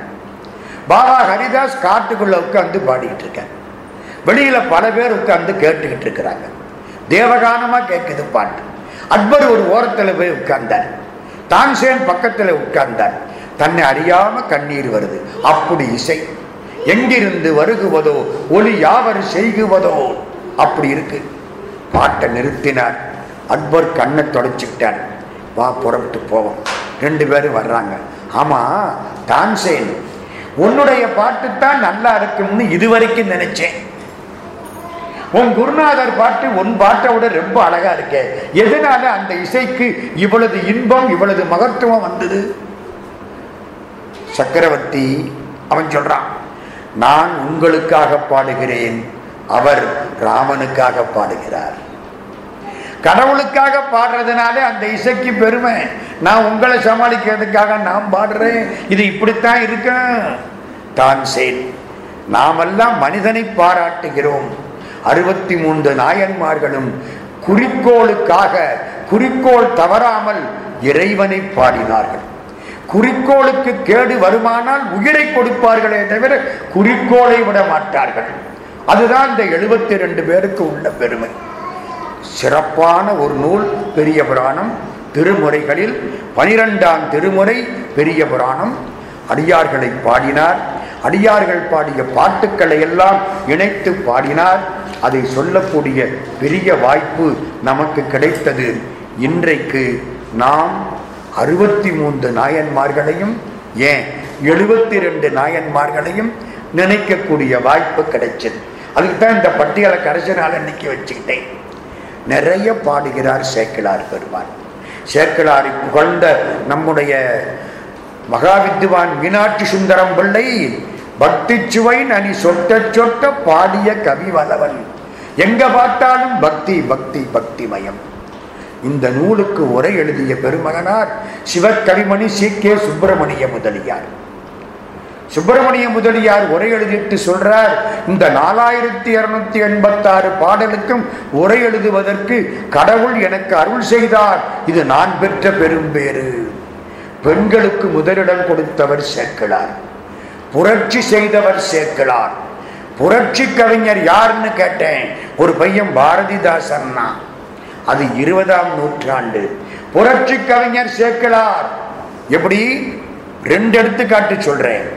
பாபா ஹரிதாஸ் காட்டுக்குள்ள உட்காந்து பாடிக்கிட்டு இருக்கேன் வெளியில பல பேர் உட்கார்ந்து கேட்டுக்கிட்டு இருக்கிறாங்க. தேவகானமா கேட்குது பாட்டு. அக்பர் ஒரு ஓரத்தில் போய் உட்கார்ந்தார். தான்சேன் பக்கத்தில் உட்கார்ந்தார். தன்னை அறியாம கண்ணீர் வருது. அப்படி இசை. எங்கிருந்து வருகுவதோ ஒளி யாவர் செய்குவதோ அப்படி இருக்கு. பாட்டை நிறுத்தினார். அக்பர் கண்ணை தொடச்சுக்கிட்டார். வா புறப்பட்டு போவோம். ரெண்டு பேரும் வர்றாங்க. ஆமா தான்சேன் உன்னுடைய பாட்டு தான் நல்லா இருக்கும்னு இதுவரைக்கும் நினைச்சேன். உன் குருநாதர் பாட்டு உன் பாட்டை விட ரொம்ப அழகா இருக்கே. எதனால அந்த இசைக்கு இவ்வளவு இன்பம் இவ்வளவு மகத்துவம் வந்தது? சக்கரவர்த்தி அவன் சொல்றான் நான் உங்களுக்காக பாடுகிறேன். அவர் ராமனுக்காக பாடுகிறார். கடவுளுக்காக பாடுறதுனாலே அந்த இசைக்கு பெருமை. நான் உங்களை சமாளிக்கிறதுக்காக நான் பாடுறேன். இது இப்படித்தான் இருக்கேன். தான் சேன் நாமெல்லாம் மனிதனை பாராட்டுகிறோம். அறுபத்தி மூன்று நாயன்மார்களும் குறிக்கோளுக்காக குறிக்கோள் தவறாமல் இறைவனை பாடினார்கள். குறிக்கோளுக்கு கேடு வருமானால் உயிரை கொடுப்பார்களே தவிர குறிக்கோளை விட மாட்டார்கள். அதுதான் இந்த எழுபத்தி ரெண்டு பேருக்கு உள்ள பெருமை. சிறப்பான ஒரு நூல் பெரிய புராணம். திருமுறைகளில் பனிரெண்டாம் திருமுறை பெரிய புராணம். அடியார்களை பாடினார். அடியார்கள் பாடிய பாட்டுக்களை எல்லாம் இணைத்து பாடினார். அதை சொல்லக்கூடிய பெரிய வாய்ப்பு நமக்கு கிடைத்தது. இன்றைக்கு நாம் அறுபத்தி மூன்று நாயன்மார்களையும் ஏன் எழுபத்தி ரெண்டு நாயன்மார்களையும் நினைக்கக்கூடிய வாய்ப்பு கிடைச்சது. அதுக்கு தான் இந்த பட்டியலை கடைசி நாள் இன்னைக்கு வச்சுக்கிட்டேன். நிறைய பாடுகிறார் சேக்கிழார் பெருமான். சேக்கிழாரை புகழ்ந்த நம்முடைய மகாவித்துவான் மீனாட்சி சுந்தரம் பிள்ளை பக்தி சுவை நனி சொட்ட சொட்ட பாடிய கவி வலவன் எங்க பார்த்தாலும் பக்தி பக்தி பக்தி மயம் இந்த நூலுக்கு உரை எழுதிய பெருமகனார் சிவக்கவிமணி சி. கே. சுப்பிரமணிய முதலியார். சுப்பிரமணிய முதலியார் உரை எழுதிட்டு சொல்றார் இந்த நாலாயிரத்தி இருநூத்தி எண்பத்தாறு பாடலுக்கும் உரை எழுதுவதற்கு கடவுள் எனக்கு அருள் செய்தார். இது நான் பெற்ற பெரும்பேறு பெண்களுக்கு முதலிடம் கொடுத்தவர் சேர்க்கிறார். புரட்சி செய்தவர் சேர்க்கிறார். புரட்சி கவிஞர் யாருன்னு கேட்டேன். ஒரு பையன் பாரதிதாசன்னா. அது இருபதாம் நூற்றாண்டு. புரட்சி கவிஞர் சேக்கிழார் எப்படி? ரெண்டு எடுத்துக்காட்டு சொல்றேன்.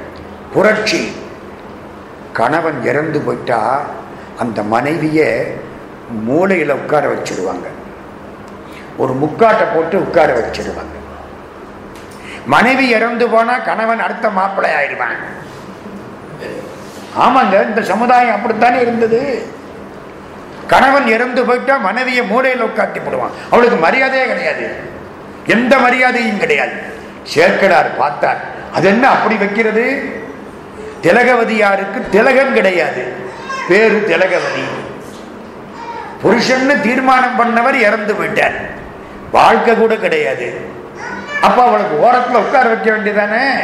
புரட்சி. கணவன் இறந்து போயிட்டா அந்த மனைவிய மூளையில உட்கார வச்சிருவாங்க. ஒரு முக்காட்டை போட்டு உட்கார வச்சிருவாங்க. மனைவி இறந்து போனா கணவன் அடுத்த மாப்பிள்ளை ஆயிடுவான் ஆமாங்க இந்த சமுதாயம் அப்படித்தானே இருந்தது? கணவன் இறந்து போயிட்டா மனைவியை மூடையில் உட்காட்டி போடுவான். அவளுக்கு மரியாதையே கிடையாது. எந்த மரியாதையும் கிடையாது. சேர்க்கடார் பார்த்தார். அது என்ன அப்படி வைக்கிறது? திலகவதியாருக்கு திலகம் கிடையாது. பேரு திலகவதி. புருஷன்னு தீர்மானம் பண்ணவர் இறந்து போயிட்டார். வாழ்க்கை கூட கிடையாது. அப்ப அவளுக்கு ஓரத்தில் உட்கார வைக்க வேண்டியதானே?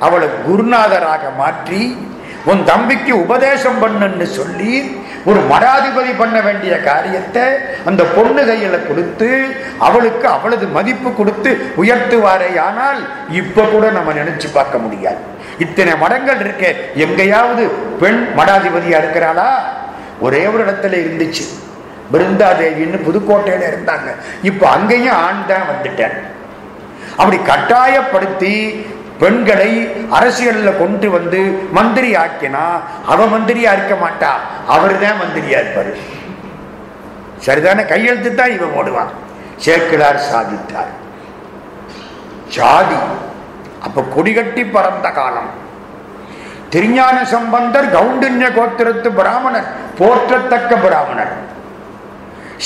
அவளை குருநாதராக மாற்றி உன் தம்பிக்கு உபதேசம் பண்ணுன்னு சொல்லி ஒரு மடாதிபதி பண்ண வேண்டிய காரியத்தை அந்த பொண்ணு கையில கொடுத்து அவளுக்கு அவளது மதிப்பு கொடுத்து உயர்த்துவாரே. ஆனால் இப்ப கூட நம்ம நினைச்சு பார்க்க முடியாது. இத்தனை மடங்கள் இருக்க எங்கேயாவது பெண் மடாதிபதியா இருக்கிறாளா? ஒரே ஒரு இடத்துல இருந்துச்சு. பிருந்தாதேவின்னு புதுக்கோட்டையில இருந்தாங்க. இப்ப அங்கேயும் ஆண் தான் வந்துட்டேன். அப்படி கட்டாயப்படுத்தி பெண்களை அரசியலில் கொண்டு வந்து மந்திரி ஆக்கினா அவன் மந்திரியா இருக்க மாட்டா. அவர் தான் மந்திரியா இருப்பாரு. சரிதானே? கையெழுத்து தான் இவன் ஓடுவான் சேர்க்கிறார் சாதித்தார். ஜாதி. அப்ப கொடிகட்டி பறந்த காலம். திருஞான சம்பந்தர் கவுண்டின்ய கோத்திரத்து பிராமணர் போற்றத்தக்க பிராமணர்.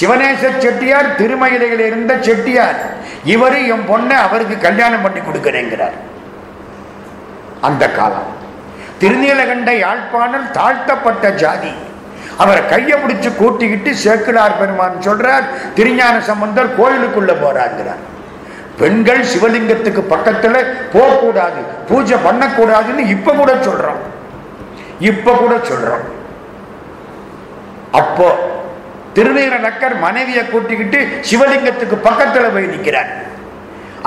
சிவநேச செட்டியார் திருமயிலையில் இருந்த செட்டியார். இவரு என் பொண்ணை அவருக்கு கல்யாணம் பண்ணி கொடுக்கிறேங்கிறார். அந்த காலம். திருநீலகண்ட யாழ்ப்பாணம் தாழ்த்தப்பட்ட ஜாதி. அவரை கையை பிடிச்சு கூட்டிக்கிட்டு சேக்கிடார் பெருமான் சொல்றார் திருஞான சம்பந்தர் கோயிலுக்குள்ள போறாங்கிறார் பெண்கள் சிவலிங்கத்துக்கு பக்கத்துல போகக்கூடாது பூஜை பண்ணக்கூடாதுன்னு இப்ப கூட சொல்றோம் இப்ப கூட சொல்றோம் அப்போ திருநீரநக்கர் மனைவியை கூட்டிக்கிட்டு சிவலிங்கத்துக்கு பக்கத்துல போய் நிற்கிறார்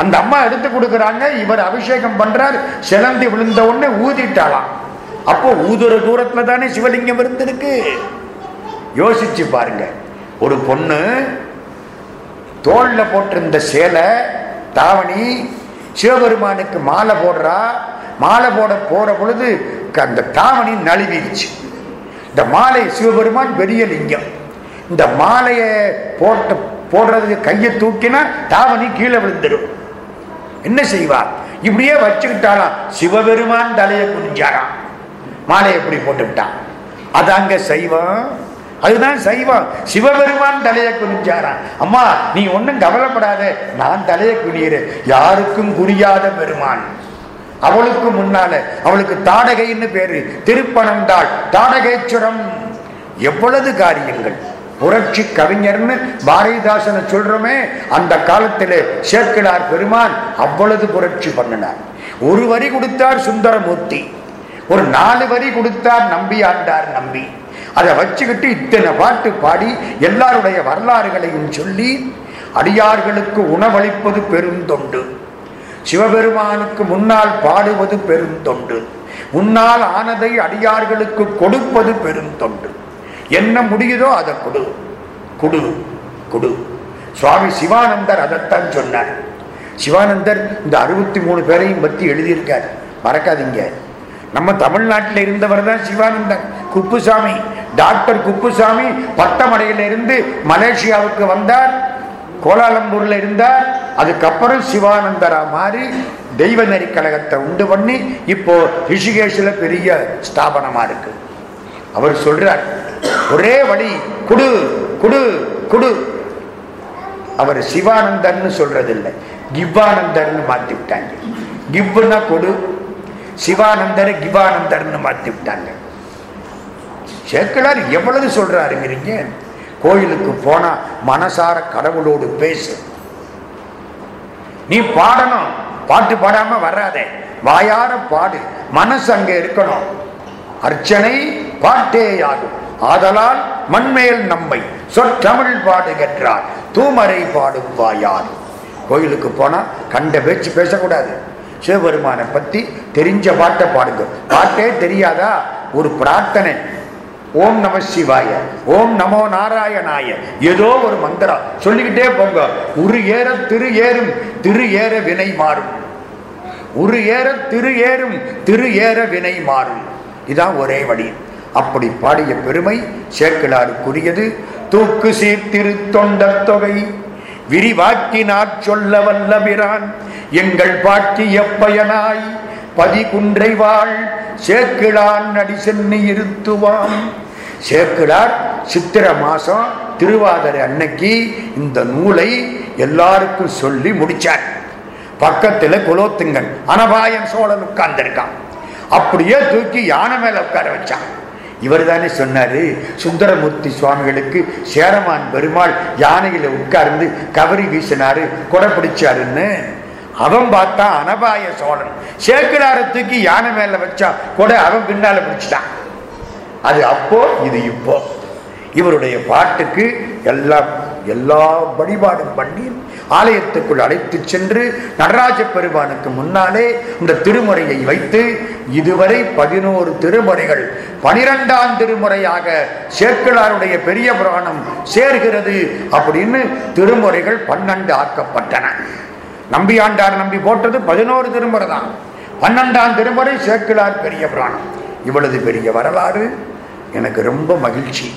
அந்த அம்மா எடுத்து கொடுக்குறாங்க இவர் அபிஷேகம் பண்றார். சிலந்தி விழுந்த உடனே ஊதிட்டாளாம். அப்போ ஊதுற தூரத்துல தானே சிவலிங்கம் இருந்திருக்கு. யோசிச்சு பாருங்க. ஒரு பொண்ணு தோல்ல போட்டிருந்த சேலை தாவணி சிவபெருமானுக்கு மாலை போடுறா. மாலை போட போற பொழுது அந்த தாவணி நழுவிடுச்சு. இந்த மாலை சிவபெருமான் பெரிய லிங்கம். இந்த மாலையை போட்டு போடுறதுக்கு கையை தூக்கினா தாவணி கீழே விழுந்துடும் என்ன செய்வார்? இப்படியே வச்சுக்கிட்டாலாம் சிவபெருமான் தலையை குனிஞ்சாராம். மாலையை எப்படி போட்டுக்கிட்டான்? அதாங்க சைவம். அதுதான் சைவம். சிவபெருமான் தலையை குனிஞ்சாராம். அம்மா நீ ஒன்றும் கவலைப்படாத. நான் தலையை குனியிறேன். யாருக்கும் குறியாத பெருமான். அவளுக்கு முன்னால அவளுக்கு தாடகைன்னு பேரு. திருப்பனந்தாள் தாடகேச்சுரம். எவ்வளவு காரியங்கள். புரட்சி கவிஞர்னு பாரதிதாசனை சொல்றோமே அந்த காலத்திலே சேர்க்கிறார் பெருமான் அவ்வளவு புரட்சி பண்ணினார். ஒரு வரி கொடுத்தார் சுந்தரமூர்த்தி ஒரு நாலு வரி கொடுத்தார் நம்பி ஆண்டார் நம்பி. அதை வச்சுக்கிட்டு இத்தனை பாட்டு பாடி எல்லாருடைய வரலாறுகளையும் சொல்லி அடியார்களுக்கு உணவளிப்பது பெருந்தொண்டு சிவபெருமானுக்கு முன்னால் பாடுவது பெருந்தொண்டு முன்னால் ஆனதை அடியார்களுக்கு கொடுப்பது பெருந்தொண்டு என்ன முடியுதோ அதை கொடு. கொடு கொடு. சுவாமி சிவானந்தர் அதைத்தான் சொன்னார். சிவானந்தர் இந்த அறுபத்தி மூணு பேரையும் பற்றி எழுதியிருக்கார். மறக்காதீங்க. நம்ம தமிழ்நாட்டில் இருந்தவர் தான் சிவானந்தன் குப்புசாமி டாக்டர் குப்புசாமி பட்டமடையிலிருந்து மலேசியாவுக்கு வந்தார் கோலாலம்பூரில் இருந்தார். அதுக்கப்புறம் சிவானந்தரா மாறி தெய்வ நெறி கழகத்தை உண்டு பண்ணி இப்போ ரிஷிகேஷில் பெரிய ஸ்தாபனமாக இருக்கு. அவர் சொல்றார் ஒரே வழி குடு குடு குடு. அவர் சிவானந்தர்னு சொல்றதில்லை. கிவ்வானந்தர்னு மாத்தி விட்டாங்க கிவ்னா கொடு சிவானந்தர் கிவானந்தர்னு மாத்தி விட்டாங்க சேக்கலார் எவ்வளவு சொல்றாருங்கிறீங்க? கோயிலுக்கு போனா மனசார கடவுளோடு பேசு. நீ பாடணும் பாட்டு பாடாம வராதே. வாயார பாடு மனசு அங்க இருக்கணும். அர்ச்சனை பாட்டேயாகும் ஆதலால் மண்மேல் நம்மை சொற்றமிழ் பாடுகின்றார். தூமரை பாடும் வாயார் கோயிலுக்கு போனா கண்ட பேச்சு பேசக்கூடாது. சிவபெருமானை பத்தி தெரிஞ்ச பாட்டை பாடுங்க. பாட்டே தெரியாதா? ஒரு பிரார்த்தனை. ஓம் நம சிவாய ஓம் நமோ நாராயணாய. ஏதோ ஒரு மந்திரம். சொல்லிக்கிட்டே போங்க. உரு ஏற திரு ஏறும் திரு ஏற வினை மாறும். உரு ஏற திரு ஏறும் திரு ஏற வினை மாறும். இதான் ஒரே வழி. அப்படி பாடிய பெருமை சேக்கிலாருக்குரியது தூக்கு சீர்திரு தொண்டர் தொகை. விரிவாக்கினாற் சொல்ல வல்லபிரான் எங்கள் பாட்டி எப்பயனாய் பதி குன்றை வாழ். சேக்கிழான் அடி சென்னி இருத்துவான். சேக்கிழார் சித்திர மாசம் திருவாதிரை அன்னைக்கு இந்த நூலை எல்லாருக்கும் சொல்லி முடிச்சார். பக்கத்தில் குலோத்துங்கன் அனபாயன் சோழன் உட்கார்ந்திருக்கான். அப்படியே தூக்கி யானை மேல உட்கார வச்சான். இவர் தானே சொன்னாரு சுந்தரமூர்த்தி சுவாமிகளுக்கு சேரமான் பெருமாள் யானையில உட்கார்ந்து கவரி வீசினாரு கொடை பிடிச்சாருன்னு. அவன் பார்த்தா அனபாய சோழன். சேக்கிரார தூக்கி யானை மேல வச்சா கொடை அவன் பின்னால பிடிச்சிட்டான். அது அப்போ இது இப்போ. இவருடைய பாட்டுக்கு எல்லாம் எல்லா வழிபாடும் பண்ணி ஆலயத்துக்குள் அழைத்து சென்று நடராஜ பெருமானுக்கு முன்னாலே இந்த திருமுறையை வைத்து இதுவரை பதினோரு திருமுறைகள் பனிரெண்டாம் திருமுறையாக சேர்க்கலாருடைய பெரிய புராணம் சேர்கிறது அப்படின்னு திருமுறைகள் பன்னெண்டு ஆக்கப்பட்டன. நம்பியாண்டார் நம்பி போட்டது பதினோரு திருமுறை தான். பன்னெண்டாம் திருமுறை சேர்க்கலார் பெரிய புராணம். இவ்வளவு பெரிய வரலாறு எனக்கு ரொம்ப மகிழ்ச்சி.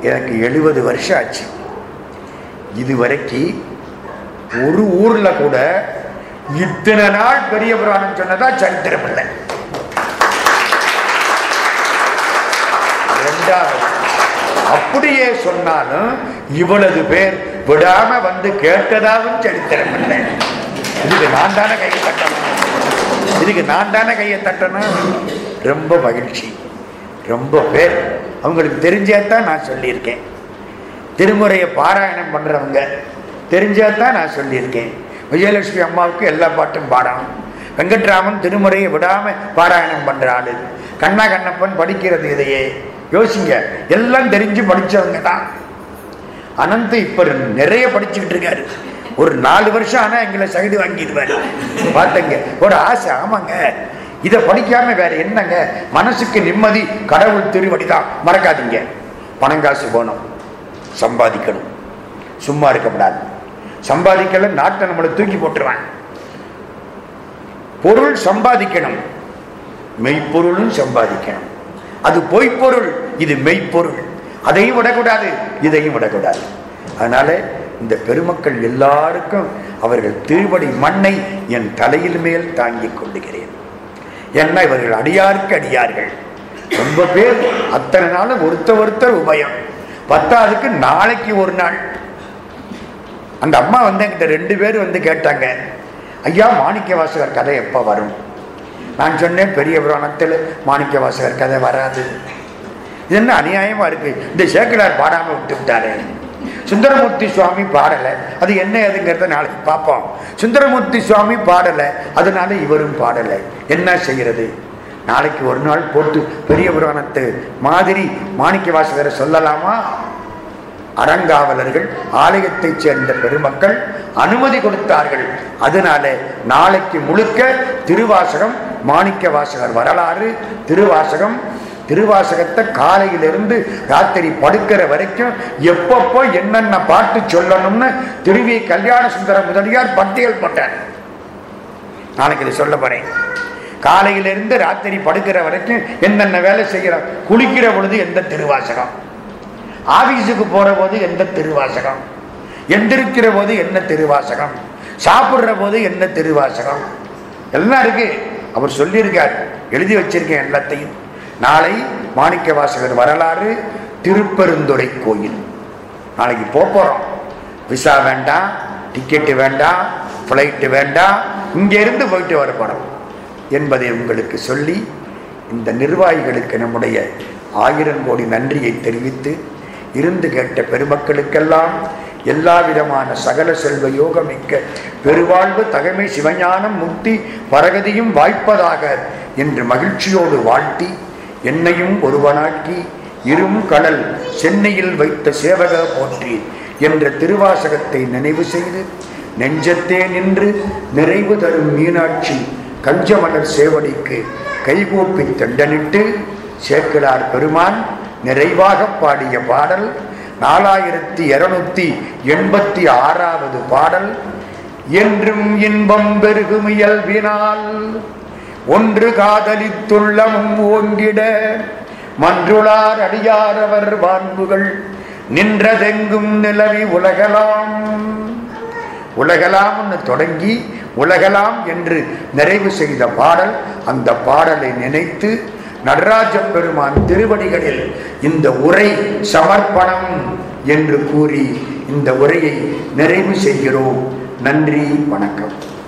எனக்கு எழுபது வருஷம் ஆச்சு. இதுவரைக்கு ஒரு ஊர்ல கூட இத்தனை நாள் பெரிய புராணம் சொன்னதா சரித்திரம் இல்லை. ரெண்டாவது அப்படியே சொன்னாலும் இவ்வளவு பேர் விடாம வந்து கேட்டதாகவும் சரித்திரம் இல்லை. இதுக்கு நான் தானே கையை தட்டணும்? இதுக்கு நான் தானே கையை தட்டணும்? ரொம்ப மகிழ்ச்சி. ரொம்ப பேர். அவங்களுக்கு தெரிஞ்சாதான் நான் சொல்லியிருக்கேன். திருமுறையை பாராயணம் பண்றவங்க. தெரிஞ்சாதான் நான் சொல்லியிருக்கேன். விஜயலட்சுமி அம்மாவுக்கு எல்லா பாட்டும் பாடணும். வெங்கட்ராமன் திருமுறையை விடாமல் பாராயணம் பண்ணுற ஆளு. கண்ணா கண்ணப்பன் படிக்கிறது இதையே. யோசிங்க எல்லாம் தெரிஞ்சு படித்தவங்க தான். அனந்த் இப்போ நிறைய படிச்சுக்கிட்டு இருக்காரு. ஒரு நாலு வருஷம் ஆனால் எங்களை சகிது வாங்கிடுவாரு. பார்த்தங்க ஒரு ஆசை ஆமாங்க. இதை படிக்காம வேற என்னங்க? மனசுக்கு நிம்மதி கடவுள் திருவடிதான். மறக்காதீங்க. பணம் காசு சம்பாதிக்கணும். சும்மா இருக்கக்கூடாது. சம்பாதிக்கல நாட்டை நம்மளை தூக்கி போட்டுருவான் பொருள் சம்பாதிக்கணும். மெய்ப்பொருளும் சம்பாதிக்கணும். அது பொய்ப்பொருள் இது மெய்ப்பொருள். அதையும் விடக்கூடாது இதையும் விடக்கூடாது. அதனால இந்த பெருமக்கள் எல்லாருக்கும் அவர்கள் திருவடி மண்ணை என் தலையில் மேல் தாங்கிக் கொள்ளுகிறேன். என்ன இவர்கள் அடியாருக்கு அடியார்கள்? ரொம்ப பேர் அத்தனை நாளும் ஒருத்தர் ஒருத்தர் உபயம். பத்தாவதுக்கு நாளைக்கு ஒரு நாள். அந்த அம்மா வந்து என்கிட்ட ரெண்டு பேர் வந்து கேட்டாங்க ஐயா மாணிக்க வாசகர் கதை எப்போ வரும்? நான் சொன்னேன் பெரிய புராணத்தில் மாணிக்க வாசகர் கதை வராது. இது என்ன அநியாயமாக இருக்குது இந்த சேக்கலார் பாடாமல் விட்டு விட்டாரு. சுந்தரமூர்த்தி சுவாமி பாடலை அது என்ன ஏதுங்கிறத நாளைக்கு பார்ப்போம். சுந்தரமூர்த்தி சுவாமி பாடலை அதனால இவரும் பாடலை. என்ன செய்கிறது நாளைக்கு ஒரு நாள் போட்டு பெரிய புராணத்து மாதிரி மாணிக்க வாசகரை சொல்லலாமா? அறங்காவலர்கள் ஆலயத்தைச் சேர்ந்த பெருமக்கள் அனுமதி கொடுத்தார்கள். அதனால நாளைக்கு முழுக்க திருவாசகம் மாணிக்க வாசகர் வரலாறு திருவாசகம் திருவாசகத்தை காலையிலிருந்து ராத்திரி படுக்கிற வரைக்கும் எப்பப்போ என்னென்ன பாட்டு சொல்லணும்னு திருவி கல்யாண சுந்தர முதலியார் பட்டியல் போட்டார். நாளைக்கு இதை சொல்ல போறேன். காலையிலிருந்து ராத்திரி படுக்கிற வரைக்கும் என்னென்ன வேலை செய்கிறோம் குளிக்கிற பொழுது எந்த திருவாசகம்? ஆபீஸுக்கு போகிற போது எந்த திருவாசகம்? எந்திருக்கிற போது என்ன திருவாசகம்? சாப்பிட்ற போது என்ன திருவாசகம்? எல்லாம் இருக்கு. அவர் சொல்லியிருக்கார். எழுதி வச்சிருக்கேன் எல்லாத்தையும். நாளை மாணிக்க வாசகர் வரலாறு திருப்பெருந்துறை கோயில். நாளைக்கு போகிறோம் விசா வேண்டாம் டிக்கெட்டு வேண்டாம் ஃப்ளைட்டு வேண்டாம் இங்கேருந்து போயிட்டு வர போறோம். என்பதை உங்களுக்கு சொல்லி இந்த நிர்வாகிகளுக்கு நம்முடைய ஆயிரம் கோடி நன்றியை தெரிவித்து இருந்து கேட்ட பெருமக்களுக்கெல்லாம் எல்லா விதமான சகல செல்வ யோகமிக்க பெருவாழ்வு தகைமை சிவஞானம் முக்தி பரகதியும் வாய்ப்பதாக என்று மகிழ்ச்சியோடு வாழ்த்தி என்னையும் ஒருவனாக்கி இரும் கடல் சென்னையில் வைத்த சேவக போற்றி என்ற திருவாசகத்தை நினைவு செய்து நெஞ்சத்தே நின்று நிறைவு தரும் மீனாட்சி கஞ்சமலர் சேவடிக்கு கைகூப்பி தண்டனிட்டு சேர்க்கிறார் பெருமான். நிறைவாக பாடிய பாடல் நாலாயிரத்தி இருநூத்தி எண்பத்தி ஆறாவது பாடல் என்றும் இன்பம் பெருகும் இயல்பினால் ஒன்று காதலித்துள்ளமும் ஓங்கிட மன்றுளார் அடியாரவர் வான்புகள் நின்றதெங்கும் நிலவி உலகலாம். உலகலாம்னு தொடங்கி உலகலாம் என்று நிறைவு செய்த பாடல் அந்த பாடலை நினைத்து நடராஜ பெருமான் திருவடிகளில் இந்த உரை சமர்ப்பணம் என்று கூறி இந்த உரையை நிறைவு செய்கிறோம். நன்றி வணக்கம்.